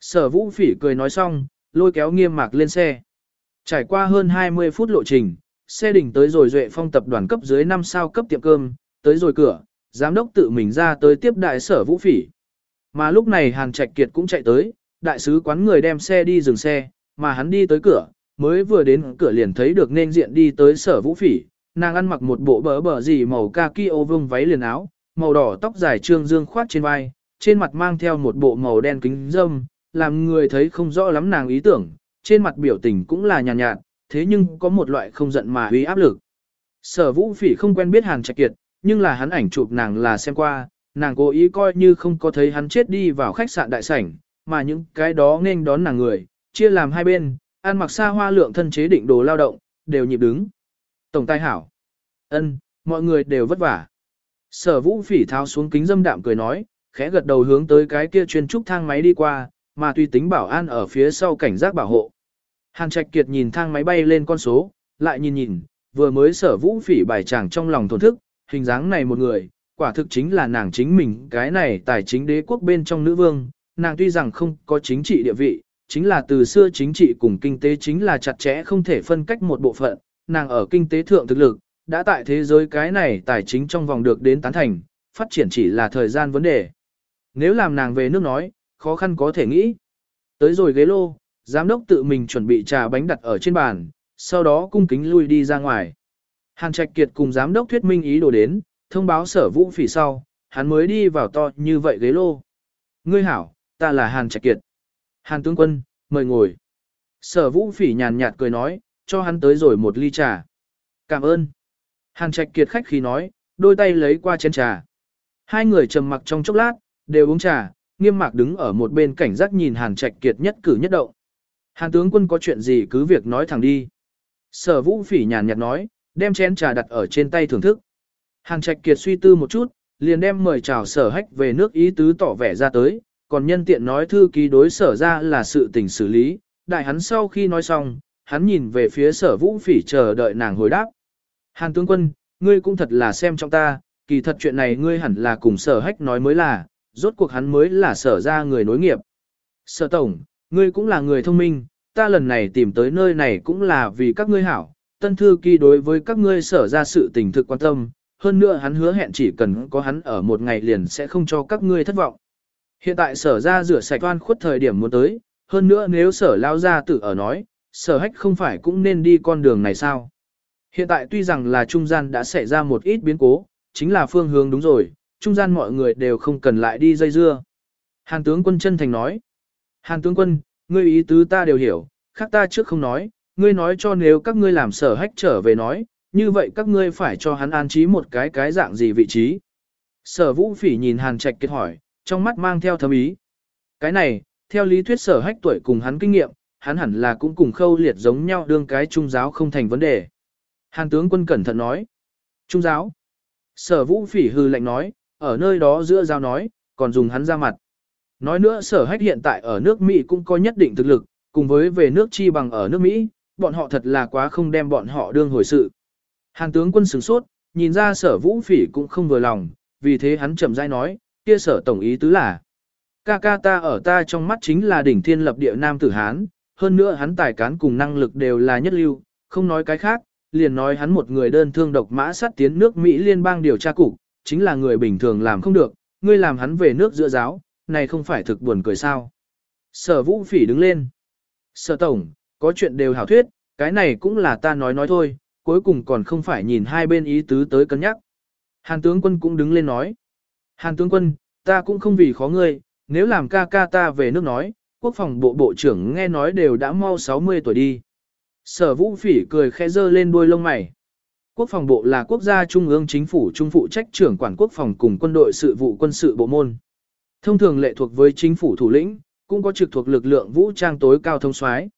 S1: Sở vũ phỉ cười nói xong, lôi kéo nghiêm mạc lên xe. Trải qua hơn 20 phút lộ trình, xe đỉnh tới rồi duệ phong tập đoàn cấp dưới 5 sao cấp tiệm cơm, tới rồi cửa, giám đốc tự mình ra tới tiếp đại sở vũ phỉ. Mà lúc này Hàn Trạch Kiệt cũng chạy tới, đại sứ quán người đem xe đi dừng xe, mà hắn đi tới cửa, mới vừa đến cửa liền thấy được nên diện đi tới sở vũ phỉ, nàng ăn mặc một bộ bờ bờ gì màu kaki ô vương váy liền áo, màu đỏ tóc dài trương dương khoát trên vai, trên mặt mang theo một bộ màu đen kính dâm, làm người thấy không rõ lắm nàng ý tưởng, trên mặt biểu tình cũng là nhàn nhạt, nhạt, thế nhưng có một loại không giận mà uy áp lực. Sở vũ phỉ không quen biết Hàn Trạch Kiệt, nhưng là hắn ảnh chụp nàng là xem qua, nàng cố ý coi như không có thấy hắn chết đi vào khách sạn đại sảnh, mà những cái đó nên đón nàng người, chia làm hai bên, ăn mặc xa hoa lượng thân chế định đồ lao động, đều nhịp đứng. Tổng tài hảo. ân, mọi người đều vất vả. Sở vũ phỉ tháo xuống kính dâm đạm cười nói, khẽ gật đầu hướng tới cái kia chuyên trúc thang máy đi qua, mà tùy tính bảo an ở phía sau cảnh giác bảo hộ. Hàn Trạch Kiệt nhìn thang máy bay lên con số, lại nhìn nhìn, vừa mới sở vũ phỉ bài chàng trong lòng thổn thức, hình dáng này một người, quả thực chính là nàng chính mình, cái này tài chính đế quốc bên trong nữ vương, nàng tuy rằng không có chính trị địa vị, chính là từ xưa chính trị cùng kinh tế chính là chặt chẽ không thể phân cách một bộ phận, nàng ở kinh tế thượng thực lực, đã tại thế giới cái này tài chính trong vòng được đến tán thành, phát triển chỉ là thời gian vấn đề. Nếu làm nàng về nước nói, khó khăn có thể nghĩ. Tới rồi ghế lô, giám đốc tự mình chuẩn bị trà bánh đặt ở trên bàn, sau đó cung kính lui đi ra ngoài. Hàn Trạch Kiệt cùng giám đốc thuyết minh ý đồ đến, thông báo sở vũ phỉ sau, hắn mới đi vào to như vậy ghế lô. Ngươi hảo, ta là Hàn Trạch Kiệt. Hàn tướng quân, mời ngồi. Sở vũ phỉ nhàn nhạt cười nói, cho hắn tới rồi một ly trà. Cảm ơn. Hàn Trạch Kiệt khách khí nói, đôi tay lấy qua chén trà. Hai người trầm mặc trong chốc lát, đều uống trà, nghiêm mạc đứng ở một bên cảnh giác nhìn Hàn Trạch Kiệt nhất cử nhất động. Hàn tướng quân có chuyện gì cứ việc nói thẳng đi. Sở vũ phỉ nhàn nhạt nói, đem chén trà đặt ở trên tay thưởng thức. Hàn Trạch Kiệt suy tư một chút, liền đem mời chào sở hách về nước ý tứ tỏ vẻ ra tới, còn nhân tiện nói thư ký đối sở ra là sự tình xử lý. Đại hắn sau khi nói xong, hắn nhìn về phía sở vũ phỉ chờ đợi nàng hồi đáp. Hàn tướng quân, ngươi cũng thật là xem trong ta, kỳ thật chuyện này ngươi hẳn là cùng sở hách nói mới là, rốt cuộc hắn mới là sở ra người nối nghiệp. Sở tổng, ngươi cũng là người thông minh, ta lần này tìm tới nơi này cũng là vì các ngươi hảo, tân thư ký đối với các ngươi sở ra sự tình thực quan tâm, hơn nữa hắn hứa hẹn chỉ cần có hắn ở một ngày liền sẽ không cho các ngươi thất vọng. Hiện tại sở ra rửa sạch oan khuất thời điểm muốn tới, hơn nữa nếu sở lao ra tự ở nói, sở hách không phải cũng nên đi con đường này sao? Hiện tại tuy rằng là trung gian đã xảy ra một ít biến cố, chính là phương hướng đúng rồi, trung gian mọi người đều không cần lại đi dây dưa. Hàn tướng quân chân thành nói. Hàn tướng quân, ngươi ý tứ ta đều hiểu, khác ta trước không nói, ngươi nói cho nếu các ngươi làm sở hách trở về nói, như vậy các ngươi phải cho hắn an trí một cái cái dạng gì vị trí. Sở vũ phỉ nhìn hàn trạch kết hỏi, trong mắt mang theo thâm ý. Cái này, theo lý thuyết sở hách tuổi cùng hắn kinh nghiệm, hắn hẳn là cũng cùng khâu liệt giống nhau đương cái trung giáo không thành vấn đề. Hàn tướng quân cẩn thận nói. Trung giáo. Sở vũ phỉ hư lệnh nói, ở nơi đó giữa giao nói, còn dùng hắn ra mặt. Nói nữa sở hách hiện tại ở nước Mỹ cũng có nhất định thực lực, cùng với về nước chi bằng ở nước Mỹ, bọn họ thật là quá không đem bọn họ đương hồi sự. hàng tướng quân sửng sốt, nhìn ra sở vũ phỉ cũng không vừa lòng, vì thế hắn chậm rãi nói, kia sở tổng ý tứ là. Ca ca ta ở ta trong mắt chính là đỉnh thiên lập địa nam tử Hán, hơn nữa hắn tài cán cùng năng lực đều là nhất lưu, không nói cái khác, liền nói hắn một người đơn thương độc mã sát tiến nước Mỹ liên bang điều tra cục, chính là người bình thường làm không được, ngươi làm hắn về nước giữa giáo, này không phải thực buồn cười sao. Sở vũ phỉ đứng lên. Sở tổng, có chuyện đều hảo thuyết, cái này cũng là ta nói nói thôi, cuối cùng còn không phải nhìn hai bên ý tứ tới cân nhắc. Hàn tướng quân cũng đứng lên nói. Hàn tướng quân, ta cũng không vì khó ngươi, nếu làm ca ca ta về nước nói, quốc phòng bộ bộ trưởng nghe nói đều đã mau 60 tuổi đi. Sở vũ phỉ cười khẽ dơ lên đuôi lông mày. Quốc phòng bộ là quốc gia trung ương chính phủ trung phụ trách trưởng quản quốc phòng cùng quân đội sự vụ quân sự bộ môn. Thông thường lệ thuộc với chính phủ thủ lĩnh, cũng có trực thuộc lực lượng vũ trang tối cao thông soái.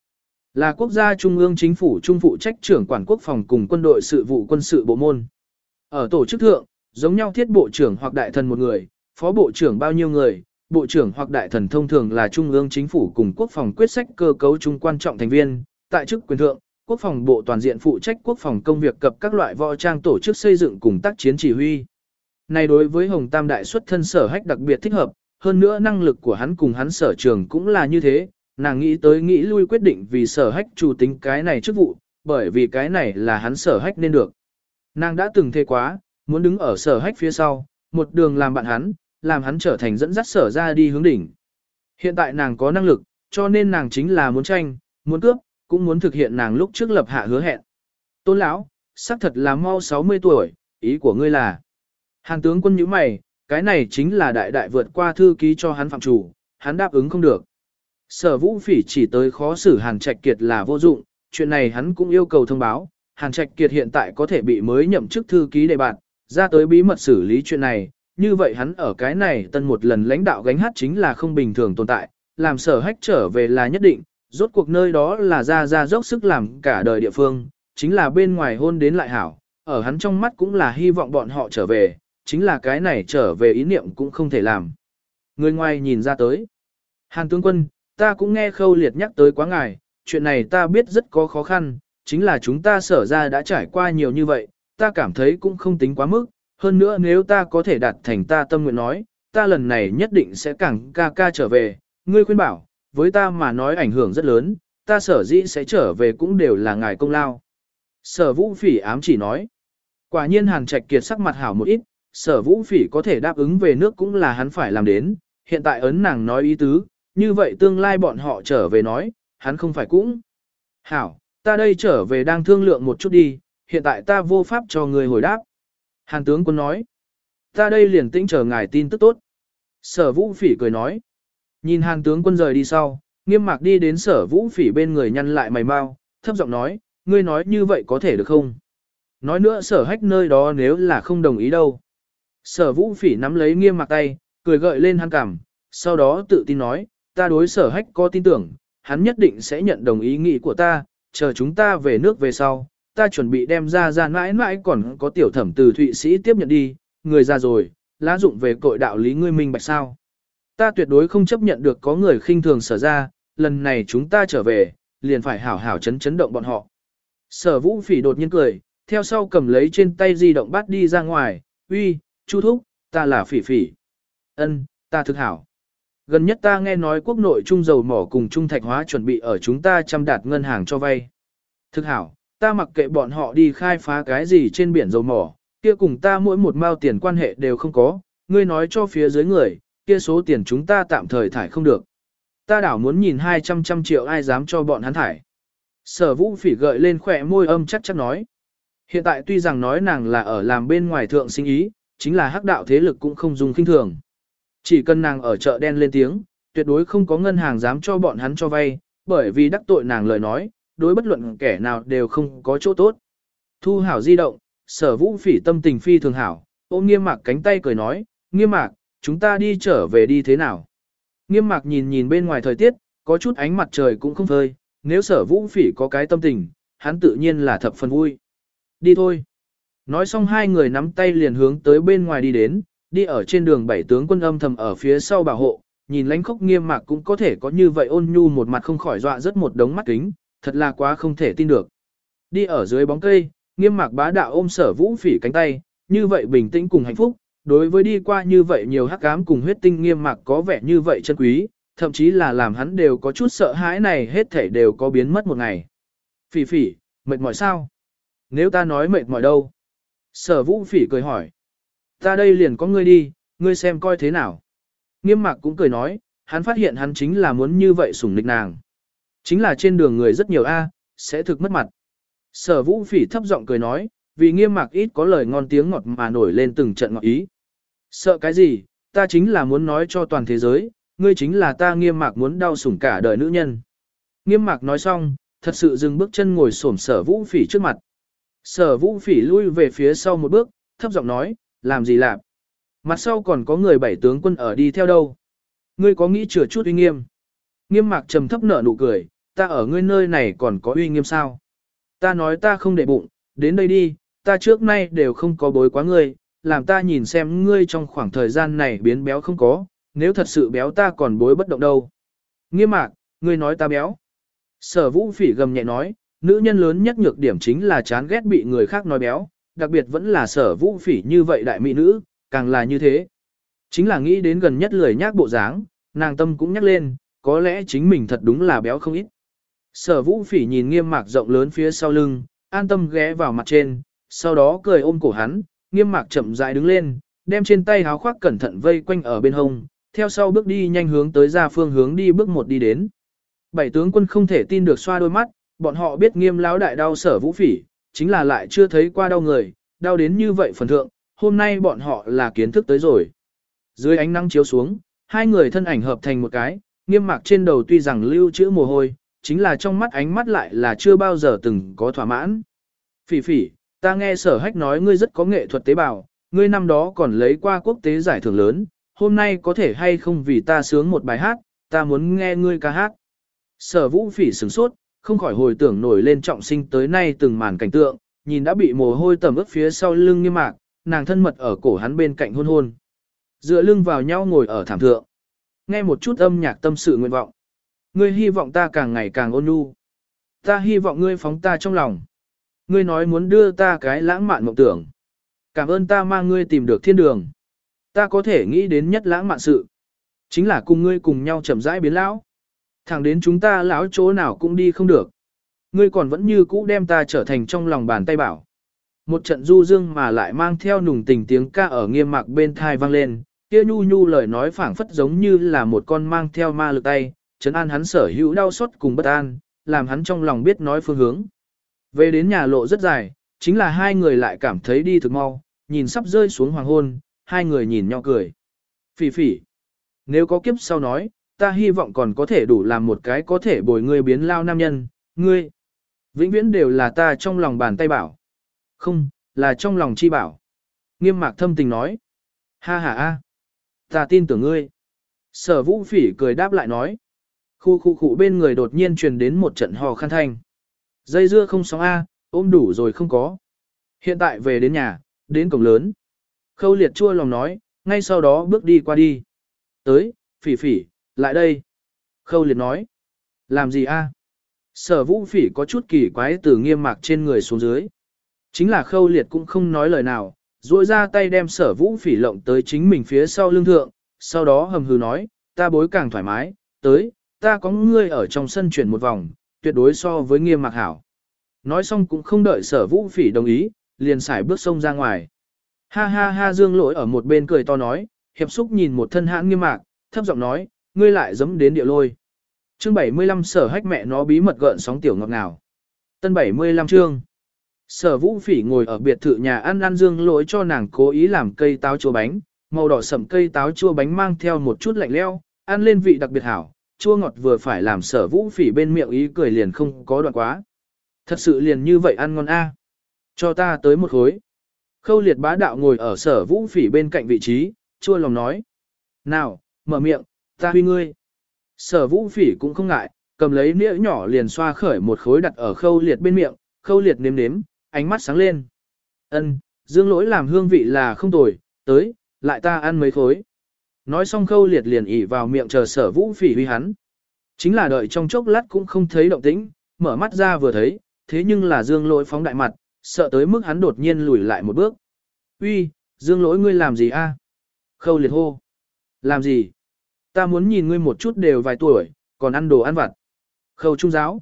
S1: Là quốc gia trung ương chính phủ trung phụ trách trưởng quản quốc phòng cùng quân đội sự vụ quân sự bộ môn. Ở tổ chức thượng, giống nhau thiết bộ trưởng hoặc đại thần một người, phó bộ trưởng bao nhiêu người, bộ trưởng hoặc đại thần thông thường là trung ương chính phủ cùng quốc phòng quyết sách cơ cấu chung quan trọng thành viên, tại chức quyền thượng, quốc phòng bộ toàn diện phụ trách quốc phòng công việc cập các loại võ trang tổ chức xây dựng cùng tác chiến chỉ huy. Này đối với Hồng Tam đại xuất thân sở hách đặc biệt thích hợp, hơn nữa năng lực của hắn cùng hắn sở trường cũng là như thế, nàng nghĩ tới nghĩ lui quyết định vì sở hách chủ tính cái này chức vụ, bởi vì cái này là hắn sở hách nên được. Nàng đã từng thề quá, muốn đứng ở sở hách phía sau, một đường làm bạn hắn, làm hắn trở thành dẫn dắt sở ra đi hướng đỉnh. Hiện tại nàng có năng lực, cho nên nàng chính là muốn tranh, muốn cướp, cũng muốn thực hiện nàng lúc trước lập hạ hứa hẹn. Tôn lão, xác thật là mau 60 tuổi, ý của ngươi là. Hàn tướng quân nhíu mày, cái này chính là đại đại vượt qua thư ký cho hắn phạm chủ, hắn đáp ứng không được. Sở vũ phỉ chỉ tới khó xử Hàn Trạch Kiệt là vô dụng, chuyện này hắn cũng yêu cầu thông báo. Hàn Trạch Kiệt hiện tại có thể bị mới nhậm chức thư ký đề bạt, ra tới bí mật xử lý chuyện này, như vậy hắn ở cái này tân một lần lãnh đạo gánh hát chính là không bình thường tồn tại, làm sở hách trở về là nhất định, rốt cuộc nơi đó là ra ra dốc sức làm cả đời địa phương, chính là bên ngoài hôn đến lại hảo, ở hắn trong mắt cũng là hy vọng bọn họ trở về, chính là cái này trở về ý niệm cũng không thể làm. Người ngoài nhìn ra tới. Hàn tướng quân, ta cũng nghe khâu liệt nhắc tới quá ngài, chuyện này ta biết rất có khó khăn, chính là chúng ta sở ra đã trải qua nhiều như vậy, ta cảm thấy cũng không tính quá mức, hơn nữa nếu ta có thể đạt thành ta tâm nguyện nói, ta lần này nhất định sẽ càng ca ca trở về, ngươi khuyên bảo, với ta mà nói ảnh hưởng rất lớn, ta sở dĩ sẽ trở về cũng đều là ngài công lao. Sở vũ phỉ ám chỉ nói, quả nhiên hàn trạch kiệt sắc mặt hảo một ít, sở vũ phỉ có thể đáp ứng về nước cũng là hắn phải làm đến, hiện tại ấn nàng nói ý tứ, như vậy tương lai bọn họ trở về nói, hắn không phải cũng. Hảo, ta đây trở về đang thương lượng một chút đi, hiện tại ta vô pháp cho người hồi đáp. Hàn tướng quân nói, ta đây liền tĩnh chờ ngài tin tức tốt. Sở vũ phỉ cười nói, nhìn hàn tướng quân rời đi sau, nghiêm mạc đi đến sở vũ phỉ bên người nhăn lại mày mau, thấp giọng nói, ngươi nói như vậy có thể được không? Nói nữa sở hách nơi đó nếu là không đồng ý đâu. Sở vũ phỉ nắm lấy nghiêm mạc tay, cười gợi lên hắn cảm, sau đó tự tin nói, ta đối sở hách có tin tưởng, hắn nhất định sẽ nhận đồng ý nghĩ của ta, chờ chúng ta về nước về sau, ta chuẩn bị đem ra ra mãi mãi còn có tiểu thẩm từ Thụy Sĩ tiếp nhận đi, người ra rồi, lá dụng về cội đạo lý ngươi minh bạch sao. Ta tuyệt đối không chấp nhận được có người khinh thường sở ra, lần này chúng ta trở về, liền phải hảo hảo chấn chấn động bọn họ. Sở vũ phỉ đột nhiên cười, theo sau cầm lấy trên tay di động bắt đi ra ngoài, uy, chu thúc, ta là phỉ phỉ. ân ta thực hảo. Gần nhất ta nghe nói quốc nội trung dầu mỏ cùng trung thạch hóa chuẩn bị ở chúng ta chăm đạt ngân hàng cho vay. Thực hảo, ta mặc kệ bọn họ đi khai phá cái gì trên biển dầu mỏ, kia cùng ta mỗi một mao tiền quan hệ đều không có, ngươi nói cho phía dưới người, kia số tiền chúng ta tạm thời thải không được. Ta đảo muốn nhìn 200 trăm triệu ai dám cho bọn hắn thải. Sở vũ phỉ gợi lên khỏe môi âm chắc chắc nói. Hiện tại tuy rằng nói nàng là ở làm bên ngoài thượng sinh ý, chính là hắc đạo thế lực cũng không dùng kinh thường. Chỉ cần nàng ở chợ đen lên tiếng, tuyệt đối không có ngân hàng dám cho bọn hắn cho vay, bởi vì đắc tội nàng lời nói, đối bất luận kẻ nào đều không có chỗ tốt. Thu hảo di động, sở vũ phỉ tâm tình phi thường hảo, ôm nghiêm mạc cánh tay cười nói, nghiêm mạc, chúng ta đi trở về đi thế nào. Nghiêm mạc nhìn nhìn bên ngoài thời tiết, có chút ánh mặt trời cũng không phơi, nếu sở vũ phỉ có cái tâm tình, hắn tự nhiên là thập phần vui. Đi thôi. Nói xong hai người nắm tay liền hướng tới bên ngoài đi đến, đi ở trên đường bảy tướng quân âm thầm ở phía sau bảo hộ, nhìn lãnh khốc nghiêm mạc cũng có thể có như vậy ôn nhu một mặt không khỏi dọa rất một đống mắt kính, thật là quá không thể tin được. Đi ở dưới bóng cây, nghiêm mạc bá đạo ôm sở vũ phỉ cánh tay, như vậy bình tĩnh cùng hạnh phúc, đối với đi qua như vậy nhiều hắc ám cùng huyết tinh nghiêm mạc có vẻ như vậy chân quý, thậm chí là làm hắn đều có chút sợ hãi này hết thể đều có biến mất một ngày. Phỉ phỉ, mệt mỏi sao? Nếu ta nói mệt mỏi đâu? Sở vũ phỉ cười hỏi. Ta đây liền có ngươi đi, ngươi xem coi thế nào. Nghiêm mạc cũng cười nói, hắn phát hiện hắn chính là muốn như vậy sủng nịch nàng. Chính là trên đường người rất nhiều A, sẽ thực mất mặt. Sở vũ phỉ thấp giọng cười nói, vì nghiêm mạc ít có lời ngon tiếng ngọt mà nổi lên từng trận ngọt ý. Sợ cái gì, ta chính là muốn nói cho toàn thế giới, ngươi chính là ta nghiêm mạc muốn đau sủng cả đời nữ nhân. Nghiêm mạc nói xong, thật sự dừng bước chân ngồi xổm sở vũ phỉ trước mặt. Sở vũ phỉ lui về phía sau một bước, thấp giọng nói, làm gì làm? Mặt sau còn có người bảy tướng quân ở đi theo đâu? Ngươi có nghĩ chừa chút uy nghiêm? Nghiêm mạc trầm thấp nở nụ cười, ta ở ngươi nơi này còn có uy nghiêm sao? Ta nói ta không để bụng, đến đây đi, ta trước nay đều không có bối quá ngươi, làm ta nhìn xem ngươi trong khoảng thời gian này biến béo không có, nếu thật sự béo ta còn bối bất động đâu. Nghiêm mạc, ngươi nói ta béo. Sở vũ phỉ gầm nhẹ nói, nữ nhân lớn nhất nhược điểm chính là chán ghét bị người khác nói béo, đặc biệt vẫn là sở vũ phỉ như vậy đại mỹ nữ, càng là như thế. Chính là nghĩ đến gần nhất lười nhác bộ dáng, nàng tâm cũng nhắc lên, có lẽ chính mình thật đúng là béo không ít. Sở vũ phỉ nhìn nghiêm mạc rộng lớn phía sau lưng, an tâm ghé vào mặt trên, sau đó cười ôm cổ hắn, nghiêm mạc chậm rãi đứng lên, đem trên tay háo khoác cẩn thận vây quanh ở bên hông, theo sau bước đi nhanh hướng tới ra phương hướng đi bước một đi đến. Bảy tướng quân không thể tin được xoa đôi mắt, bọn họ biết nghiêm lão đại đau sở vũ phỉ, chính là lại chưa thấy qua đau người, đau đến như vậy phần thượng, hôm nay bọn họ là kiến thức tới rồi. Dưới ánh nắng chiếu xuống, hai người thân ảnh hợp thành một cái, nghiêm mạc trên đầu tuy rằng lưu chữ mồ hôi, chính là trong mắt ánh mắt lại là chưa bao giờ từng có thỏa mãn. Phỉ phỉ, ta nghe sở hách nói ngươi rất có nghệ thuật tế bào, ngươi năm đó còn lấy qua quốc tế giải thưởng lớn, hôm nay có thể hay không vì ta sướng một bài hát, ta muốn nghe ngươi ca hát. Sở vũ phỉ sửng sốt, không khỏi hồi tưởng nổi lên trọng sinh tới nay từng màn cảnh tượng, nhìn đã bị mồ hôi tẩm ướt phía sau lưng nghiêm mạc, nàng thân mật ở cổ hắn bên cạnh hôn hôn. Dựa lưng vào nhau ngồi ở thảm thượng. Nghe một chút âm nhạc tâm sự nguyện vọng. Ngươi hy vọng ta càng ngày càng ôn nhu. Ta hy vọng ngươi phóng ta trong lòng. Ngươi nói muốn đưa ta cái lãng mạn mộng tưởng. Cảm ơn ta mang ngươi tìm được thiên đường. Ta có thể nghĩ đến nhất lãng mạn sự. Chính là cùng ngươi cùng nhau chậm rãi biến lão. Thẳng đến chúng ta lão chỗ nào cũng đi không được. Ngươi còn vẫn như cũ đem ta trở thành trong lòng bàn tay bảo. Một trận du dương mà lại mang theo nùng tình tiếng ca ở nghiêm mạc bên thai vang lên, kia nhu nhu lời nói phảng phất giống như là một con mang theo ma lực tay, chấn an hắn sở hữu đau xót cùng bất an, làm hắn trong lòng biết nói phương hướng. Về đến nhà lộ rất dài, chính là hai người lại cảm thấy đi thực mau, nhìn sắp rơi xuống hoàng hôn, hai người nhìn nhau cười. Phỉ phỉ, nếu có kiếp sau nói, ta hy vọng còn có thể đủ làm một cái có thể bồi ngươi biến lao nam nhân, ngươi. Vĩnh viễn đều là ta trong lòng bàn tay bảo. Không, là trong lòng chi bảo. Nghiêm mạc thâm tình nói. Ha ha a, ta tin tưởng ngươi. Sở vũ phỉ cười đáp lại nói. Khu khu khu bên người đột nhiên truyền đến một trận hò khăn thanh. Dây dưa không sóng A, ôm đủ rồi không có. Hiện tại về đến nhà, đến cổng lớn. Khâu liệt chua lòng nói, ngay sau đó bước đi qua đi. Tới, phỉ phỉ, lại đây. Khâu liệt nói. Làm gì a? Sở vũ phỉ có chút kỳ quái từ nghiêm mạc trên người xuống dưới. Chính là khâu liệt cũng không nói lời nào, duỗi ra tay đem sở vũ phỉ lộng tới chính mình phía sau lưng thượng, sau đó hầm hừ nói, ta bối càng thoải mái, tới, ta có ngươi ở trong sân chuyển một vòng, tuyệt đối so với nghiêm mặc hảo. Nói xong cũng không đợi sở vũ phỉ đồng ý, liền xài bước sông ra ngoài. Ha ha ha dương lỗi ở một bên cười to nói, hiệp xúc nhìn một thân hãn nghiêm mạc, thấp giọng nói, ngươi lại dẫm đến địa lôi. Chương 75 sở hách mẹ nó bí mật gợn sóng tiểu ngọt ngào. Tân 75 chương. Sở vũ phỉ ngồi ở biệt thự nhà ăn ăn dương lỗi cho nàng cố ý làm cây táo chua bánh, màu đỏ sậm cây táo chua bánh mang theo một chút lạnh leo, ăn lên vị đặc biệt hảo, chua ngọt vừa phải làm sở vũ phỉ bên miệng ý cười liền không có đoạn quá. Thật sự liền như vậy ăn ngon a. Cho ta tới một khối. Khâu liệt bá đạo ngồi ở sở vũ phỉ bên cạnh vị trí, chua lòng nói. Nào, mở miệng, ta huy ngươi. Sở vũ phỉ cũng không ngại, cầm lấy nĩa nhỏ liền xoa khởi một khối đặt ở khâu liệt bên miệng, khâu liệt nếm nếm, ánh mắt sáng lên. Ân, dương lỗi làm hương vị là không tồi, tới, lại ta ăn mấy khối. Nói xong khâu liệt liền ỉ vào miệng chờ sở vũ phỉ huy hắn. Chính là đợi trong chốc lát cũng không thấy động tĩnh, mở mắt ra vừa thấy, thế nhưng là dương lỗi phóng đại mặt, sợ tới mức hắn đột nhiên lùi lại một bước. Uy, dương lỗi ngươi làm gì a? Khâu liệt hô. Làm gì? Ta muốn nhìn ngươi một chút đều vài tuổi, còn ăn đồ ăn vặt. Khâu trung giáo.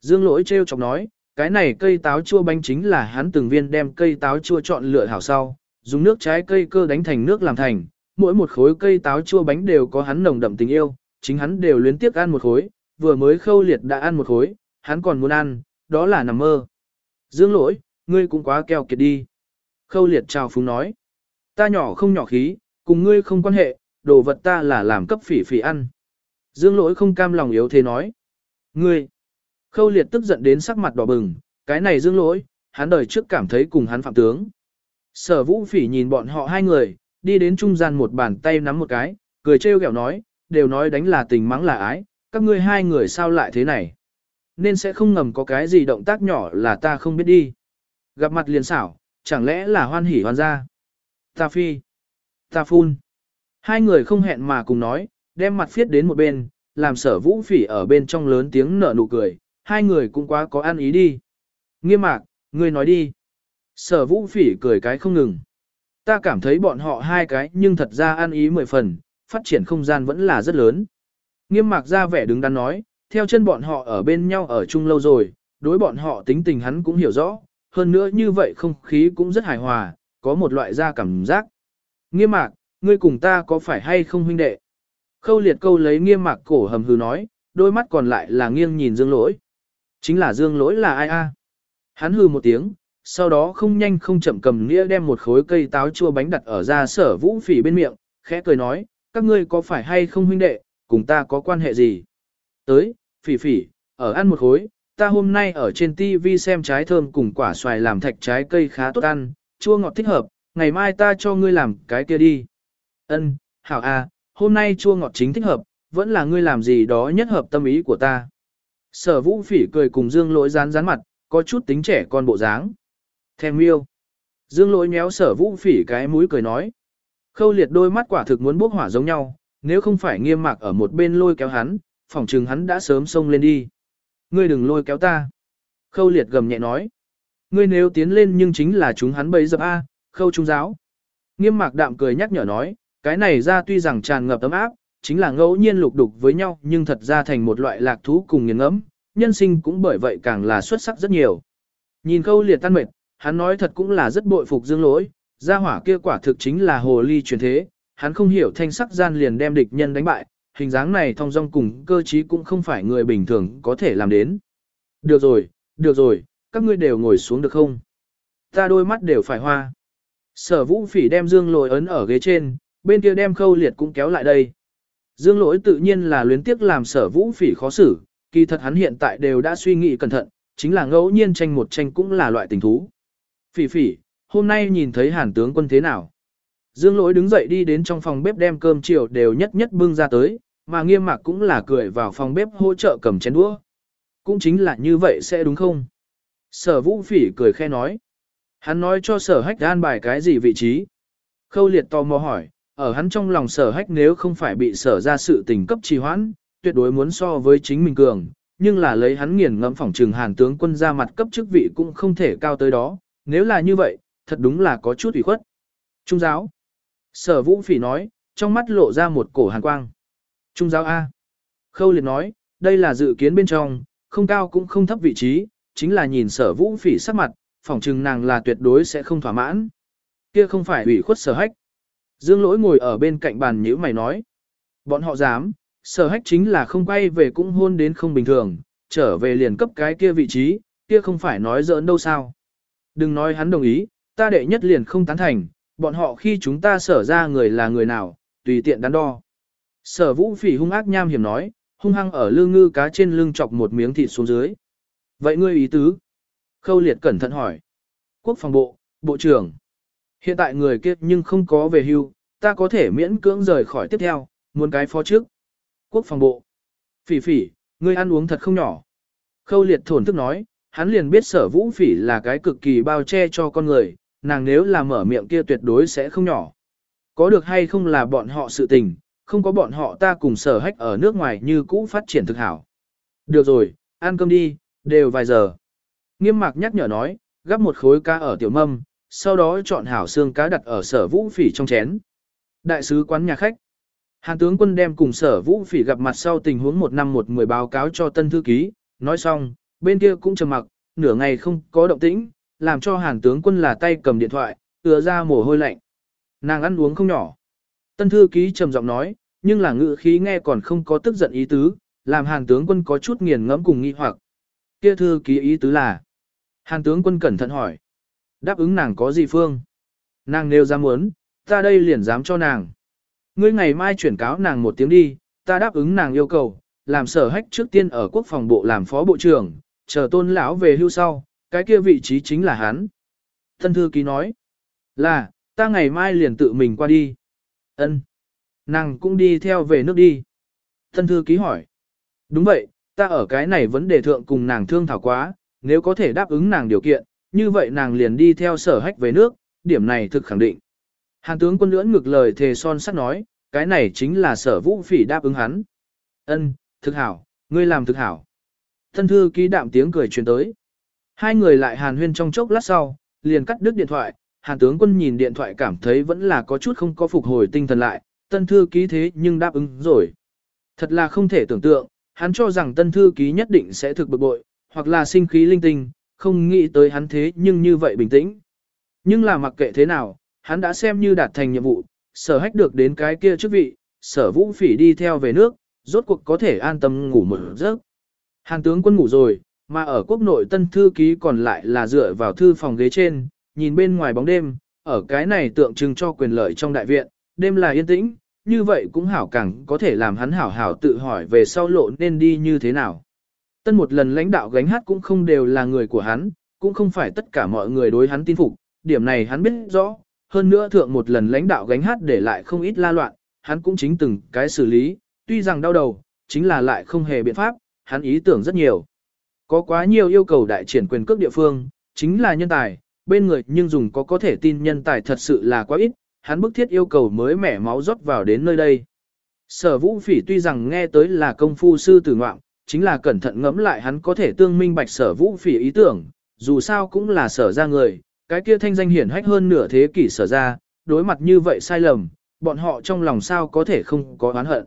S1: Dương lỗi treo chọc nói, cái này cây táo chua bánh chính là hắn từng viên đem cây táo chua chọn lựa hảo sau, dùng nước trái cây cơ đánh thành nước làm thành, mỗi một khối cây táo chua bánh đều có hắn nồng đậm tình yêu, chính hắn đều luyến tiếc ăn một khối, vừa mới khâu liệt đã ăn một khối, hắn còn muốn ăn, đó là nằm mơ. Dương lỗi, ngươi cũng quá keo kiệt đi. Khâu liệt chào phúng nói, ta nhỏ không nhỏ khí, cùng ngươi không quan hệ, đồ vật ta là làm cấp phỉ phỉ ăn. Dương lỗi không cam lòng yếu thế nói, ngươi, khâu liệt tức giận đến sắc mặt đỏ bừng, cái này dương lỗi, hắn đời trước cảm thấy cùng hắn phạm tướng. Sở vũ phỉ nhìn bọn họ hai người, đi đến trung gian một bàn tay nắm một cái, cười trêu ghẹo nói, đều nói đánh là tình mắng là ái, các ngươi hai người sao lại thế này. Nên sẽ không ngầm có cái gì động tác nhỏ là ta không biết đi. Gặp mặt liền xảo, chẳng lẽ là hoan hỉ hoan ra? Ta phi. Ta phun. Hai người không hẹn mà cùng nói, đem mặt phiết đến một bên, làm sở vũ phỉ ở bên trong lớn tiếng nở nụ cười, hai người cũng quá có ăn ý đi. Nghiêm mạc, ngươi nói đi. Sở vũ phỉ cười cái không ngừng. Ta cảm thấy bọn họ hai cái nhưng thật ra ăn ý mười phần, phát triển không gian vẫn là rất lớn. Nghiêm mạc ra vẻ đứng đắn nói, theo chân bọn họ ở bên nhau ở chung lâu rồi, đối bọn họ tính tình hắn cũng hiểu rõ, hơn nữa như vậy không khí cũng rất hài hòa, có một loại da cảm giác. Nghiêm mạc, ngươi cùng ta có phải hay không huynh đệ? Khâu liệt câu lấy nghiêm mạc cổ hầm hừ nói, đôi mắt còn lại là nghiêng nhìn dương lỗi. Chính là dương lỗi là ai a? Hắn hừ một tiếng, sau đó không nhanh không chậm cầm nghĩa đem một khối cây táo chua bánh đặt ở ra sở vũ phỉ bên miệng, khẽ cười nói, các ngươi có phải hay không huynh đệ, cùng ta có quan hệ gì? Tới, phỉ phỉ, ở ăn một khối, ta hôm nay ở trên TV xem trái thơm cùng quả xoài làm thạch trái cây khá tốt ăn, chua ngọt thích hợp, ngày mai ta cho ngươi làm cái kia đi. Ân, hảo a, hôm nay chua ngọt chính thích hợp, vẫn là ngươi làm gì đó nhất hợp tâm ý của ta. Sở vũ phỉ cười cùng dương lỗi rán rán mặt, có chút tính trẻ con bộ dáng. Thèm yêu. Dương lỗi méo sở vũ phỉ cái mũi cười nói. Khâu liệt đôi mắt quả thực muốn bốc hỏa giống nhau, nếu không phải nghiêm mạc ở một bên lôi kéo hắn, phỏng chừng hắn đã sớm xông lên đi. Ngươi đừng lôi kéo ta. Khâu liệt gầm nhẹ nói. Ngươi nếu tiến lên nhưng chính là chúng hắn bấy dập A, khâu trung giáo. Nghiêm mạc đạm cười nhắc nhở nói, cái này ra tuy rằng tràn ngập ấm áp, chính là ngẫu nhiên lục đục với nhau nhưng thật ra thành một loại lạc thú cùng nghiền ngẫm, nhân sinh cũng bởi vậy càng là xuất sắc rất nhiều. Nhìn khâu liệt tan mệt, hắn nói thật cũng là rất bội phục dương lỗi, gia hỏa kia quả thực chính là hồ ly truyền thế, hắn không hiểu thanh sắc gian liền đem địch nhân đánh bại, hình dáng này thong dong cùng cơ trí cũng không phải người bình thường có thể làm đến. Được rồi, được rồi, các ngươi đều ngồi xuống được không? Ta đôi mắt đều phải hoa. Sở vũ phỉ đem dương lỗi ấn ở ghế trên, bên kia đem khâu liệt cũng kéo lại đây. Dương lỗi tự nhiên là luyến tiếc làm sở vũ phỉ khó xử, kỳ thật hắn hiện tại đều đã suy nghĩ cẩn thận, chính là ngẫu nhiên tranh một tranh cũng là loại tình thú. Phỉ phỉ, hôm nay nhìn thấy hàn tướng quân thế nào? Dương lỗi đứng dậy đi đến trong phòng bếp đem cơm chiều đều nhất nhất bưng ra tới, mà nghiêm mạc cũng là cười vào phòng bếp hỗ trợ cầm chén đũa. Cũng chính là như vậy sẽ đúng không? Sở vũ phỉ cười khe nói. Hắn nói cho sở hách an bài cái gì vị trí? Khâu liệt tò mò hỏi, ở hắn trong lòng sở hách nếu không phải bị sở ra sự tình cấp trì hoãn, tuyệt đối muốn so với chính mình cường, nhưng là lấy hắn nghiền ngẫm phỏng trừng hàn tướng quân ra mặt cấp chức vị cũng không thể cao tới đó, nếu là như vậy, thật đúng là có chút ủy khuất. Trung giáo. Sở vũ phỉ nói, trong mắt lộ ra một cổ hàn quang. Trung giáo A. Khâu liệt nói, đây là dự kiến bên trong, không cao cũng không thấp vị trí, chính là nhìn sở vũ phỉ sắc mặt, phỏng trừng nàng là tuyệt đối sẽ không thỏa mãn. Kia không phải ủy khuất sở hách. Dương lỗi ngồi ở bên cạnh bàn nhữ mày nói. Bọn họ dám, sở hách chính là không quay về cũng hôn đến không bình thường, trở về liền cấp cái kia vị trí, kia không phải nói giỡn đâu sao. Đừng nói hắn đồng ý, ta đệ nhất liền không tán thành, bọn họ khi chúng ta sở ra người là người nào, tùy tiện đắn đo. Sở vũ phỉ hung ác nham hiểm nói, hung hăng ở lương ngư cá trên lưng chọc một miếng thịt xuống dưới. Vậy ngươi ý tứ? Khâu liệt cẩn thận hỏi. Quốc phòng bộ, bộ trưởng. Hiện tại người kia nhưng không có về hưu, ta có thể miễn cưỡng rời khỏi tiếp theo, muốn cái phó trước. Quốc phòng bộ. Phỉ phỉ, ngươi ăn uống thật không nhỏ. Khâu liệt thổn thức nói, hắn liền biết sở vũ phỉ là cái cực kỳ bao che cho con người, nàng nếu là mở miệng kia tuyệt đối sẽ không nhỏ. Có được hay không là bọn họ sự tình, không có bọn họ ta cùng sở hách ở nước ngoài như cũ phát triển thực hảo. Được rồi, ăn cơm đi, đều vài giờ. Nghiêm mạc nhắc nhở nói, gắp một khối cá ở tiểu mâm, sau đó chọn hảo xương cá đặt ở sở vũ phỉ trong chén. Đại sứ quán nhà khách. Hàn tướng quân đem cùng sở vũ phỉ gặp mặt sau tình huống một năm một mười báo cáo cho tân thư ký, nói xong, bên kia cũng trầm mặc, nửa ngày không có động tĩnh, làm cho hàn tướng quân là tay cầm điện thoại, ứa ra mồ hôi lạnh. Nàng ăn uống không nhỏ. Tân thư ký trầm giọng nói, nhưng là ngữ khí nghe còn không có tức giận ý tứ, làm hàn tướng quân có chút nghiền ngẫm cùng nghi hoặc. Kia thư ký ý tứ là. Hàn tướng quân cẩn thận hỏi. Đáp ứng nàng có gì phương? Nàng nêu ra muốn, ta đây liền dám cho nàng. Ngươi ngày mai chuyển cáo nàng một tiếng đi, ta đáp ứng nàng yêu cầu, làm sở hách trước tiên ở quốc phòng bộ làm phó bộ trưởng, chờ tôn lão về hưu sau, cái kia vị trí chính là hắn. Thân thư ký nói, là, ta ngày mai liền tự mình qua đi. Ân, Nàng cũng đi theo về nước đi. Thân thư ký hỏi, đúng vậy, ta ở cái này vấn đề thượng cùng nàng thương thảo quá, nếu có thể đáp ứng nàng điều kiện, như vậy nàng liền đi theo sở hách về nước, điểm này thực khẳng định. Hàn tướng quân lưỡng ngược lời thề son sắt nói, cái này chính là sở vũ phỉ đáp ứng hắn. Ân, thực hảo, ngươi làm thực hảo. Thân thư ký đạm tiếng cười truyền tới. Hai người lại hàn huyên trong chốc lát sau, liền cắt đứt điện thoại, hàn tướng quân nhìn điện thoại cảm thấy vẫn là có chút không có phục hồi tinh thần lại, tân thư ký thế nhưng đáp ứng rồi. Thật là không thể tưởng tượng, hắn cho rằng tân thư ký nhất định sẽ thực bực bội, hoặc là sinh khí linh tinh, không nghĩ tới hắn thế nhưng như vậy bình tĩnh. Nhưng là mặc kệ thế nào, hắn đã xem như đạt thành nhiệm vụ, sở hách được đến cái kia chức vị, sở vũ phỉ đi theo về nước, rốt cuộc có thể an tâm ngủ một giấc. Hàn tướng quân ngủ rồi, mà ở quốc nội tân thư ký còn lại là dựa vào thư phòng ghế trên, nhìn bên ngoài bóng đêm, ở cái này tượng trưng cho quyền lợi trong đại viện, đêm là yên tĩnh, như vậy cũng hảo càng có thể làm hắn hảo hảo tự hỏi về sau lộ nên đi như thế nào. Tân một lần lãnh đạo gánh hát cũng không đều là người của hắn, cũng không phải tất cả mọi người đối hắn tin phục, điểm này hắn biết rõ, hơn nữa thượng một lần lãnh đạo gánh hát để lại không ít la loạn, hắn cũng chính từng cái xử lý, tuy rằng đau đầu, chính là lại không hề biện pháp, hắn ý tưởng rất nhiều. Có quá nhiều yêu cầu đại triển quyền cước địa phương, chính là nhân tài, bên người nhưng dùng có có thể tin nhân tài thật sự là quá ít, hắn bức thiết yêu cầu mới mẻ máu rót vào đến nơi đây. Sở vũ phỉ tuy rằng nghe tới là công phu sư tử ngoạm, chính là cẩn thận ngẫm lại hắn có thể tương minh bạch sở vũ phỉ ý tưởng, dù sao cũng là sở ra người, cái kia thanh danh hiển hách hơn nửa thế kỷ sở ra, đối mặt như vậy sai lầm, bọn họ trong lòng sao có thể không có oán hận.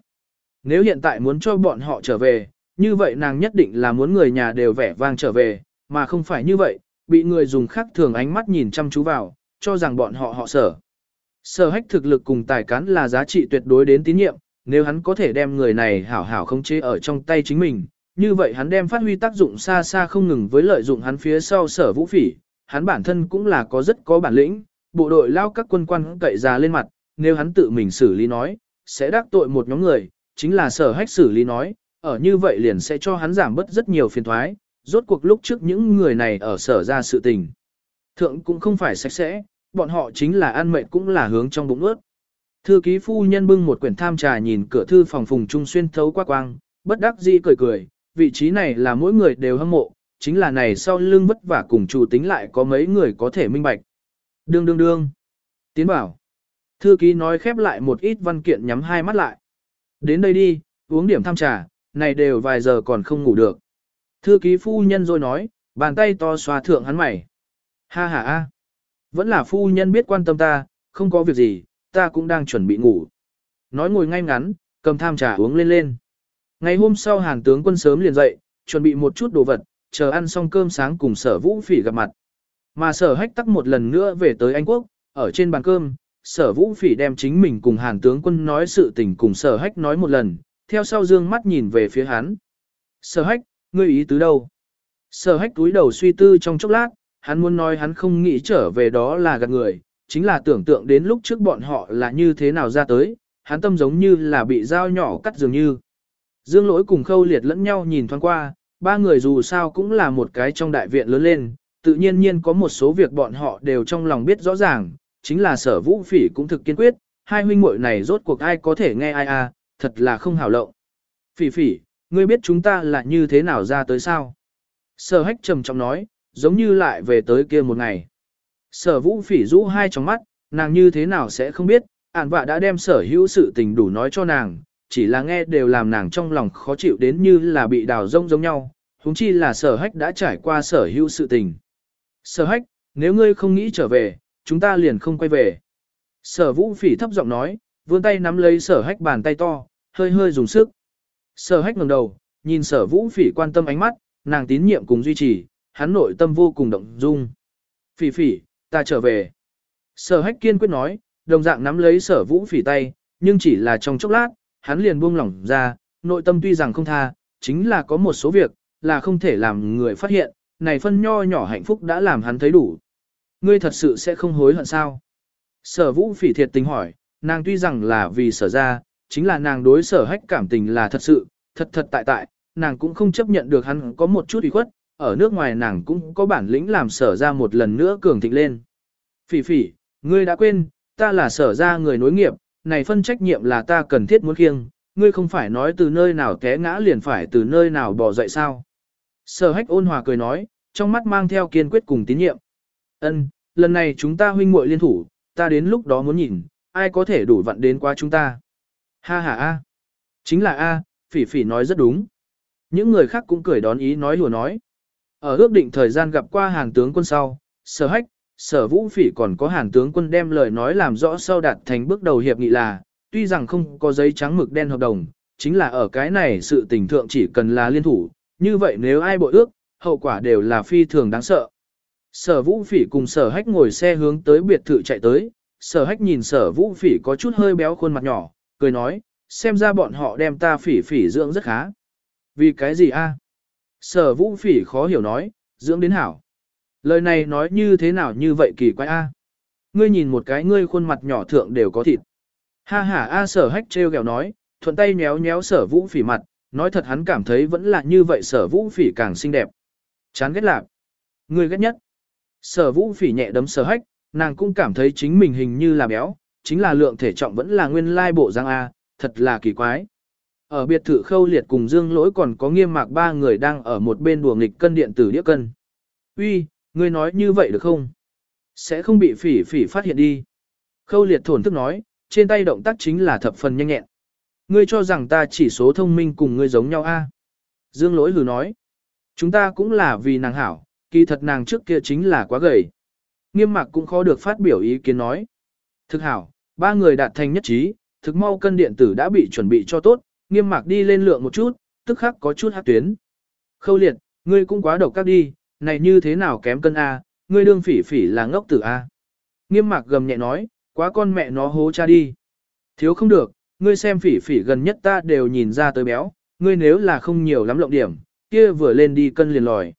S1: Nếu hiện tại muốn cho bọn họ trở về, như vậy nàng nhất định là muốn người nhà đều vẻ vang trở về, mà không phải như vậy, bị người dùng khác thường ánh mắt nhìn chăm chú vào, cho rằng bọn họ họ sở. Sở hách thực lực cùng tài cán là giá trị tuyệt đối đến tín nhiệm, nếu hắn có thể đem người này hảo hảo khống chế ở trong tay chính mình, như vậy hắn đem phát huy tác dụng xa xa không ngừng với lợi dụng hắn phía sau sở vũ phỉ, hắn bản thân cũng là có rất có bản lĩnh, bộ đội lao các quân quan cậy ra lên mặt, nếu hắn tự mình xử lý nói, sẽ đắc tội một nhóm người, chính là sở hách xử lý nói, ở như vậy liền sẽ cho hắn giảm bớt rất nhiều phiền thoái, rốt cuộc lúc trước những người này ở sở ra sự tình. Thượng cũng không phải sạch sẽ, bọn họ chính là ăn mệt cũng là hướng trong bụng ướt. Thư ký phu nhân bưng một quyển tham trà nhìn cửa thư phòng phùng trung xuyên thấu qua quang, bất đắc dĩ cười cười, vị trí này là mỗi người đều hâm mộ, chính là này sau lưng vất vả cùng chủ tính lại có mấy người có thể minh bạch. Đương đương đương. Tiến bảo. Thư ký nói khép lại một ít văn kiện nhắm hai mắt lại. Đến đây đi, uống điểm tham trà, này đều vài giờ còn không ngủ được. Thư ký phu nhân rồi nói, bàn tay to xoa thượng hắn mày. Ha ha ha. Vẫn là phu nhân biết quan tâm ta, không có việc gì, ta cũng đang chuẩn bị ngủ. Nói ngồi ngay ngắn, cầm tham trà uống lên lên. Ngày hôm sau hàn tướng quân sớm liền dậy, chuẩn bị một chút đồ vật, chờ ăn xong cơm sáng cùng sở vũ phỉ gặp mặt. Mà sở hách tắc một lần nữa về tới Anh Quốc, ở trên bàn cơm, sở vũ phỉ đem chính mình cùng hàn tướng quân nói sự tình cùng sở hách nói một lần, theo sau dương mắt nhìn về phía hắn. Sở hách, ngươi ý tứ đâu? Sở hách túi đầu suy tư trong chốc lát, hắn muốn nói hắn không nghĩ trở về đó là gạt người, chính là tưởng tượng đến lúc trước bọn họ là như thế nào ra tới, hắn tâm giống như là bị dao nhỏ cắt dường như. Dương lỗi cùng khâu liệt lẫn nhau nhìn thoáng qua, ba người dù sao cũng là một cái trong đại viện lớn lên, tự nhiên nhiên có một số việc bọn họ đều trong lòng biết rõ ràng, chính là sở vũ phỉ cũng thực kiên quyết, hai huynh muội này rốt cuộc ai có thể nghe ai à, thật là không hảo lộng. Phỉ phỉ, ngươi biết chúng ta là như thế nào ra tới sao? Sở hách trầm trọng nói, giống như lại về tới kia một ngày. Sở vũ phỉ rũ hai trong mắt, nàng như thế nào sẽ không biết, ản vạ đã đem sở hữu sự tình đủ nói cho nàng, chỉ là nghe đều làm nàng trong lòng khó chịu đến như là bị đào rông giống nhau, huống chi là sở hách đã trải qua sở hữu sự tình. Sở hách, nếu ngươi không nghĩ trở về, chúng ta liền không quay về. Sở vũ phỉ thấp giọng nói, vươn tay nắm lấy sở hách bàn tay to, hơi hơi dùng sức. Sở hách ngẩng đầu, nhìn sở vũ phỉ quan tâm ánh mắt, nàng tín nhiệm cùng duy trì, hắn nội tâm vô cùng động dung. Phỉ phỉ, ta trở về. Sở hách kiên quyết nói, đồng dạng nắm lấy sở vũ phỉ tay, nhưng chỉ là trong chốc lát, hắn liền buông lỏng ra, nội tâm tuy rằng không tha, chính là có một số việc, là không thể làm người phát hiện, này phân nho nhỏ hạnh phúc đã làm hắn thấy đủ. Ngươi thật sự sẽ không hối hận sao? Sở vũ phỉ thiệt tình hỏi, nàng tuy rằng là vì sở ra, chính là nàng đối sở hách cảm tình là thật sự, thật thật tại tại, nàng cũng không chấp nhận được hắn có một chút ủy khuất, ở nước ngoài nàng cũng có bản lĩnh làm sở ra một lần nữa cường thịnh lên. Phỉ phỉ, ngươi đã quên, ta là sở ra người nối nghiệp, này phân trách nhiệm là ta cần thiết muốn khiêng, ngươi không phải nói từ nơi nào té ngã liền phải từ nơi nào bỏ dậy sao. Sở hách ôn hòa cười nói, trong mắt mang theo kiên quyết cùng tín nhiệm. Ân, lần này chúng ta huynh muội liên thủ, ta đến lúc đó muốn nhìn, ai có thể đủ vặn đến qua chúng ta. Ha ha a. Chính là a, phỉ phỉ nói rất đúng. Những người khác cũng cười đón ý nói lùa nói. Ở ước định thời gian gặp qua hàng tướng quân sau, sở hách, sở vũ phỉ còn có hàng tướng quân đem lời nói làm rõ sau đạt thành bước đầu hiệp nghị là, tuy rằng không có giấy trắng mực đen hợp đồng, chính là ở cái này sự tình thượng chỉ cần là liên thủ, như vậy nếu ai bội ước, hậu quả đều là phi thường đáng sợ. Sở vũ phỉ cùng sở hách ngồi xe hướng tới biệt thự chạy tới, sở hách nhìn sở vũ phỉ có chút hơi béo khuôn mặt nhỏ, cười nói, xem ra bọn họ đem ta phỉ phỉ dưỡng rất khá. Vì cái gì a? Sở vũ phỉ khó hiểu nói, dưỡng đến hảo. Lời này nói như thế nào như vậy kỳ quái a? Ngươi nhìn một cái ngươi khuôn mặt nhỏ thượng đều có thịt. Ha ha a sở hách treo gẹo nói, thuận tay nhéo nhéo sở vũ phỉ mặt, nói thật hắn cảm thấy vẫn là như vậy sở vũ phỉ càng xinh đẹp. Chán ghét lạc. Ngươi ghét nhất. Sở vũ phỉ nhẹ đấm sở hách, nàng cũng cảm thấy chính mình hình như là béo, chính là lượng thể trọng vẫn là nguyên lai bộ răng A, thật là kỳ quái. Ở biệt thự khâu liệt cùng dương lỗi còn có nghiêm mạc ba người đang ở một bên đùa nghịch cân điện tử đĩa cân. Uy, ngươi nói như vậy được không? Sẽ không bị phỉ phỉ phát hiện đi. Khâu liệt thổn thức nói, trên tay động tác chính là thập phần nhanh nhẹn. Ngươi cho rằng ta chỉ số thông minh cùng ngươi giống nhau a? Dương lỗi hừ nói. Chúng ta cũng là vì nàng hảo, kỳ thật nàng trước kia chính là quá gầy. Nghiêm mạc cũng khó được phát biểu ý kiến nói. Thực hảo, ba người đạt thành nhất trí, thực mau cân điện tử đã bị chuẩn bị cho tốt, nghiêm mạc đi lên lượng một chút, tức khắc có chút hát tuyến. Khâu liệt, ngươi cũng quá độc các đi, này như thế nào kém cân A, ngươi đương phỉ phỉ là ngốc tử A. Nghiêm mạc gầm nhẹ nói, quá con mẹ nó hố cha đi. Thiếu không được, ngươi xem phỉ phỉ gần nhất ta đều nhìn ra tới béo, ngươi nếu là không nhiều lắm lộng điểm, kia vừa lên đi cân liền lòi.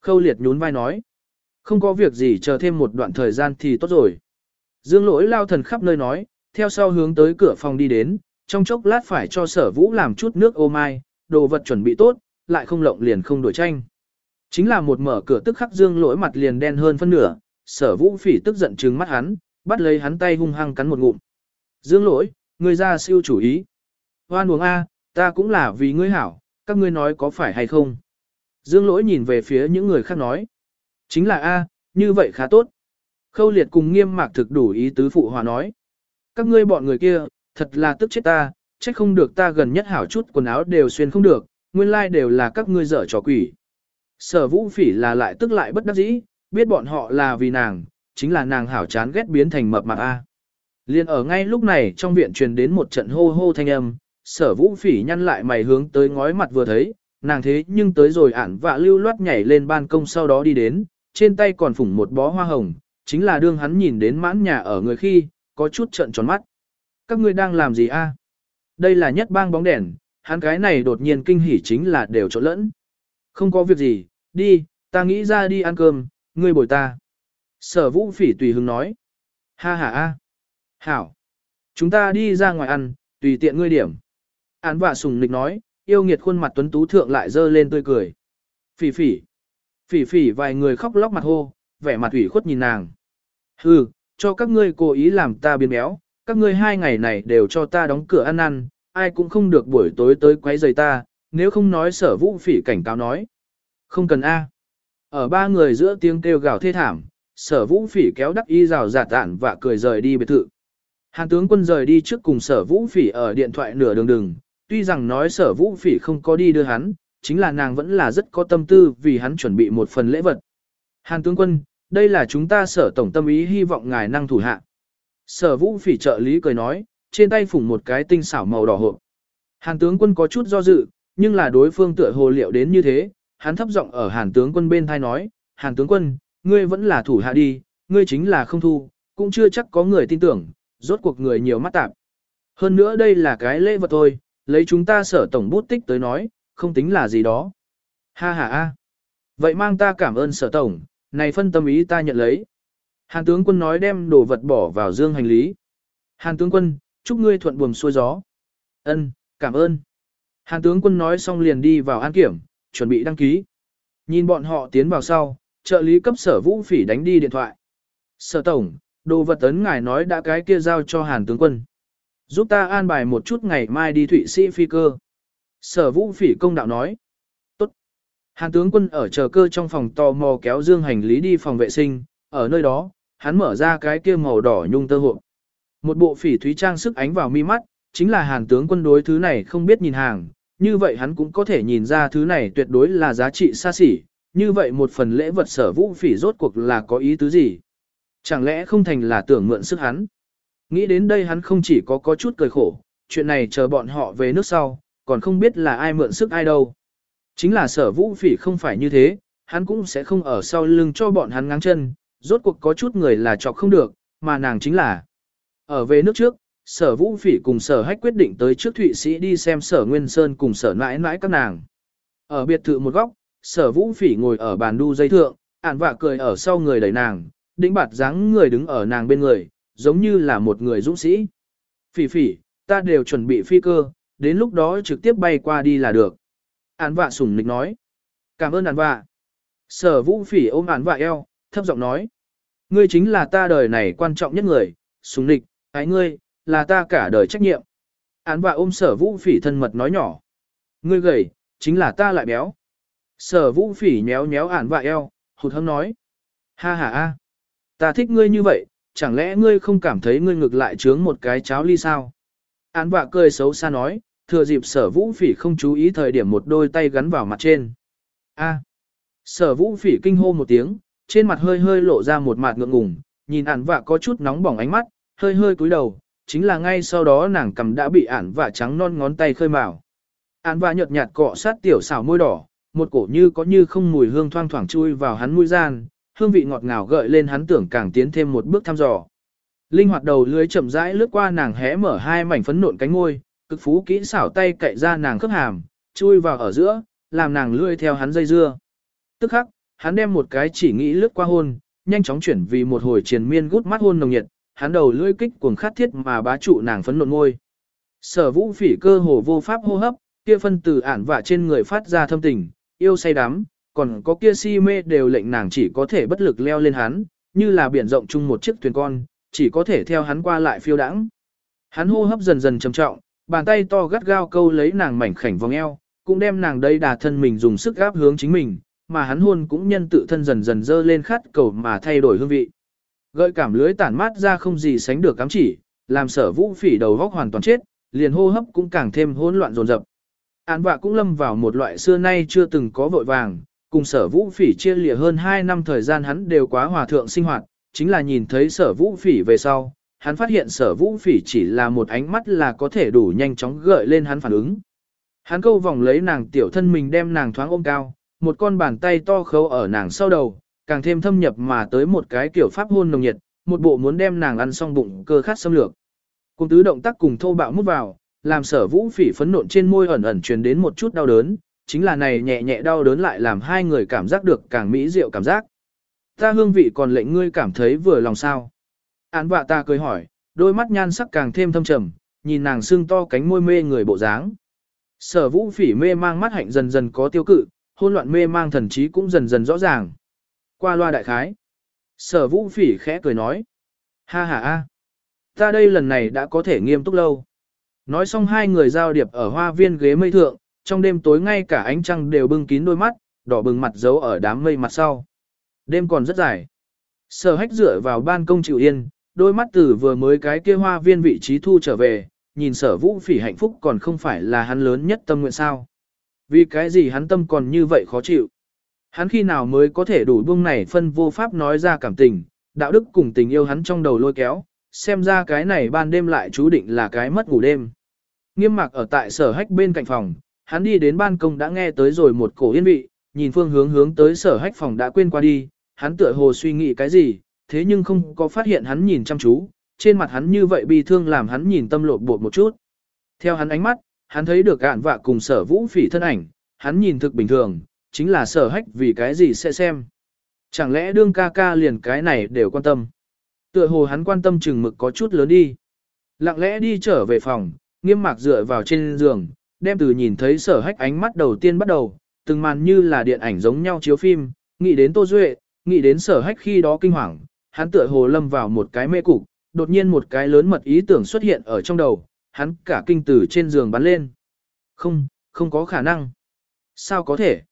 S1: Khâu liệt nhún vai nói, không có việc gì chờ thêm một đoạn thời gian thì tốt rồi. Dương lỗi lao thần khắp nơi nói, theo sau hướng tới cửa phòng đi đến, trong chốc lát phải cho sở vũ làm chút nước ô mai, đồ vật chuẩn bị tốt, lại không lộng liền không đổi tranh. Chính là một mở cửa tức khắc dương lỗi mặt liền đen hơn phân nửa, sở vũ phỉ tức giận trừng mắt hắn, bắt lấy hắn tay hung hăng cắn một ngụm. Dương lỗi, ngươi ra siêu chủ ý. Hoan uống A, ta cũng là vì ngươi hảo, các ngươi nói có phải hay không. Dương lỗi nhìn về phía những người khác nói. Chính là A, như vậy khá tốt. Khâu liệt cùng nghiêm mạc thực đủ ý tứ phụ hòa nói. Các ngươi bọn người kia, thật là tức chết ta, trách không được ta gần nhất hảo chút quần áo đều xuyên không được, nguyên lai like đều là các ngươi dở trò quỷ. Sở vũ phỉ là lại tức lại bất đắc dĩ, biết bọn họ là vì nàng, chính là nàng hảo chán ghét biến thành mập mạp A. Liên ở ngay lúc này trong viện truyền đến một trận hô hô thanh âm, sở vũ phỉ nhăn lại mày hướng tới ngói mặt vừa thấy, nàng thế nhưng tới rồi ản vạ lưu loát nhảy lên ban công sau đó đi đến, trên tay còn phủng một bó hoa hồng, chính là đương hắn nhìn đến mãn nhà ở người khi, có chút trận tròn mắt. Các ngươi đang làm gì a? Đây là nhất bang bóng đèn, hắn cái này đột nhiên kinh hỉ chính là đều trộn lẫn. Không có việc gì, đi, ta nghĩ ra đi ăn cơm, ngươi bồi ta. Sở vũ phỉ tùy hứng nói. Ha ha a. Hảo. Chúng ta đi ra ngoài ăn, tùy tiện ngươi điểm. Án vạ sùng nịch nói, yêu nghiệt khuôn mặt tuấn tú thượng lại dơ lên tươi cười. Phỉ phỉ. Phỉ phỉ vài người khóc lóc mặt hô, vẻ mặt ủy khuất nhìn nàng. Hừ, cho các ngươi cố ý làm ta biến béo, các ngươi hai ngày này đều cho ta đóng cửa ăn ăn, ai cũng không được buổi tối tới quấy rầy ta, nếu không nói sở vũ phỉ cảnh cáo nói. Không cần A. Ở ba người giữa tiếng kêu gào thê thảm, sở vũ phỉ kéo đắc y rào giả tản và cười rời đi biệt thự. Hàn tướng quân rời đi trước cùng sở vũ phỉ ở điện thoại nửa đường đường, tuy rằng nói sở vũ phỉ không có đi đưa hắn, chính là nàng vẫn là rất có tâm tư vì hắn chuẩn bị một phần lễ vật. Hàn tướng quân, đây là chúng ta sở tổng tâm ý hy vọng ngài năng thủ hạ. Sở vũ phỉ trợ lý cười nói, trên tay phủng một cái tinh xảo màu đỏ hộp. Hàn tướng quân có chút do dự, nhưng là đối phương tựa hồ liệu đến như thế, hắn thấp giọng ở hàn tướng quân bên thai nói, hàn tướng quân, ngươi vẫn là thủ hạ đi, ngươi chính là không thu, cũng chưa chắc có người tin tưởng, rốt cuộc người nhiều mắt tạp. Hơn nữa đây là cái lễ vật thôi, lấy chúng ta sở tổng bút tích tới nói, không tính là gì đó. Ha ha ha. Vậy mang ta cảm ơn sở tổng, này phân tâm ý ta nhận lấy. Hàn tướng quân nói đem đồ vật bỏ vào dương hành lý. Hàn tướng quân, chúc ngươi thuận buồm xuôi gió. Ân, cảm ơn. Hàn tướng quân nói xong liền đi vào an kiểm, chuẩn bị đăng ký. Nhìn bọn họ tiến vào sau, trợ lý cấp sở vũ phỉ đánh đi điện thoại. Sở tổng, đồ vật tấn ngài nói đã cái kia giao cho hàn tướng quân. Giúp ta an bài một chút ngày mai đi Thụy Sĩ phi cơ. Sở vũ phỉ công đạo nói. Tốt. Hàn tướng quân ở chờ cơ trong phòng tò mò kéo dương hành lý đi phòng vệ sinh, ở nơi đó, hắn mở ra cái kia màu đỏ nhung tơ hộp. Một bộ phỉ thúy trang sức ánh vào mi mắt, chính là hàn tướng quân đối thứ này không biết nhìn hàng, như vậy hắn cũng có thể nhìn ra thứ này tuyệt đối là giá trị xa xỉ, như vậy một phần lễ vật sở vũ phỉ rốt cuộc là có ý tứ gì. Chẳng lẽ không thành là tưởng mượn sức hắn. Nghĩ đến đây hắn không chỉ có có chút cười khổ, chuyện này chờ bọn họ về nước sau, còn không biết là ai mượn sức ai đâu. Chính là sở vũ phỉ không phải như thế, hắn cũng sẽ không ở sau lưng cho bọn hắn ngang chân, rốt cuộc có chút người là chọc không được, mà nàng chính là. Ở về nước trước, sở vũ phỉ cùng sở hách quyết định tới trước Thụy Sĩ đi xem sở Nguyên Sơn cùng sở nãi nãi các nàng. Ở biệt thự một góc, sở vũ phỉ ngồi ở bàn đu dây thượng, ản vạ cười ở sau người đẩy nàng, đĩnh bạt dáng người đứng ở nàng bên người, giống như là một người dũng sĩ. Phỉ phỉ, ta đều chuẩn bị phi cơ, đến lúc đó trực tiếp bay qua đi là được. Án vạ sủng nịch nói. Cảm ơn án vạ. Sở vũ phỉ ôm án vạ eo, thấp giọng nói. Ngươi chính là ta đời này quan trọng nhất người, sủng nịch, ái ngươi, là ta cả đời trách nhiệm. Án vạ ôm sở vũ phỉ thân mật nói nhỏ. Ngươi gầy, chính là ta lại béo. Sở vũ phỉ nhéo nhéo án vạ eo, hụt hâm nói. Ha ha ha. Ta thích ngươi như vậy, chẳng lẽ ngươi không cảm thấy ngươi ngược lại trướng một cái cháo ly sao? Án vạ cười xấu xa nói, thừa dịp sở vũ phỉ không chú ý thời điểm một đôi tay gắn vào mặt trên. A. Sở vũ phỉ kinh hô một tiếng, trên mặt hơi hơi lộ ra một mặt ngượng ngùng, nhìn ản vạ có chút nóng bỏng ánh mắt, hơi hơi cúi đầu, chính là ngay sau đó nàng cầm đã bị ản vạ trắng non ngón tay khơi mào. Ản vạ nhợt nhạt cọ sát tiểu xảo môi đỏ, một cổ như có như không mùi hương thoang thoảng chui vào hắn mũi gian, hương vị ngọt ngào gợi lên hắn tưởng càng tiến thêm một bước thăm dò. Linh hoạt đầu lưới chậm rãi lướt qua nàng hé mở hai mảnh phấn nộn cánh ngôi, cực phú kỹ xảo tay cậy ra nàng khớp hàm, chui vào ở giữa, làm nàng lươi theo hắn dây dưa. Tức khắc, hắn đem một cái chỉ nghĩ lướt qua hôn, nhanh chóng chuyển vì một hồi triền miên gút mắt hôn nồng nhiệt, hắn đầu lưỡi kích cuồng khát thiết mà bá trụ nàng phấn nộn ngôi. Sở vũ phỉ cơ hồ vô pháp hô hấp, kia phân từ ản vả trên người phát ra thâm tình, yêu say đắm, còn có kia si mê đều lệnh nàng chỉ có thể bất lực leo lên hắn, như là biển rộng chung một chiếc thuyền con, chỉ có thể theo hắn qua lại phiêu đãng. Hắn hô hấp dần dần trầm trọng, bàn tay to gắt gao câu lấy nàng mảnh khảnh vòng eo, cũng đem nàng đây đà thân mình dùng sức gáp hướng chính mình, mà hắn hôn cũng nhân tự thân dần dần dơ lên khát cầu mà thay đổi hương vị. Gợi cảm lưới tản mát ra không gì sánh được cám chỉ, làm sở vũ phỉ đầu góc hoàn toàn chết, liền hô hấp cũng càng thêm hỗn loạn dồn dập. Án vạ cũng lâm vào một loại xưa nay chưa từng có vội vàng, cùng sở vũ phỉ chia lìa hơn 2 năm thời gian hắn đều quá hòa thượng sinh hoạt, chính là nhìn thấy sở vũ phỉ về sau, hắn phát hiện sở vũ phỉ chỉ là một ánh mắt là có thể đủ nhanh chóng gợi lên hắn phản ứng. Hắn câu vòng lấy nàng tiểu thân mình đem nàng thoáng ôm cao, một con bàn tay to khâu ở nàng sau đầu, càng thêm thâm nhập mà tới một cái kiểu pháp hôn nồng nhiệt, một bộ muốn đem nàng ăn xong bụng cơ khát xâm lược. Cùng tứ động tác cùng thô bạo mút vào, làm sở vũ phỉ phấn nộn trên môi ẩn ẩn truyền đến một chút đau đớn, chính là này nhẹ nhẹ đau đớn lại làm hai người cảm giác được càng mỹ diệu cảm giác. Ta hương vị còn lệnh ngươi cảm thấy vừa lòng sao. Án vạ ta cười hỏi, đôi mắt nhan sắc càng thêm thâm trầm, nhìn nàng xương to cánh môi mê người bộ dáng. Sở vũ phỉ mê mang mắt hạnh dần dần có tiêu cự, hôn loạn mê mang thần trí cũng dần dần rõ ràng. Qua loa đại khái. Sở vũ phỉ khẽ cười nói. Ha ha ha. Ta đây lần này đã có thể nghiêm túc lâu. Nói xong hai người giao điệp ở hoa viên ghế mây thượng, trong đêm tối ngay cả ánh trăng đều bưng kín đôi mắt, đỏ bừng mặt giấu ở đám mây mặt sau. Đêm còn rất dài. Sở hách dựa vào ban công chịu yên, đôi mắt từ vừa mới cái kia hoa viên vị trí thu trở về, nhìn sở vũ phỉ hạnh phúc còn không phải là hắn lớn nhất tâm nguyện sao. Vì cái gì hắn tâm còn như vậy khó chịu. Hắn khi nào mới có thể đủ buông này phân vô pháp nói ra cảm tình, đạo đức cùng tình yêu hắn trong đầu lôi kéo, xem ra cái này ban đêm lại chú định là cái mất ngủ đêm. Nghiêm mặc ở tại sở hách bên cạnh phòng, hắn đi đến ban công đã nghe tới rồi một cổ yên vị, nhìn phương hướng hướng tới sở hách phòng đã quên qua đi, hắn tựa hồ suy nghĩ cái gì, thế nhưng không có phát hiện hắn nhìn chăm chú, trên mặt hắn như vậy bi thương làm hắn nhìn tâm lột bột một chút. Theo hắn ánh mắt, hắn thấy được gạn vạ cùng sở vũ phỉ thân ảnh, hắn nhìn thực bình thường, chính là sở hách vì cái gì sẽ xem. Chẳng lẽ đương ca ca liền cái này đều quan tâm. Tựa hồ hắn quan tâm chừng mực có chút lớn đi. Lặng lẽ đi trở về phòng, nghiêm mạc dựa vào trên giường, đem từ nhìn thấy sở hách ánh mắt đầu tiên bắt đầu, từng màn như là điện ảnh giống nhau chiếu phim, nghĩ đến Tô Duệ, nghĩ đến sở hách khi đó kinh hoàng, hắn tựa hồ lâm vào một cái mê cục, đột nhiên một cái lớn mật ý tưởng xuất hiện ở trong đầu, hắn cả kinh tử trên giường bắn lên. Không, không có khả năng. Sao có thể?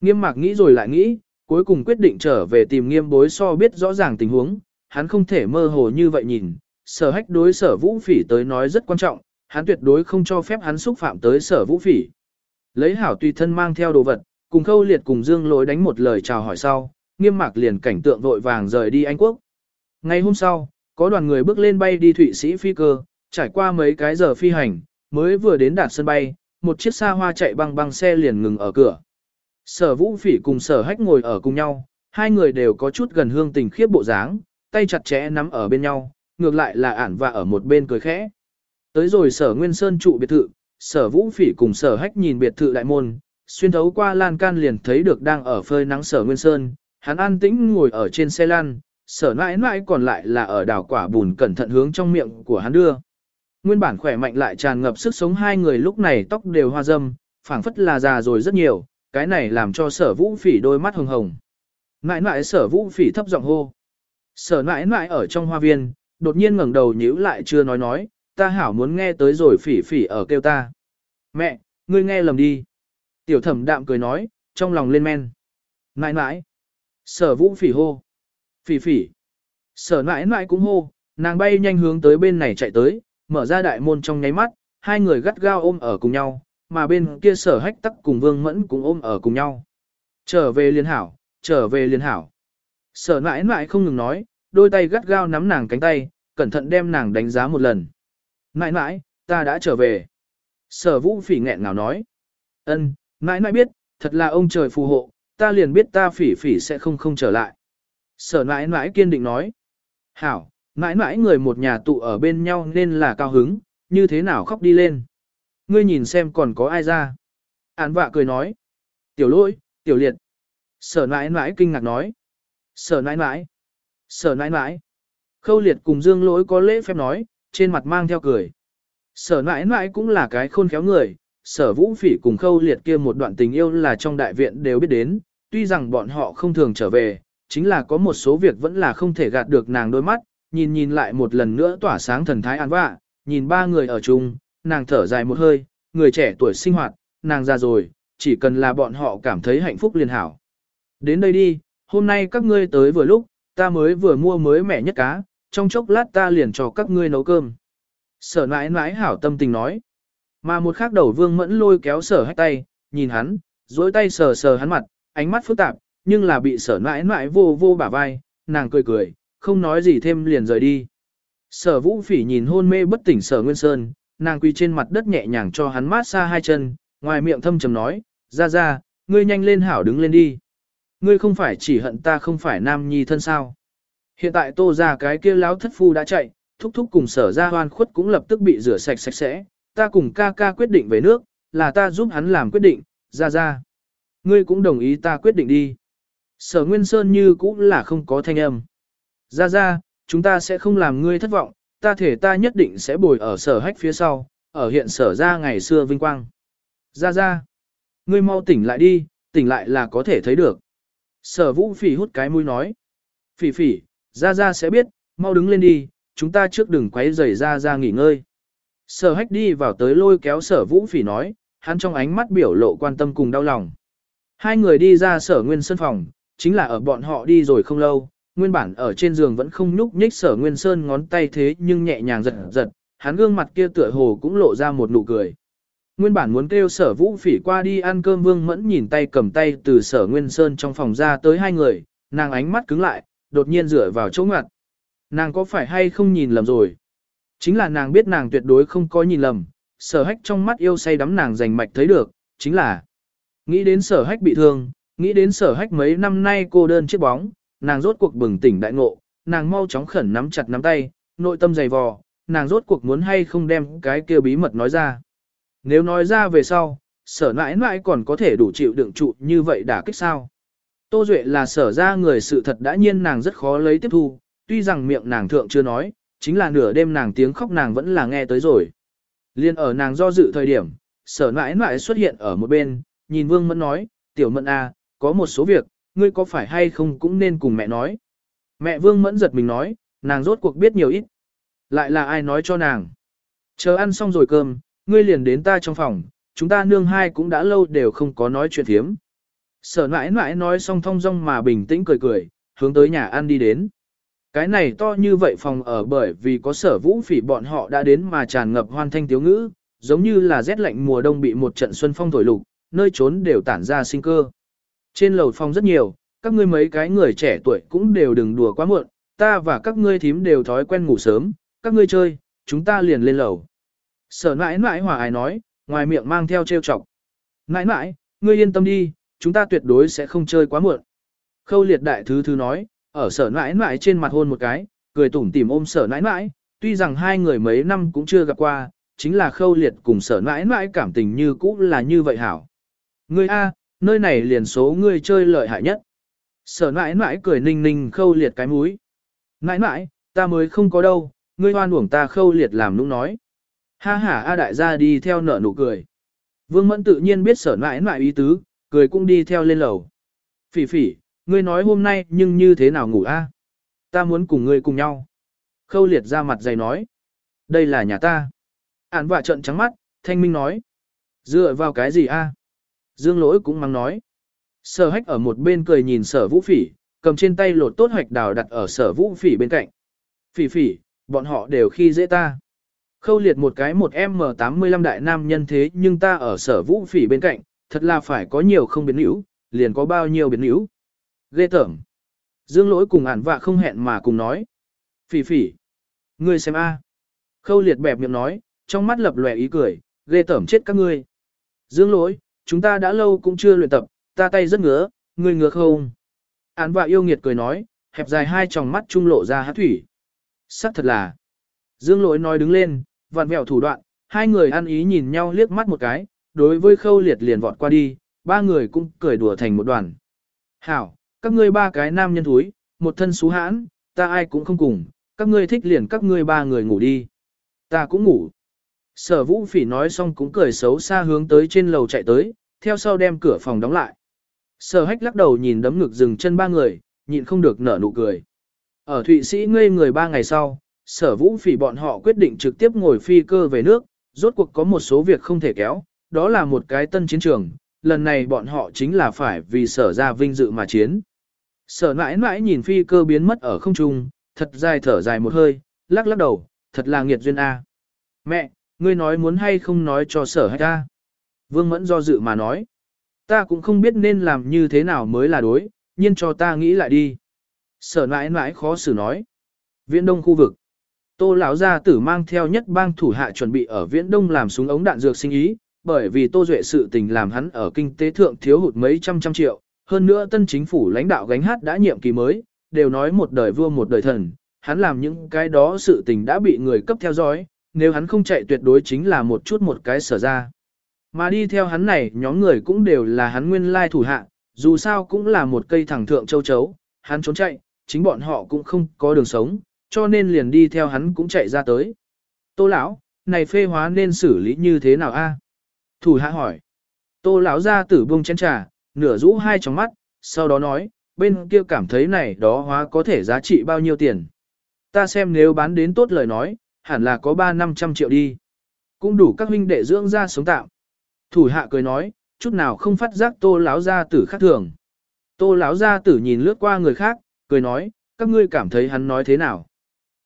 S1: Nghiêm mạc nghĩ rồi lại nghĩ, cuối cùng quyết định trở về tìm nghiêm bối so biết rõ ràng tình huống, hắn không thể mơ hồ như vậy nhìn, sở hách đối sở vũ phỉ tới nói rất quan trọng, hắn tuyệt đối không cho phép hắn xúc phạm tới sở vũ phỉ. Lấy hảo tùy thân mang theo đồ vật, cùng khâu liệt cùng dương lối đánh một lời chào hỏi sau, nghiêm mạc liền cảnh tượng vội vàng rời đi Anh Quốc. Ngày hôm sau, có đoàn người bước lên bay đi Thụy Sĩ phi cơ, trải qua mấy cái giờ phi hành, mới vừa đến đạt sân bay, một chiếc xa hoa chạy băng băng xe liền ngừng ở cửa. Sở vũ phỉ cùng sở hách ngồi ở cùng nhau, hai người đều có chút gần hương tình khiếp bộ dáng, tay chặt chẽ nắm ở bên nhau, ngược lại là ản và ở một bên cười khẽ. Tới rồi sở Nguyên Sơn trụ biệt thự, sở vũ phỉ cùng sở hách nhìn biệt thự đại môn, xuyên thấu qua lan can liền thấy được đang ở phơi nắng sở Nguyên Sơn, hắn an tĩnh ngồi ở trên xe lăn, sở nãi nãi còn lại là ở đảo quả bùn cẩn thận hướng trong miệng của hắn đưa. Nguyên bản khỏe mạnh lại tràn ngập sức sống hai người lúc này tóc đều hoa râm, phảng phất là già rồi rất nhiều, cái này làm cho sở vũ phỉ đôi mắt hồng hồng. Nãi nãi sở vũ phỉ thấp giọng hô. Sở nãi nãi ở trong hoa viên, đột nhiên ngẩng đầu nhíu lại chưa nói nói, ta hảo muốn nghe tới rồi phỉ phỉ ở kêu ta. Mẹ, ngươi nghe lầm đi. Tiểu thẩm đạm cười nói, trong lòng lên men. Nãi nãi. Sở vũ phỉ hô. Phỉ phỉ. Sở mãi mãi cũng hô, nàng bay nhanh hướng tới bên này chạy tới, mở ra đại môn trong nháy mắt, hai người gắt gao ôm ở cùng nhau, mà bên kia sở hách tắc cùng vương mẫn cũng ôm ở cùng nhau. Trở về liên hảo, trở về liên hảo. Sở mãi mãi không ngừng nói, đôi tay gắt gao nắm nàng cánh tay, cẩn thận đem nàng đánh giá một lần. Mãi mãi, ta đã trở về. Sở vũ phỉ nghẹn ngào nói. ân, mãi mãi biết, thật là ông trời phù hộ, ta liền biết ta phỉ phỉ sẽ không không trở lại. Sở Nãi Nãi kiên định nói. Hảo, Nãi Nãi người một nhà tụ ở bên nhau nên là cao hứng, như thế nào khóc đi lên. Ngươi nhìn xem còn có ai ra. Án vạ cười nói. Tiểu Lỗi, tiểu liệt. Sở Nãi Nãi kinh ngạc nói. Sở Nãi Nãi. Sở Nãi Nãi. Khâu liệt cùng dương lỗi có lễ phép nói, trên mặt mang theo cười. Sở Nãi Nãi cũng là cái khôn khéo người, sở vũ phỉ cùng khâu liệt kia một đoạn tình yêu là trong đại viện đều biết đến, tuy rằng bọn họ không thường trở về, chính là có một số việc vẫn là không thể gạt được nàng đôi mắt, nhìn nhìn lại một lần nữa tỏa sáng thần thái an vạ, nhìn ba người ở chung, nàng thở dài một hơi, người trẻ tuổi sinh hoạt, nàng già rồi, chỉ cần là bọn họ cảm thấy hạnh phúc liền hảo. Đến đây đi, hôm nay các ngươi tới vừa lúc, ta mới vừa mua mới mẻ nhất cá, trong chốc lát ta liền cho các ngươi nấu cơm. Sở nãi nãi hảo tâm tình nói. Mà một khác đầu vương mẫn lôi kéo sở hách tay, nhìn hắn, dối tay sờ sờ hắn mặt, ánh mắt phức tạp, nhưng là bị sở mãi mãi vô vô bả vai, nàng cười cười, không nói gì thêm liền rời đi. Sở vũ phỉ nhìn hôn mê bất tỉnh sở nguyên sơn, nàng quỳ trên mặt đất nhẹ nhàng cho hắn mát xa hai chân, ngoài miệng thâm trầm nói, ra ra, ngươi nhanh lên hảo đứng lên đi. Ngươi không phải chỉ hận ta không phải nam nhi thân sao. Hiện tại tô ra cái kia láo thất phu đã chạy, thúc thúc cùng sở ra hoan khuất cũng lập tức bị rửa sạch sạch sẽ, ta cùng ca ca quyết định về nước, là ta giúp hắn làm quyết định, ra ra. Ngươi cũng đồng ý ta quyết định đi. Sở Nguyên Sơn như cũng là không có thanh âm. Ra ra, chúng ta sẽ không làm ngươi thất vọng, ta thể ta nhất định sẽ bồi ở sở hách phía sau, ở hiện sở ra ngày xưa vinh quang. Ra ra, ngươi mau tỉnh lại đi, tỉnh lại là có thể thấy được. Sở vũ phỉ hút cái mũi nói. Phỉ phỉ, ra ra sẽ biết, mau đứng lên đi, chúng ta trước đừng quấy rầy ra ra nghỉ ngơi. Sở hách đi vào tới lôi kéo sở vũ phỉ nói, hắn trong ánh mắt biểu lộ quan tâm cùng đau lòng. Hai người đi ra sở nguyên sân phòng, chính là ở bọn họ đi rồi không lâu, nguyên bản ở trên giường vẫn không nhúc nhích sở Nguyên Sơn ngón tay thế nhưng nhẹ nhàng giật giật, hắn gương mặt kia tựa hồ cũng lộ ra một nụ cười. Nguyên bản muốn kêu sở vũ phỉ qua đi ăn cơm vương mẫn nhìn tay cầm tay từ sở Nguyên Sơn trong phòng ra tới hai người, nàng ánh mắt cứng lại, đột nhiên rửa vào chỗ ngặt. Nàng có phải hay không nhìn lầm rồi? Chính là nàng biết nàng tuyệt đối không có nhìn lầm, sở hách trong mắt yêu say đắm nàng rành mạch thấy được, chính là nghĩ đến sở hách bị thương, nghĩ đến sở hách mấy năm nay cô đơn chiếc bóng, nàng rốt cuộc bừng tỉnh đại ngộ, nàng mau chóng khẩn nắm chặt nắm tay, nội tâm dày vò, nàng rốt cuộc muốn hay không đem cái kia bí mật nói ra. Nếu nói ra về sau, sở nãi nãi còn có thể đủ chịu đựng trụ như vậy đả kích sao. Tô Duệ là sở ra người sự thật đã nhiên nàng rất khó lấy tiếp thu, tuy rằng miệng nàng thượng chưa nói, chính là nửa đêm nàng tiếng khóc nàng vẫn là nghe tới rồi. Liên ở nàng do dự thời điểm, sở mãi mãi xuất hiện ở một bên, nhìn Vương Mẫn nói, tiểu mẫn a, à, có một số việc, ngươi có phải hay không cũng nên cùng mẹ nói. Mẹ Vương Mẫn giật mình nói, nàng rốt cuộc biết nhiều ít. Lại là ai nói cho nàng. Chờ ăn xong rồi cơm, ngươi liền đến ta trong phòng, chúng ta nương hai cũng đã lâu đều không có nói chuyện thiếm. Sở mãi mãi nói xong thong dong mà bình tĩnh cười cười, hướng tới nhà ăn đi đến. Cái này to như vậy phòng ở bởi vì có sở vũ phỉ bọn họ đã đến mà tràn ngập hoan thanh tiếu ngữ, giống như là rét lạnh mùa đông bị một trận xuân phong thổi lục, nơi trốn đều tản ra sinh cơ. Trên lầu phòng rất nhiều, các ngươi mấy cái người trẻ tuổi cũng đều đừng đùa quá muộn, ta và các ngươi thím đều thói quen ngủ sớm, các ngươi chơi, chúng ta liền lên lầu. Sở mãi mãi hòa ai nói, ngoài miệng mang theo trêu chọc. Mãi mãi, ngươi yên tâm đi, chúng ta tuyệt đối sẽ không chơi quá muộn. Khâu liệt đại thứ thứ nói, ở sở nãi nãi trên mặt hôn một cái, cười tủm tỉm ôm sở nãi nãi. tuy rằng hai người mấy năm cũng chưa gặp qua, chính là khâu liệt cùng sở nãi nãi cảm tình như cũ là như vậy hảo. Ngươi A, nơi này liền số ngươi chơi lợi hại nhất. Sở nãi nãi cười ninh ninh khâu liệt cái mũi. Nãi nãi, ta mới không có đâu, ngươi hoan uổng ta khâu liệt làm nũng nói. Ha ha A đại gia đi theo nở nụ cười. Vương Mẫn tự nhiên biết sở nãi nãi ý tứ, cười cũng đi theo lên lầu. Phỉ phỉ, ngươi nói hôm nay nhưng như thế nào ngủ a? Ta muốn cùng ngươi cùng nhau. Khâu liệt ra mặt dày nói. Đây là nhà ta. Án vạ trận trắng mắt, thanh minh nói. Dựa vào cái gì a? Dương lỗi cũng mắng nói. Sở hách ở một bên cười nhìn sở vũ phỉ, cầm trên tay lột tốt hoạch đào đặt ở sở vũ phỉ bên cạnh. Phỉ phỉ, bọn họ đều khi dễ ta. Khâu liệt một cái một M85 đại nam nhân thế nhưng ta ở sở vũ phỉ bên cạnh, thật là phải có nhiều không biến hữu liền có bao nhiêu biến hữu Ghê tởm. Dương lỗi cùng ản vạ không hẹn mà cùng nói. Phỉ phỉ. Ngươi xem a. Khâu liệt bẹp miệng nói, trong mắt lập lòe ý cười, ghê tởm chết các ngươi. Dương lỗi, chúng ta đã lâu cũng chưa luyện tập, ta tay rất ngứa, ngươi ngứa không? Án vạ yêu nghiệt cười nói, hẹp dài hai tròng mắt trung lộ ra hát thủy. Sắc thật là. Dương lỗi nói đứng lên, vặn vẹo thủ đoạn, hai người ăn ý nhìn nhau liếc mắt một cái, đối với khâu liệt liền vọt qua đi, ba người cũng cười đùa thành một đoàn. Hảo, các ngươi ba cái nam nhân thúi, một thân xú hãn, ta ai cũng không cùng, các ngươi thích liền các ngươi ba người ngủ đi. Ta cũng ngủ. Sở vũ phỉ nói xong cũng cười xấu xa hướng tới trên lầu chạy tới, theo sau đem cửa phòng đóng lại. Sở hách lắc đầu nhìn đấm ngực dừng chân ba người, nhịn không được nở nụ cười. Ở Thụy Sĩ ngây người ba ngày sau, sở vũ phỉ bọn họ quyết định trực tiếp ngồi phi cơ về nước, rốt cuộc có một số việc không thể kéo, đó là một cái tân chiến trường, lần này bọn họ chính là phải vì sở ra vinh dự mà chiến. Sở mãi mãi nhìn phi cơ biến mất ở không trung, thật dài thở dài một hơi, lắc lắc đầu, thật là nghiệt duyên A. Mẹ, ngươi nói muốn hay không nói cho sở hay ta. Vương Mẫn do dự mà nói. Ta cũng không biết nên làm như thế nào mới là đối, nhưng cho ta nghĩ lại đi. Sở mãi mãi khó xử nói. Viễn đông khu vực. Tô lão gia tử mang theo nhất bang thủ hạ chuẩn bị ở Viễn Đông làm súng ống đạn dược sinh ý, bởi vì Tô Duệ sự tình làm hắn ở kinh tế thượng thiếu hụt mấy trăm trăm triệu, hơn nữa tân chính phủ lãnh đạo gánh hát đã nhiệm kỳ mới, đều nói một đời vua một đời thần, hắn làm những cái đó sự tình đã bị người cấp theo dõi, nếu hắn không chạy tuyệt đối chính là một chút một cái sở ra. Mà đi theo hắn này nhóm người cũng đều là hắn nguyên lai thủ hạ, dù sao cũng là một cây thẳng thượng châu chấu, hắn trốn chạy, chính bọn họ cũng không có đường sống, cho nên liền đi theo hắn cũng chạy ra tới. Tô lão, này phê hóa nên xử lý như thế nào a? Thủ hạ hỏi. Tô lão ra tử buông chén trà, nửa rũ hai trong mắt, sau đó nói, bên kia cảm thấy này đó hóa có thể giá trị bao nhiêu tiền. Ta xem nếu bán đến tốt lời nói, hẳn là có 3-500 triệu đi. Cũng đủ các huynh đệ dưỡng ra sống tạm. Thủ hạ cười nói, chút nào không phát giác tô lão gia tử khác thường. Tô lão gia tử nhìn lướt qua người khác, cười nói, các ngươi cảm thấy hắn nói thế nào?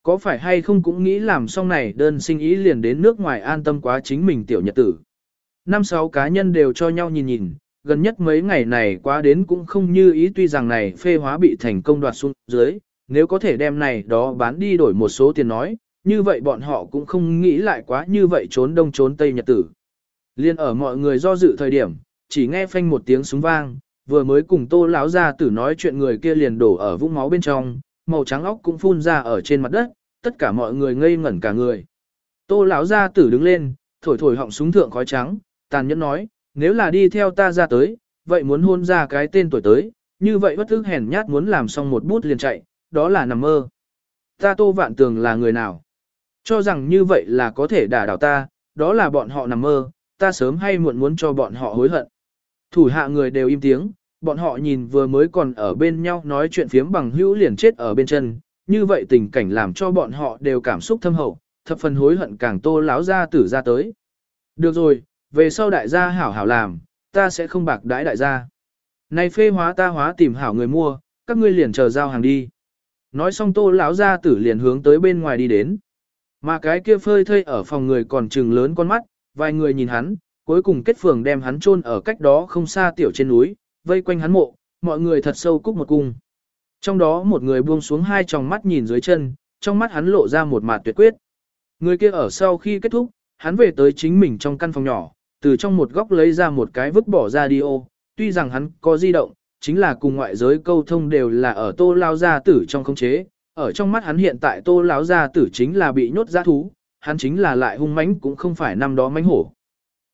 S1: Có phải hay không cũng nghĩ làm xong này đơn sinh ý liền đến nước ngoài an tâm quá chính mình tiểu nhật tử. Năm sáu cá nhân đều cho nhau nhìn nhìn, gần nhất mấy ngày này quá đến cũng không như ý tuy rằng này phê hóa bị thành công đoạt xuống dưới, nếu có thể đem này đó bán đi đổi một số tiền nói, như vậy bọn họ cũng không nghĩ lại quá như vậy trốn đông trốn tây nhật tử. Liên ở mọi người do dự thời điểm, chỉ nghe phanh một tiếng súng vang, vừa mới cùng tô lão ra tử nói chuyện người kia liền đổ ở vũng máu bên trong, màu trắng óc cũng phun ra ở trên mặt đất, tất cả mọi người ngây ngẩn cả người. Tô lão ra tử đứng lên, thổi thổi họng súng thượng khói trắng, tàn nhẫn nói, nếu là đi theo ta ra tới, vậy muốn hôn ra cái tên tuổi tới, như vậy bất ức hèn nhát muốn làm xong một bút liền chạy, đó là nằm mơ. Ta tô vạn tường là người nào? Cho rằng như vậy là có thể đả đảo ta, đó là bọn họ nằm mơ, ta sớm hay muộn muốn cho bọn họ hối hận. Thủ hạ người đều im tiếng, bọn họ nhìn vừa mới còn ở bên nhau nói chuyện phiếm bằng hữu liền chết ở bên chân, như vậy tình cảnh làm cho bọn họ đều cảm xúc thâm hậu, thập phần hối hận càng tô láo ra tử ra tới. Được rồi, về sau đại gia hảo hảo làm, ta sẽ không bạc đãi đại gia. Này phê hóa ta hóa tìm hảo người mua, các ngươi liền chờ giao hàng đi. Nói xong tô lão gia tử liền hướng tới bên ngoài đi đến. Mà cái kia phơi thây ở phòng người còn trừng lớn con mắt, vài người nhìn hắn, cuối cùng kết phường đem hắn chôn ở cách đó không xa tiểu trên núi, vây quanh hắn mộ, mọi người thật sâu cúc một cung. Trong đó một người buông xuống hai tròng mắt nhìn dưới chân, trong mắt hắn lộ ra một mạt tuyệt quyết. Người kia ở sau khi kết thúc, hắn về tới chính mình trong căn phòng nhỏ, từ trong một góc lấy ra một cái vứt bỏ ra đi ô, tuy rằng hắn có di động, chính là cùng ngoại giới câu thông đều là ở tô lao gia tử trong không chế, ở trong mắt hắn hiện tại tô lão gia tử chính là bị nhốt giã thú, hắn chính là lại hung mãnh cũng không phải năm đó mãnh hổ.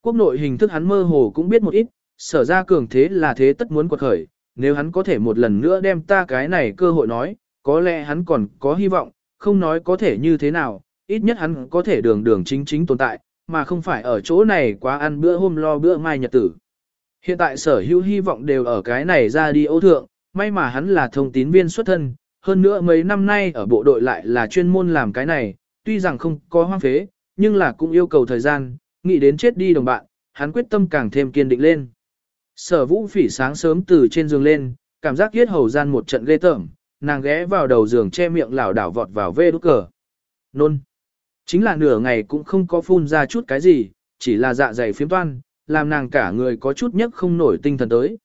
S1: Quốc nội hình thức hắn mơ hồ cũng biết một ít, sở ra cường thế là thế tất muốn quật khởi, nếu hắn có thể một lần nữa đem ta cái này cơ hội nói, có lẽ hắn còn có hy vọng, không nói có thể như thế nào, ít nhất hắn có thể đường đường chính chính tồn tại, mà không phải ở chỗ này quá ăn bữa hôm lo bữa mai nhật tử. Hiện tại sở hữu hy vọng đều ở cái này ra đi ấu thượng, may mà hắn là thông tín viên xuất thân, hơn nữa mấy năm nay ở bộ đội lại là chuyên môn làm cái này, tuy rằng không có hoang phế, nhưng là cũng yêu cầu thời gian, nghĩ đến chết đi đồng bạn, hắn quyết tâm càng thêm kiên định lên. Sở vũ phỉ sáng sớm từ trên giường lên, cảm giác yết hầu gian một trận ghê tởm, nàng ghé vào đầu giường che miệng lảo đảo vọt vào vê đút cờ. Nôn. Chính là nửa ngày cũng không có phun ra chút cái gì, chỉ là dạ dày phiếm toan, làm nàng cả người có chút nhất không nổi tinh thần tới.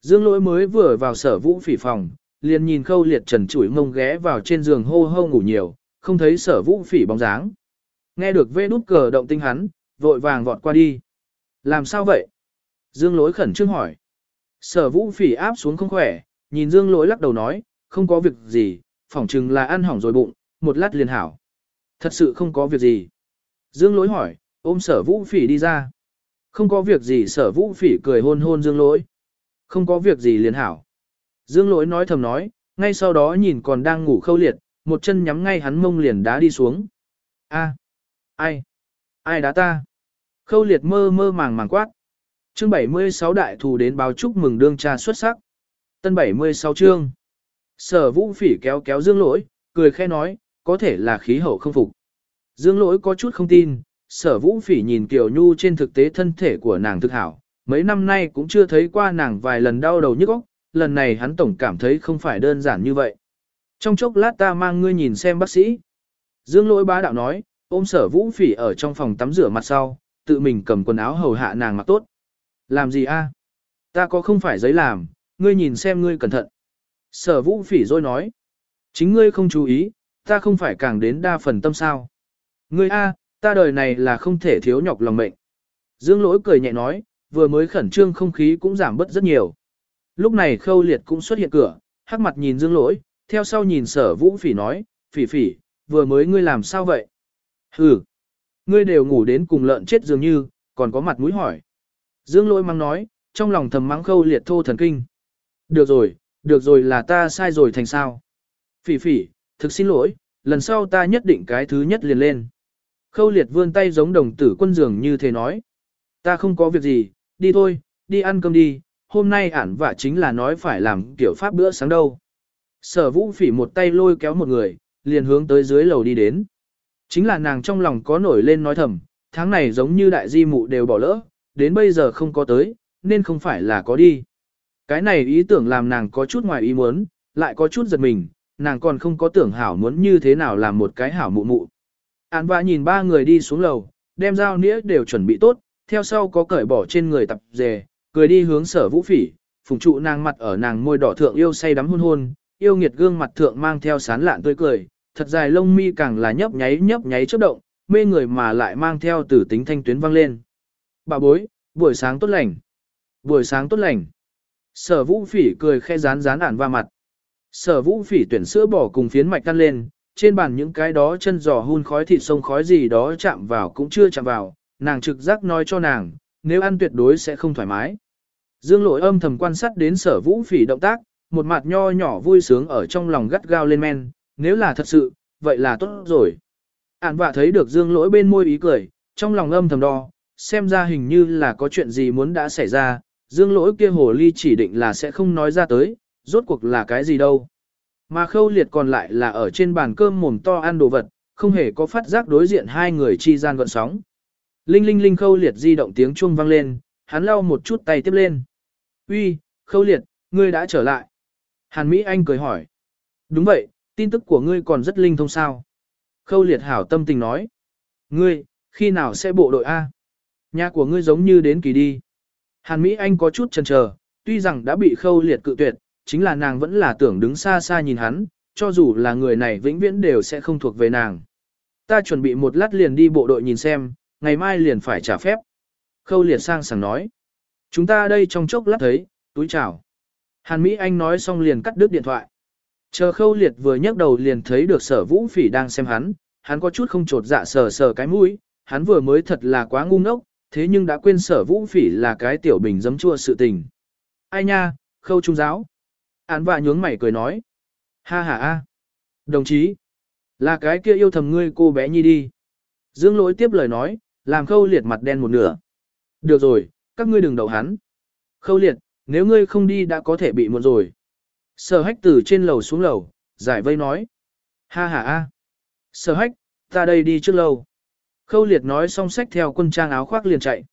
S1: Dương lỗi mới vừa vào sở vũ phỉ phòng, liền nhìn khâu liệt trần chủi mông ghé vào trên giường hô hô ngủ nhiều, không thấy sở vũ phỉ bóng dáng. Nghe được vê đút cờ động tinh hắn, vội vàng vọt qua đi. Làm sao vậy? Dương lỗi khẩn trương hỏi. Sở vũ phỉ áp xuống không khỏe, nhìn dương lỗi lắc đầu nói, không có việc gì, phỏng chừng là ăn hỏng rồi bụng, một lát liền hảo. Thật sự không có việc gì. Dương lỗi hỏi, ôm sở vũ phỉ đi ra. Không có việc gì sở vũ phỉ cười hôn hôn dương lỗi. Không có việc gì liền hảo. Dương lỗi nói thầm nói, ngay sau đó nhìn còn đang ngủ khâu liệt, một chân nhắm ngay hắn mông liền đá đi xuống. A, ai? Ai đá ta? Khâu liệt mơ mơ màng màng quát. Chương 76 đại thù đến báo chúc mừng đương cha xuất sắc. Tân 76 chương. Sở vũ phỉ kéo kéo dương lỗi, cười khe nói, có thể là khí hậu không phục. Dương lỗi có chút không tin, sở vũ phỉ nhìn Kiều Nhu trên thực tế thân thể của nàng thực hảo, mấy năm nay cũng chưa thấy qua nàng vài lần đau đầu nhức óc, lần này hắn tổng cảm thấy không phải đơn giản như vậy. Trong chốc lát ta mang ngươi nhìn xem bác sĩ. Dương lỗi bá đạo nói, ôm sở vũ phỉ ở trong phòng tắm rửa mặt sau, tự mình cầm quần áo hầu hạ nàng mặc tốt. Làm gì a? Ta có không phải giấy làm, ngươi nhìn xem ngươi cẩn thận. Sở vũ phỉ rồi nói. Chính ngươi không chú ý, ta không phải càng đến đa phần tâm sao. Ngươi a, ta đời này là không thể thiếu nhọc lòng mệnh. Dương lỗi cười nhẹ nói, vừa mới khẩn trương không khí cũng giảm bớt rất nhiều. Lúc này khâu liệt cũng xuất hiện cửa, hắc mặt nhìn dương lỗi, theo sau nhìn sở vũ phỉ nói, phỉ phỉ, vừa mới ngươi làm sao vậy? Hừ, ngươi đều ngủ đến cùng lợn chết dường như, còn có mặt mũi hỏi. Dương lỗi mắng nói, trong lòng thầm mắng khâu liệt thô thần kinh. Được rồi, được rồi là ta sai rồi thành sao. Phỉ phỉ, thực xin lỗi, lần sau ta nhất định cái thứ nhất liền lên. Khâu liệt vươn tay giống đồng tử quân dường như thế nói. Ta không có việc gì, đi thôi, đi ăn cơm đi, hôm nay ản vả chính là nói phải làm kiểu pháp bữa sáng đâu. Sở vũ phỉ một tay lôi kéo một người, liền hướng tới dưới lầu đi đến. Chính là nàng trong lòng có nổi lên nói thầm, tháng này giống như đại di mụ đều bỏ lỡ, đến bây giờ không có tới, nên không phải là có đi. Cái này ý tưởng làm nàng có chút ngoài ý muốn, lại có chút giật mình, nàng còn không có tưởng hảo muốn như thế nào làm một cái hảo mụ mụ. Án vạ nhìn ba người đi xuống lầu, đem dao nĩa đều chuẩn bị tốt, theo sau có cởi bỏ trên người tập dề, cười đi hướng sở vũ phỉ, phùng trụ nàng mặt ở nàng môi đỏ thượng yêu say đắm hôn hôn, yêu nghiệt gương mặt thượng mang theo sán lạn tươi cười, thật dài lông mi càng là nhấp nháy nhấp nháy chớp động, mê người mà lại mang theo tử tính thanh tuyến vang lên. Bà bối, buổi sáng tốt lành. Buổi sáng tốt lành. Sở vũ phỉ cười khe rán rán ản va mặt. Sở vũ phỉ tuyển sữa bỏ cùng phiến mạch căn lên, trên bàn những cái đó chân giò hun khói thịt sông khói gì đó chạm vào cũng chưa chạm vào, nàng trực giác nói cho nàng, nếu ăn tuyệt đối sẽ không thoải mái. Dương lỗi âm thầm quan sát đến sở vũ phỉ động tác, một mặt nho nhỏ vui sướng ở trong lòng gắt gao lên men, nếu là thật sự, vậy là tốt rồi. Ản vạ thấy được dương lỗi bên môi ý cười, trong lòng âm thầm đo, xem ra hình như là có chuyện gì muốn đã xảy ra, dương lỗi kia hồ ly chỉ định là sẽ không nói ra tới, rốt cuộc là cái gì đâu. Mà khâu liệt còn lại là ở trên bàn cơm mồm to ăn đồ vật, không hề có phát giác đối diện hai người chi gian gọn sóng. Linh linh linh khâu liệt di động tiếng chuông vang lên, hắn lau một chút tay tiếp lên. Uy, khâu liệt, ngươi đã trở lại. Hàn Mỹ Anh cười hỏi. Đúng vậy, tin tức của ngươi còn rất linh thông sao. Khâu liệt hảo tâm tình nói. Ngươi, khi nào sẽ bộ đội A? Nhà của ngươi giống như đến kỳ đi. Hàn Mỹ Anh có chút chần chờ, tuy rằng đã bị khâu liệt cự tuyệt, chính là nàng vẫn là tưởng đứng xa xa nhìn hắn, cho dù là người này vĩnh viễn đều sẽ không thuộc về nàng. Ta chuẩn bị một lát liền đi bộ đội nhìn xem, ngày mai liền phải trả phép. Khâu liệt sang sảng nói. Chúng ta đây trong chốc lát thấy, túi chào. Hàn Mỹ Anh nói xong liền cắt đứt điện thoại. Chờ khâu liệt vừa nhấc đầu liền thấy được sở vũ phỉ đang xem hắn, hắn có chút không trột dạ sờ sờ cái mũi, hắn vừa mới thật là quá ngu ngốc, thế nhưng đã quên sở vũ phỉ là cái tiểu bình dấm chua sự tình. Ai nha, khâu trung giáo. Án vạ nhướng mày cười nói. Ha ha a, Đồng chí. Là cái kia yêu thầm ngươi cô bé nhi đi. Dương lỗi tiếp lời nói, làm khâu liệt mặt đen một nửa. Được rồi, các ngươi đừng đậu hắn. Khâu liệt, nếu ngươi không đi đã có thể bị muộn rồi. Sở hách từ trên lầu xuống lầu, giải vây nói. Ha ha a. Sở hách, ta đây đi trước lâu. Khâu liệt nói xong sách theo quân trang áo khoác liền chạy.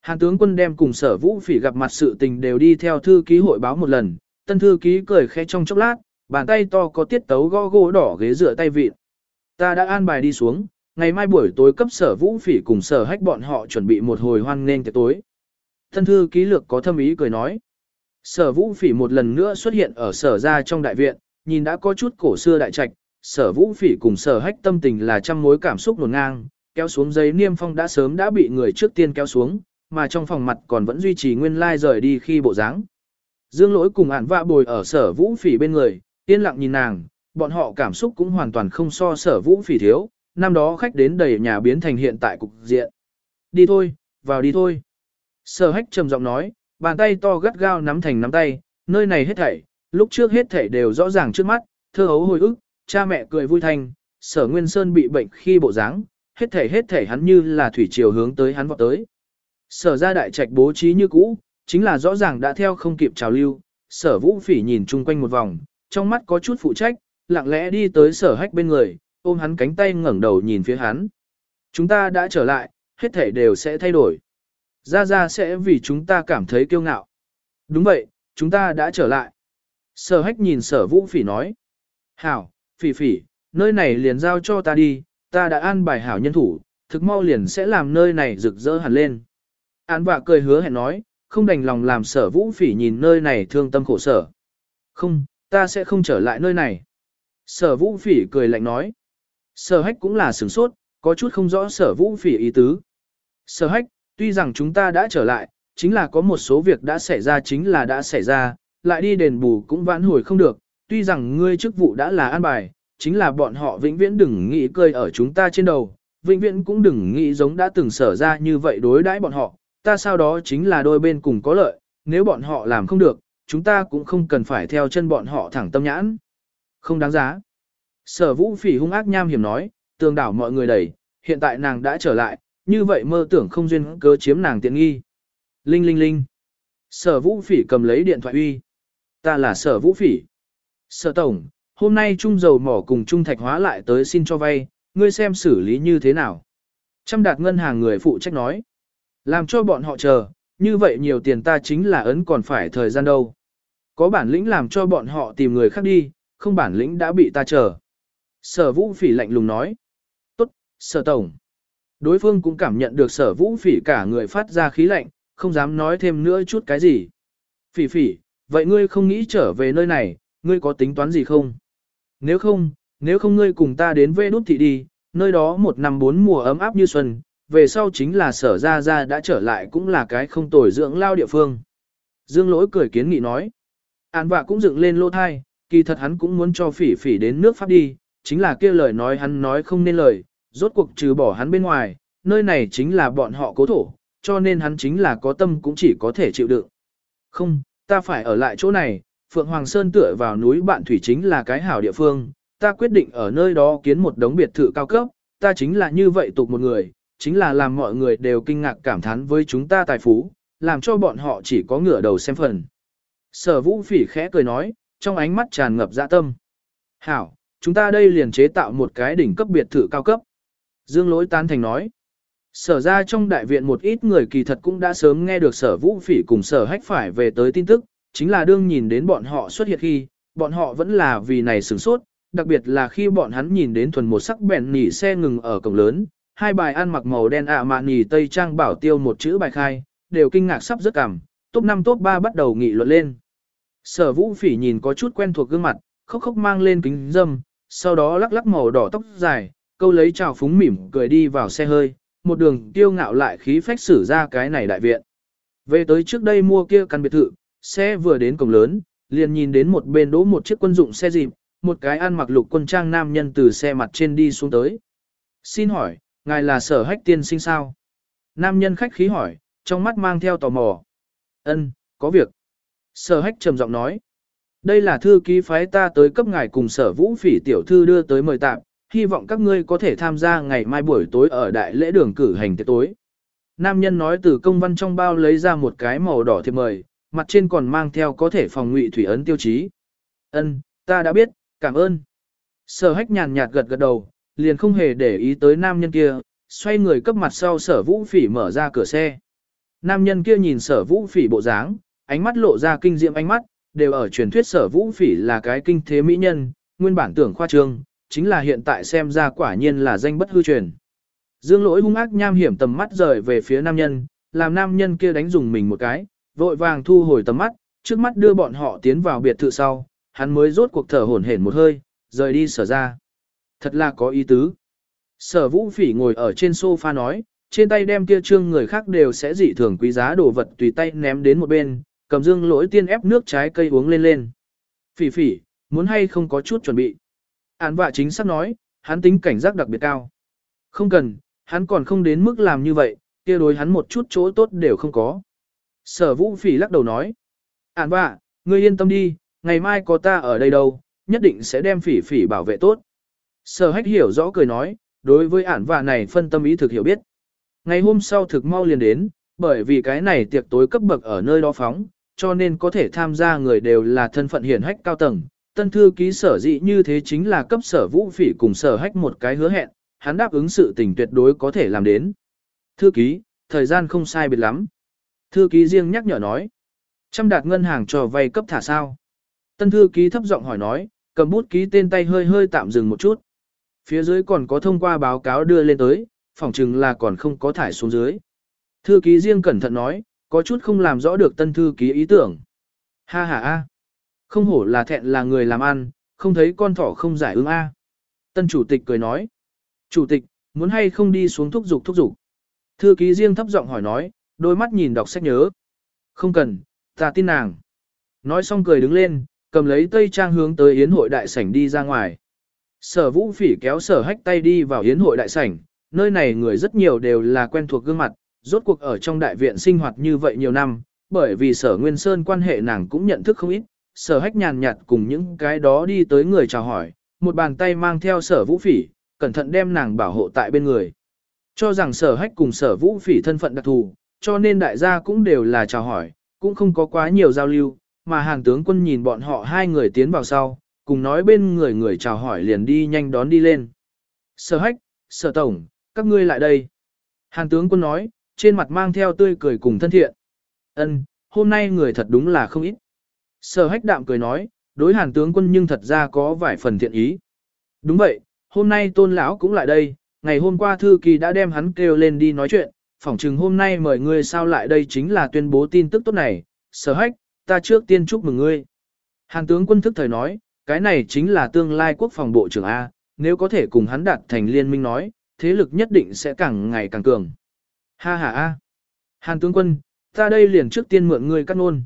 S1: Hàn tướng quân đem cùng sở vũ phỉ gặp mặt sự tình đều đi theo thư ký hội báo một lần, tân thư ký cười khẽ trong chốc lát, bàn tay to có tiết tấu gõ gỗ đỏ ghế dựa tay vịt. Ta đã an bài đi xuống, ngày mai buổi tối cấp sở vũ phỉ cùng sở hách bọn họ chuẩn bị một hồi hoan nghênh tiệc tối. Tân thư ký lược có thâm ý cười nói. Sở vũ phỉ một lần nữa xuất hiện ở sở ra trong đại viện, nhìn đã có chút cổ xưa đại trạch, sở vũ phỉ cùng sở hách tâm tình là trăm mối cảm xúc nổn ngang, kéo xuống giấy niêm phong đã sớm đã bị người trước tiên kéo xuống, mà trong phòng mặt còn vẫn duy trì nguyên lai rời đi khi bộ dáng. Dương lỗi cùng ản vạ bồi ở sở vũ phỉ bên người, yên lặng nhìn nàng, bọn họ cảm xúc cũng hoàn toàn không so sở vũ phỉ thiếu, năm đó khách đến đầy nhà biến thành hiện tại cục diện. Đi thôi, vào đi thôi. Sở hách trầm giọng nói, bàn tay to gắt gao nắm thành nắm tay, nơi này hết thảy, lúc trước hết thảy đều rõ ràng trước mắt, thơ hấu hồi ức, cha mẹ cười vui thành. sở nguyên sơn bị bệnh khi bộ dáng, hết thảy hết thảy hắn như là thủy triều hướng tới hắn vọt tới. Sở ra đại trạch bố trí như cũ, chính là rõ ràng đã theo không kịp trào lưu, sở vũ phỉ nhìn chung quanh một vòng, trong mắt có chút phụ trách, lặng lẽ đi tới sở hách bên người, ôm hắn cánh tay ngẩng đầu nhìn phía hắn. Chúng ta đã trở lại, hết thảy đều sẽ thay đổi. Ra Ra sẽ vì chúng ta cảm thấy kiêu ngạo. Đúng vậy, chúng ta đã trở lại. Sở hách nhìn sở vũ phỉ nói. Hảo, phỉ phỉ, nơi này liền giao cho ta đi, ta đã an bài hảo nhân thủ, thực mau liền sẽ làm nơi này rực rỡ hẳn lên. Án vạ cười hứa hẹn nói, không đành lòng làm sở vũ phỉ nhìn nơi này thương tâm khổ sở. Không, ta sẽ không trở lại nơi này. Sở vũ phỉ cười lạnh nói. Sở hách cũng là sửng sốt, có chút không rõ sở vũ phỉ ý tứ. Sở hách, tuy rằng chúng ta đã trở lại, chính là có một số việc đã xảy ra chính là đã xảy ra, lại đi đền bù cũng vãn hồi không được, tuy rằng ngươi chức vụ đã là an bài, chính là bọn họ vĩnh viễn đừng nghĩ cơi ở chúng ta trên đầu, vĩnh viễn cũng đừng nghĩ giống đã từng sở ra như vậy đối đãi bọn họ, ta sau đó chính là đôi bên cùng có lợi, nếu bọn họ làm không được, chúng ta cũng không cần phải theo chân bọn họ thẳng tâm nhãn. Không đáng giá. Sở vũ phỉ hung ác nham hiểm nói, tường đảo mọi người đẩy, hiện tại nàng đã trở lại, như vậy mơ tưởng không duyên cớ chiếm nàng tiện nghi. Linh linh linh. Sở vũ phỉ cầm lấy điện thoại uy. Ta là sở vũ phỉ. Sở tổng, hôm nay trung dầu mỏ cùng trung thạch hóa lại tới xin cho vay, ngươi xem xử lý như thế nào. Trăm đạt ngân hàng người phụ trách nói. Làm cho bọn họ chờ, như vậy nhiều tiền ta chính là ấn còn phải thời gian đâu. Có bản lĩnh làm cho bọn họ tìm người khác đi, không bản lĩnh đã bị ta chờ. Sở vũ phỉ lạnh lùng nói. Tốt, sở tổng. Đối phương cũng cảm nhận được sở vũ phỉ cả người phát ra khí lạnh, không dám nói thêm nữa chút cái gì. Phỉ phỉ, vậy ngươi không nghĩ trở về nơi này, ngươi có tính toán gì không? Nếu không, nếu không ngươi cùng ta đến vê đút thị đi, nơi đó một năm bốn mùa ấm áp như xuân, về sau chính là sở ra ra đã trở lại cũng là cái không tồi dưỡng lao địa phương. Dương lỗi cười kiến nghị nói. An vạ cũng dựng lên lô thai, kỳ thật hắn cũng muốn cho phỉ phỉ đến nước Pháp đi, chính là kia lời nói hắn nói không nên lời, rốt cuộc trừ bỏ hắn bên ngoài, nơi này chính là bọn họ cố thổ, cho nên hắn chính là có tâm cũng chỉ có thể chịu đựng. Không, ta phải ở lại chỗ này, Phượng Hoàng Sơn tựa vào núi Bạn Thủy chính là cái hảo địa phương, ta quyết định ở nơi đó kiến một đống biệt thự cao cấp, ta chính là như vậy tục một người, chính là làm mọi người đều kinh ngạc cảm thán với chúng ta tài phú, làm cho bọn họ chỉ có ngửa đầu xem phần. Sở vũ phỉ khẽ cười nói, trong ánh mắt tràn ngập dạ tâm. Hảo, chúng ta đây liền chế tạo một cái đỉnh cấp biệt thự cao cấp. Dương lỗi tán thành nói. Sở ra trong đại viện một ít người kỳ thật cũng đã sớm nghe được sở vũ phỉ cùng sở hách phải về tới tin tức, chính là đương nhìn đến bọn họ xuất hiện khi, bọn họ vẫn là vì này sửng sốt, đặc biệt là khi bọn hắn nhìn đến thuần một sắc bèn nỉ xe ngừng ở cổng lớn, hai bài ăn mặc màu đen ạ à mạ nỉ tây trang bảo tiêu một chữ bài khai, đều kinh ngạc sắp rất cảm, top 5 top 3 bắt đầu nghị luận lên. Sở vũ phỉ nhìn có chút quen thuộc gương mặt, khóc khóc mang lên kính dâm, sau đó lắc lắc màu đỏ tóc dài, câu lấy trào phúng mỉm cười đi vào xe hơi, một đường tiêu ngạo lại khí phách xử ra cái này đại viện. Về tới trước đây mua kia căn biệt thự, xe vừa đến cổng lớn, liền nhìn đến một bên đỗ một chiếc quân dụng xe dịp, một cái ăn mặc lục quân trang nam nhân từ xe mặt trên đi xuống tới. Xin hỏi, ngài là sở hách tiên sinh sao? Nam nhân khách khí hỏi, trong mắt mang theo tò mò. Ân, có việc. Sở hách trầm giọng nói. Đây là thư ký phái ta tới cấp ngài cùng sở vũ phỉ tiểu thư đưa tới mời tạm, hy vọng các ngươi có thể tham gia ngày mai buổi tối ở đại lễ đường cử hành tiệc tối. Nam nhân nói từ công văn trong bao lấy ra một cái màu đỏ thiệp mời, mặt trên còn mang theo có thể phòng ngụy thủy ấn tiêu chí. Ân, ta đã biết, cảm ơn. Sở hách nhàn nhạt gật gật đầu, liền không hề để ý tới nam nhân kia, xoay người cấp mặt sau sở vũ phỉ mở ra cửa xe. Nam nhân kia nhìn sở vũ phỉ bộ dáng, ánh mắt lộ ra kinh diệm ánh mắt, đều ở truyền thuyết sở vũ phỉ là cái kinh thế mỹ nhân, nguyên bản tưởng khoa trương, chính là hiện tại xem ra quả nhiên là danh bất hư truyền. Dương lỗi hung ác nham hiểm tầm mắt rời về phía nam nhân, làm nam nhân kia đánh dùng mình một cái, vội vàng thu hồi tầm mắt, trước mắt đưa bọn họ tiến vào biệt thự sau, hắn mới rốt cuộc thở hổn hển một hơi, rời đi sở ra. Thật là có ý tứ. Sở vũ phỉ ngồi ở trên sofa nói, trên tay đem kia trương người khác đều sẽ dị thường quý giá đồ vật tùy tay ném đến một bên, cầm dương lỗi tiên ép nước trái cây uống lên lên. Phỉ phỉ, muốn hay không có chút chuẩn bị. Án vạ chính xác nói, hắn tính cảnh giác đặc biệt cao. Không cần, hắn còn không đến mức làm như vậy, kia đối hắn một chút chỗ tốt đều không có. Sở vũ phỉ lắc đầu nói. Án vạ, ngươi yên tâm đi, ngày mai có ta ở đây đâu, nhất định sẽ đem phỉ phỉ bảo vệ tốt. Sở hách hiểu rõ cười nói, đối với ản vạ này phân tâm ý thực hiểu biết. Ngày hôm sau thực mau liền đến, bởi vì cái này tiệc tối cấp bậc ở nơi đó phóng, cho nên có thể tham gia người đều là thân phận hiển hách cao tầng. Tân thư ký sở dị như thế chính là cấp sở vũ phỉ cùng sở hách một cái hứa hẹn, hắn đáp ứng sự tình tuyệt đối có thể làm đến. Thư ký, thời gian không sai biệt lắm. Thư ký riêng nhắc nhở nói. Trăm đạt ngân hàng cho vay cấp thả sao. Tân thư ký thấp giọng hỏi nói, cầm bút ký tên tay hơi hơi tạm dừng một chút. Phía dưới còn có thông qua báo cáo đưa lên tới, phỏng chừng là còn không có thải xuống dưới. Thư ký riêng cẩn thận nói, có chút không làm rõ được tân thư ký ý tưởng. Ha ha a, không hổ là thẹn là người làm ăn, không thấy con thỏ không giải ứng a. Tân chủ tịch cười nói, chủ tịch, muốn hay không đi xuống thúc giục thúc giục. Thư ký riêng thấp giọng hỏi nói, đôi mắt nhìn đọc sách nhớ. Không cần, ta tin nàng. Nói xong cười đứng lên, cầm lấy tây trang hướng tới yến hội đại sảnh đi ra ngoài. Sở vũ phỉ kéo sở hách tay đi vào yến hội đại sảnh, nơi này người rất nhiều đều là quen thuộc gương mặt, rốt cuộc ở trong đại viện sinh hoạt như vậy nhiều năm, bởi vì sở Nguyên Sơn quan hệ nàng cũng nhận thức không ít, sở hách nhàn nhạt cùng những cái đó đi tới người chào hỏi, một bàn tay mang theo sở vũ phỉ, cẩn thận đem nàng bảo hộ tại bên người. Cho rằng sở hách cùng sở vũ phỉ thân phận đặc thù, cho nên đại gia cũng đều là chào hỏi, cũng không có quá nhiều giao lưu, mà hàng tướng quân nhìn bọn họ hai người tiến vào sau, cùng nói bên người người chào hỏi liền đi nhanh đón đi lên. Sở hách, sở tổng, các ngươi lại đây. Hàn tướng quân nói, trên mặt mang theo tươi cười cùng thân thiện. Ân, hôm nay người thật đúng là không ít. Sở hách đạm cười nói, đối hàn tướng quân nhưng thật ra có vài phần thiện ý. Đúng vậy, hôm nay tôn lão cũng lại đây, ngày hôm qua thư kỳ đã đem hắn kêu lên đi nói chuyện, phỏng chừng hôm nay mời ngươi sao lại đây chính là tuyên bố tin tức tốt này, sở hách, ta trước tiên chúc mừng ngươi. Hàn tướng quân thức thời nói, cái này chính là tương lai quốc phòng bộ trưởng A, nếu có thể cùng hắn đạt thành liên minh nói, thế lực nhất định sẽ càng ngày càng cường. Ha ha a. Hàn tướng quân, ta đây liền trước tiên mượn ngươi cắt nôn.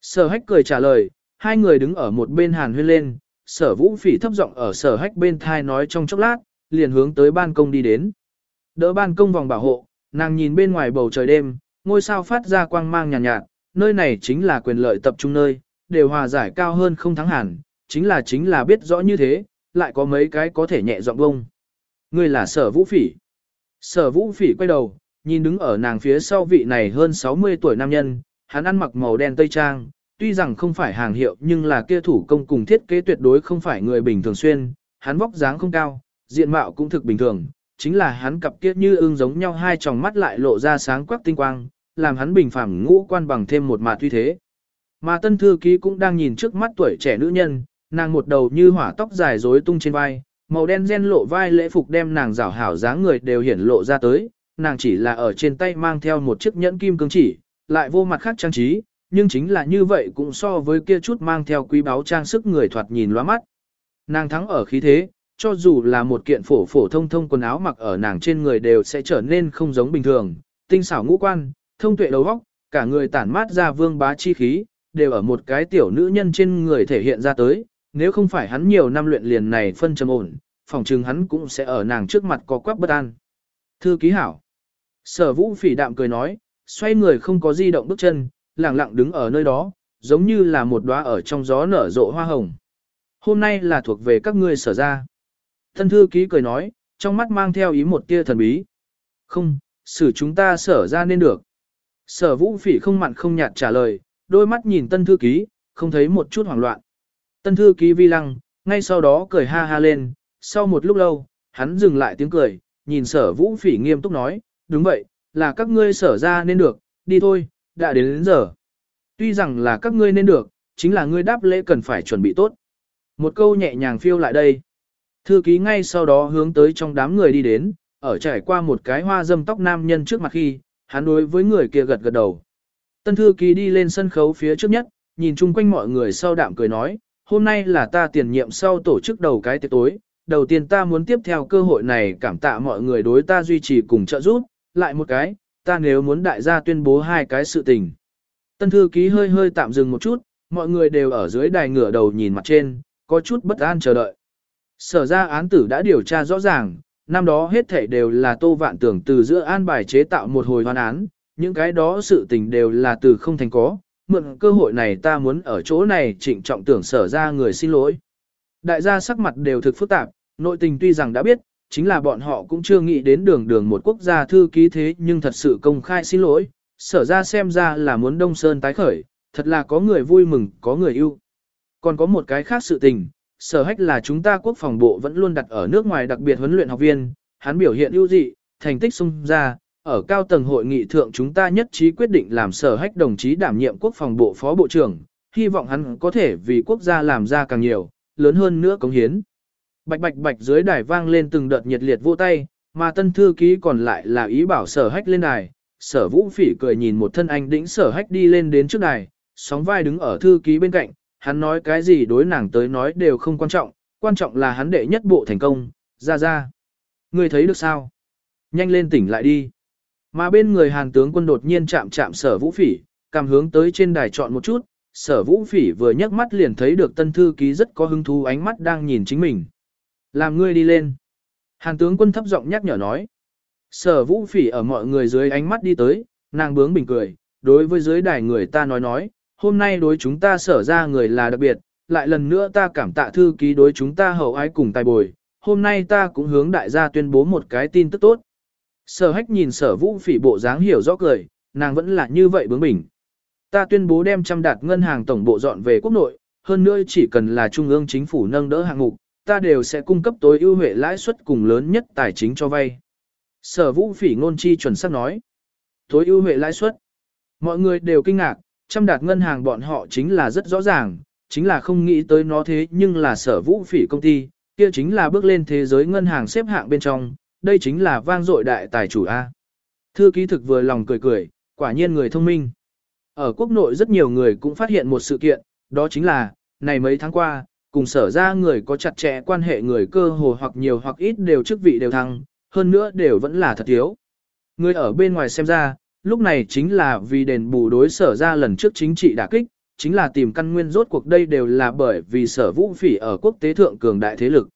S1: Sở hách cười trả lời, hai người đứng ở một bên hàn huyên lên, sở vũ phỉ thấp giọng ở sở hách bên thai nói trong chốc lát, liền hướng tới ban công đi đến. Đỡ ban công vòng bảo hộ, nàng nhìn bên ngoài bầu trời đêm, ngôi sao phát ra quang mang nhàn nhạt, nhạt, nơi này chính là quyền lợi tập trung nơi, đều hòa giải cao hơn không thắng hẳn, chính là chính là biết rõ như thế, lại có mấy cái có thể nhẹ giọng bông. Ngươi là sở vũ phỉ. Sở vũ phỉ quay đầu, nhìn đứng ở nàng phía sau vị này hơn 60 tuổi nam nhân, hắn ăn mặc màu đen tây trang, tuy rằng không phải hàng hiệu nhưng là kia thủ công cùng thiết kế tuyệt đối không phải người bình thường xuyên, hắn vóc dáng không cao, diện mạo cũng thực bình thường, chính là hắn cặp kia như ương giống nhau hai tròng mắt lại lộ ra sáng quắc tinh quang, làm hắn bình phẳng ngũ quan bằng thêm một mạt tuy thế. Mà tân thư ký cũng đang nhìn trước mắt tuổi trẻ nữ nhân, nàng một đầu như hỏa tóc dài rối tung trên vai, màu đen gen lộ vai lễ phục đem nàng rảo hảo dáng người đều hiển lộ ra tới, nàng chỉ là ở trên tay mang theo một chiếc nhẫn kim cương chỉ, lại vô mặt khác trang trí, nhưng chính là như vậy cũng so với kia chút mang theo quý báu trang sức người thoạt nhìn loa mắt. Nàng thắng ở khí thế, cho dù là một kiện phổ phổ thông thông quần áo mặc ở nàng trên người đều sẽ trở nên không giống bình thường, tinh xảo ngũ quan, thông tuệ đầu óc, cả người tản mát ra vương bá chi khí, đều ở một cái tiểu nữ nhân trên người thể hiện ra tới, nếu không phải hắn nhiều năm luyện liền này phân trầm ổn, phòng chừng hắn cũng sẽ ở nàng trước mặt có quắc bất an. Thư ký hảo. Sở vũ phỉ đạm cười nói, xoay người không có di động bước chân, lặng lặng đứng ở nơi đó, giống như là một đóa ở trong gió nở rộ hoa hồng. Hôm nay là thuộc về các ngươi sở ra. Thân thư ký cười nói, trong mắt mang theo ý một tia thần bí. Không, xử chúng ta sở ra nên được. Sở vũ phỉ không mặn không nhạt trả lời, đôi mắt nhìn tân thư ký, không thấy một chút hoảng loạn. Tân thư ký vi lăng, ngay sau đó cười ha ha lên, sau một lúc lâu, hắn dừng lại tiếng cười, nhìn sở vũ phỉ nghiêm túc nói, đúng vậy, là các ngươi sở ra nên được, đi thôi, đã đến đến giờ. Tuy rằng là các ngươi nên được, chính là ngươi đáp lễ cần phải chuẩn bị tốt. Một câu nhẹ nhàng phiêu lại đây. Thư ký ngay sau đó hướng tới trong đám người đi đến, ở trải qua một cái hoa dâm tóc nam nhân trước mặt khi, hắn đối với người kia gật gật đầu. Tân thư ký đi lên sân khấu phía trước nhất, nhìn chung quanh mọi người sau đạm cười nói, hôm nay là ta tiền nhiệm sau tổ chức đầu cái tiệc tối, đầu tiên ta muốn tiếp theo cơ hội này cảm tạ mọi người đối ta duy trì cùng trợ giúp, lại một cái, ta nếu muốn đại gia tuyên bố hai cái sự tình. Tân thư ký hơi hơi tạm dừng một chút, mọi người đều ở dưới đài ngửa đầu nhìn mặt trên, có chút bất an chờ đợi. Sở ra án tử đã điều tra rõ ràng, năm đó hết thảy đều là tô vạn tưởng từ giữa an bài chế tạo một hồi hoàn án, những cái đó sự tình đều là từ không thành có, mượn cơ hội này ta muốn ở chỗ này trịnh trọng tưởng sở ra người xin lỗi. Đại gia sắc mặt đều thực phức tạp, nội tình tuy rằng đã biết, chính là bọn họ cũng chưa nghĩ đến đường đường một quốc gia thư ký thế nhưng thật sự công khai xin lỗi, sở ra xem ra là muốn Đông Sơn tái khởi, thật là có người vui mừng, có người yêu. Còn có một cái khác sự tình, sở hách là chúng ta quốc phòng bộ vẫn luôn đặt ở nước ngoài đặc biệt huấn luyện học viên, hắn biểu hiện ưu dị, thành tích sung ra, ở cao tầng hội nghị thượng chúng ta nhất trí quyết định làm sở hách đồng chí đảm nhiệm quốc phòng bộ phó bộ trưởng, hy vọng hắn có thể vì quốc gia làm ra càng nhiều, lớn hơn nữa cống hiến. Bạch bạch bạch dưới đài vang lên từng đợt nhiệt liệt vô tay, mà tân thư ký còn lại là ý bảo sở hách lên đài. Sở vũ phỉ cười nhìn một thân anh đĩnh sở hách đi lên đến trước đài, sóng vai đứng ở thư ký bên cạnh, hắn nói cái gì đối nàng tới nói đều không quan trọng, quan trọng là hắn đệ nhất bộ thành công, ra ra. Người thấy được sao? Nhanh lên tỉnh lại đi. Mà bên người hàn tướng quân đột nhiên chạm chạm sở vũ phỉ, cảm hướng tới trên đài chọn một chút, sở vũ phỉ vừa nhấc mắt liền thấy được tân thư ký rất có hứng thú ánh mắt đang nhìn chính mình. Làm ngươi đi lên. Hàn tướng quân thấp giọng nhắc nhở nói. Sở vũ phỉ ở mọi người dưới ánh mắt đi tới, nàng bướng bình cười, đối với dưới đài người ta nói nói, hôm nay đối chúng ta sở ra người là đặc biệt, lại lần nữa ta cảm tạ thư ký đối chúng ta hậu ái cùng tài bồi, hôm nay ta cũng hướng đại gia tuyên bố một cái tin tức tốt. Sở hách nhìn sở vũ phỉ bộ dáng hiểu rõ cười, nàng vẫn là như vậy bướng bỉnh. Ta tuyên bố đem trăm đạt ngân hàng tổng bộ dọn về quốc nội, hơn nữa chỉ cần là trung ương chính phủ nâng đỡ hạng mục, ta đều sẽ cung cấp tối ưu huệ lãi suất cùng lớn nhất tài chính cho vay. Sở vũ phỉ ngôn chi chuẩn xác nói. Tối ưu huệ lãi suất. Mọi người đều kinh ngạc, trăm đạt ngân hàng bọn họ chính là rất rõ ràng, chính là không nghĩ tới nó thế nhưng là sở vũ phỉ công ty, kia chính là bước lên thế giới ngân hàng xếp hạng bên trong, đây chính là vang dội đại tài chủ A. Thư ký thực vừa lòng cười cười, quả nhiên người thông minh. Ở quốc nội rất nhiều người cũng phát hiện một sự kiện, đó chính là, này mấy tháng qua, cùng sở ra người có chặt chẽ quan hệ người cơ hồ hoặc nhiều hoặc ít đều chức vị đều thăng, hơn nữa đều vẫn là thật thiếu. Người ở bên ngoài xem ra, lúc này chính là vì đền bù đối sở ra lần trước chính trị đả kích, chính là tìm căn nguyên rốt cuộc đây đều là bởi vì sở vũ phỉ ở quốc tế thượng cường đại thế lực.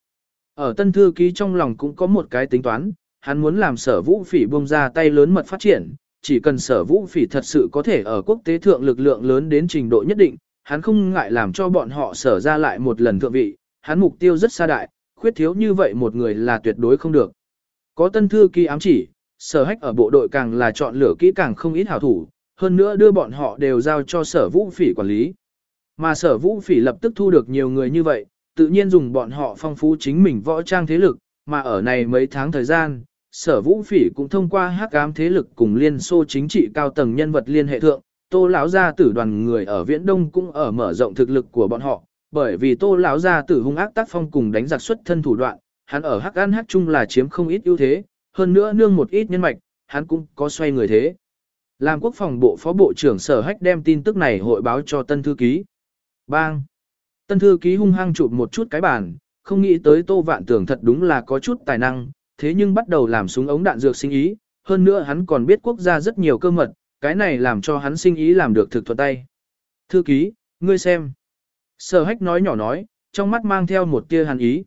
S1: Ở tân thư ký trong lòng cũng có một cái tính toán, hắn muốn làm sở vũ phỉ bông ra tay lớn mật phát triển, chỉ cần sở vũ phỉ thật sự có thể ở quốc tế thượng lực lượng lớn đến trình độ nhất định, hắn không ngại làm cho bọn họ sở ra lại một lần thượng vị, hắn mục tiêu rất xa đại, khuyết thiếu như vậy một người là tuyệt đối không được. Có tân thư ký ám chỉ, sở hách ở bộ đội càng là chọn lựa kỹ càng không ít hảo thủ, hơn nữa đưa bọn họ đều giao cho sở vũ phỉ quản lý. Mà sở vũ phỉ lập tức thu được nhiều người như vậy, tự nhiên dùng bọn họ phong phú chính mình võ trang thế lực, mà ở này mấy tháng thời gian, sở vũ phỉ cũng thông qua hắc ám thế lực cùng liên xô chính trị cao tầng nhân vật liên hệ thượng, tô lão gia tử đoàn người ở viễn đông cũng ở mở rộng thực lực của bọn họ, bởi vì tô lão gia tử hung ác tác phong cùng đánh giặc xuất thân thủ đoạn, hắn ở hắc ám hắc chung là chiếm không ít ưu thế, hơn nữa nương một ít nhân mạch, hắn cũng có xoay người thế. Làm quốc phòng bộ phó bộ trưởng sở hách đem tin tức này hội báo cho tân thư ký. Bang! Tân thư ký hung hăng chụp một chút cái bàn, không nghĩ tới tô vạn tưởng thật đúng là có chút tài năng, thế nhưng bắt đầu làm súng ống đạn dược sinh ý, hơn nữa hắn còn biết quốc gia rất nhiều cơ mật, cái này làm cho hắn sinh ý làm được thực thuận tay. Thư ký, ngươi xem. Sở hách nói nhỏ nói, trong mắt mang theo một tia hàn ý.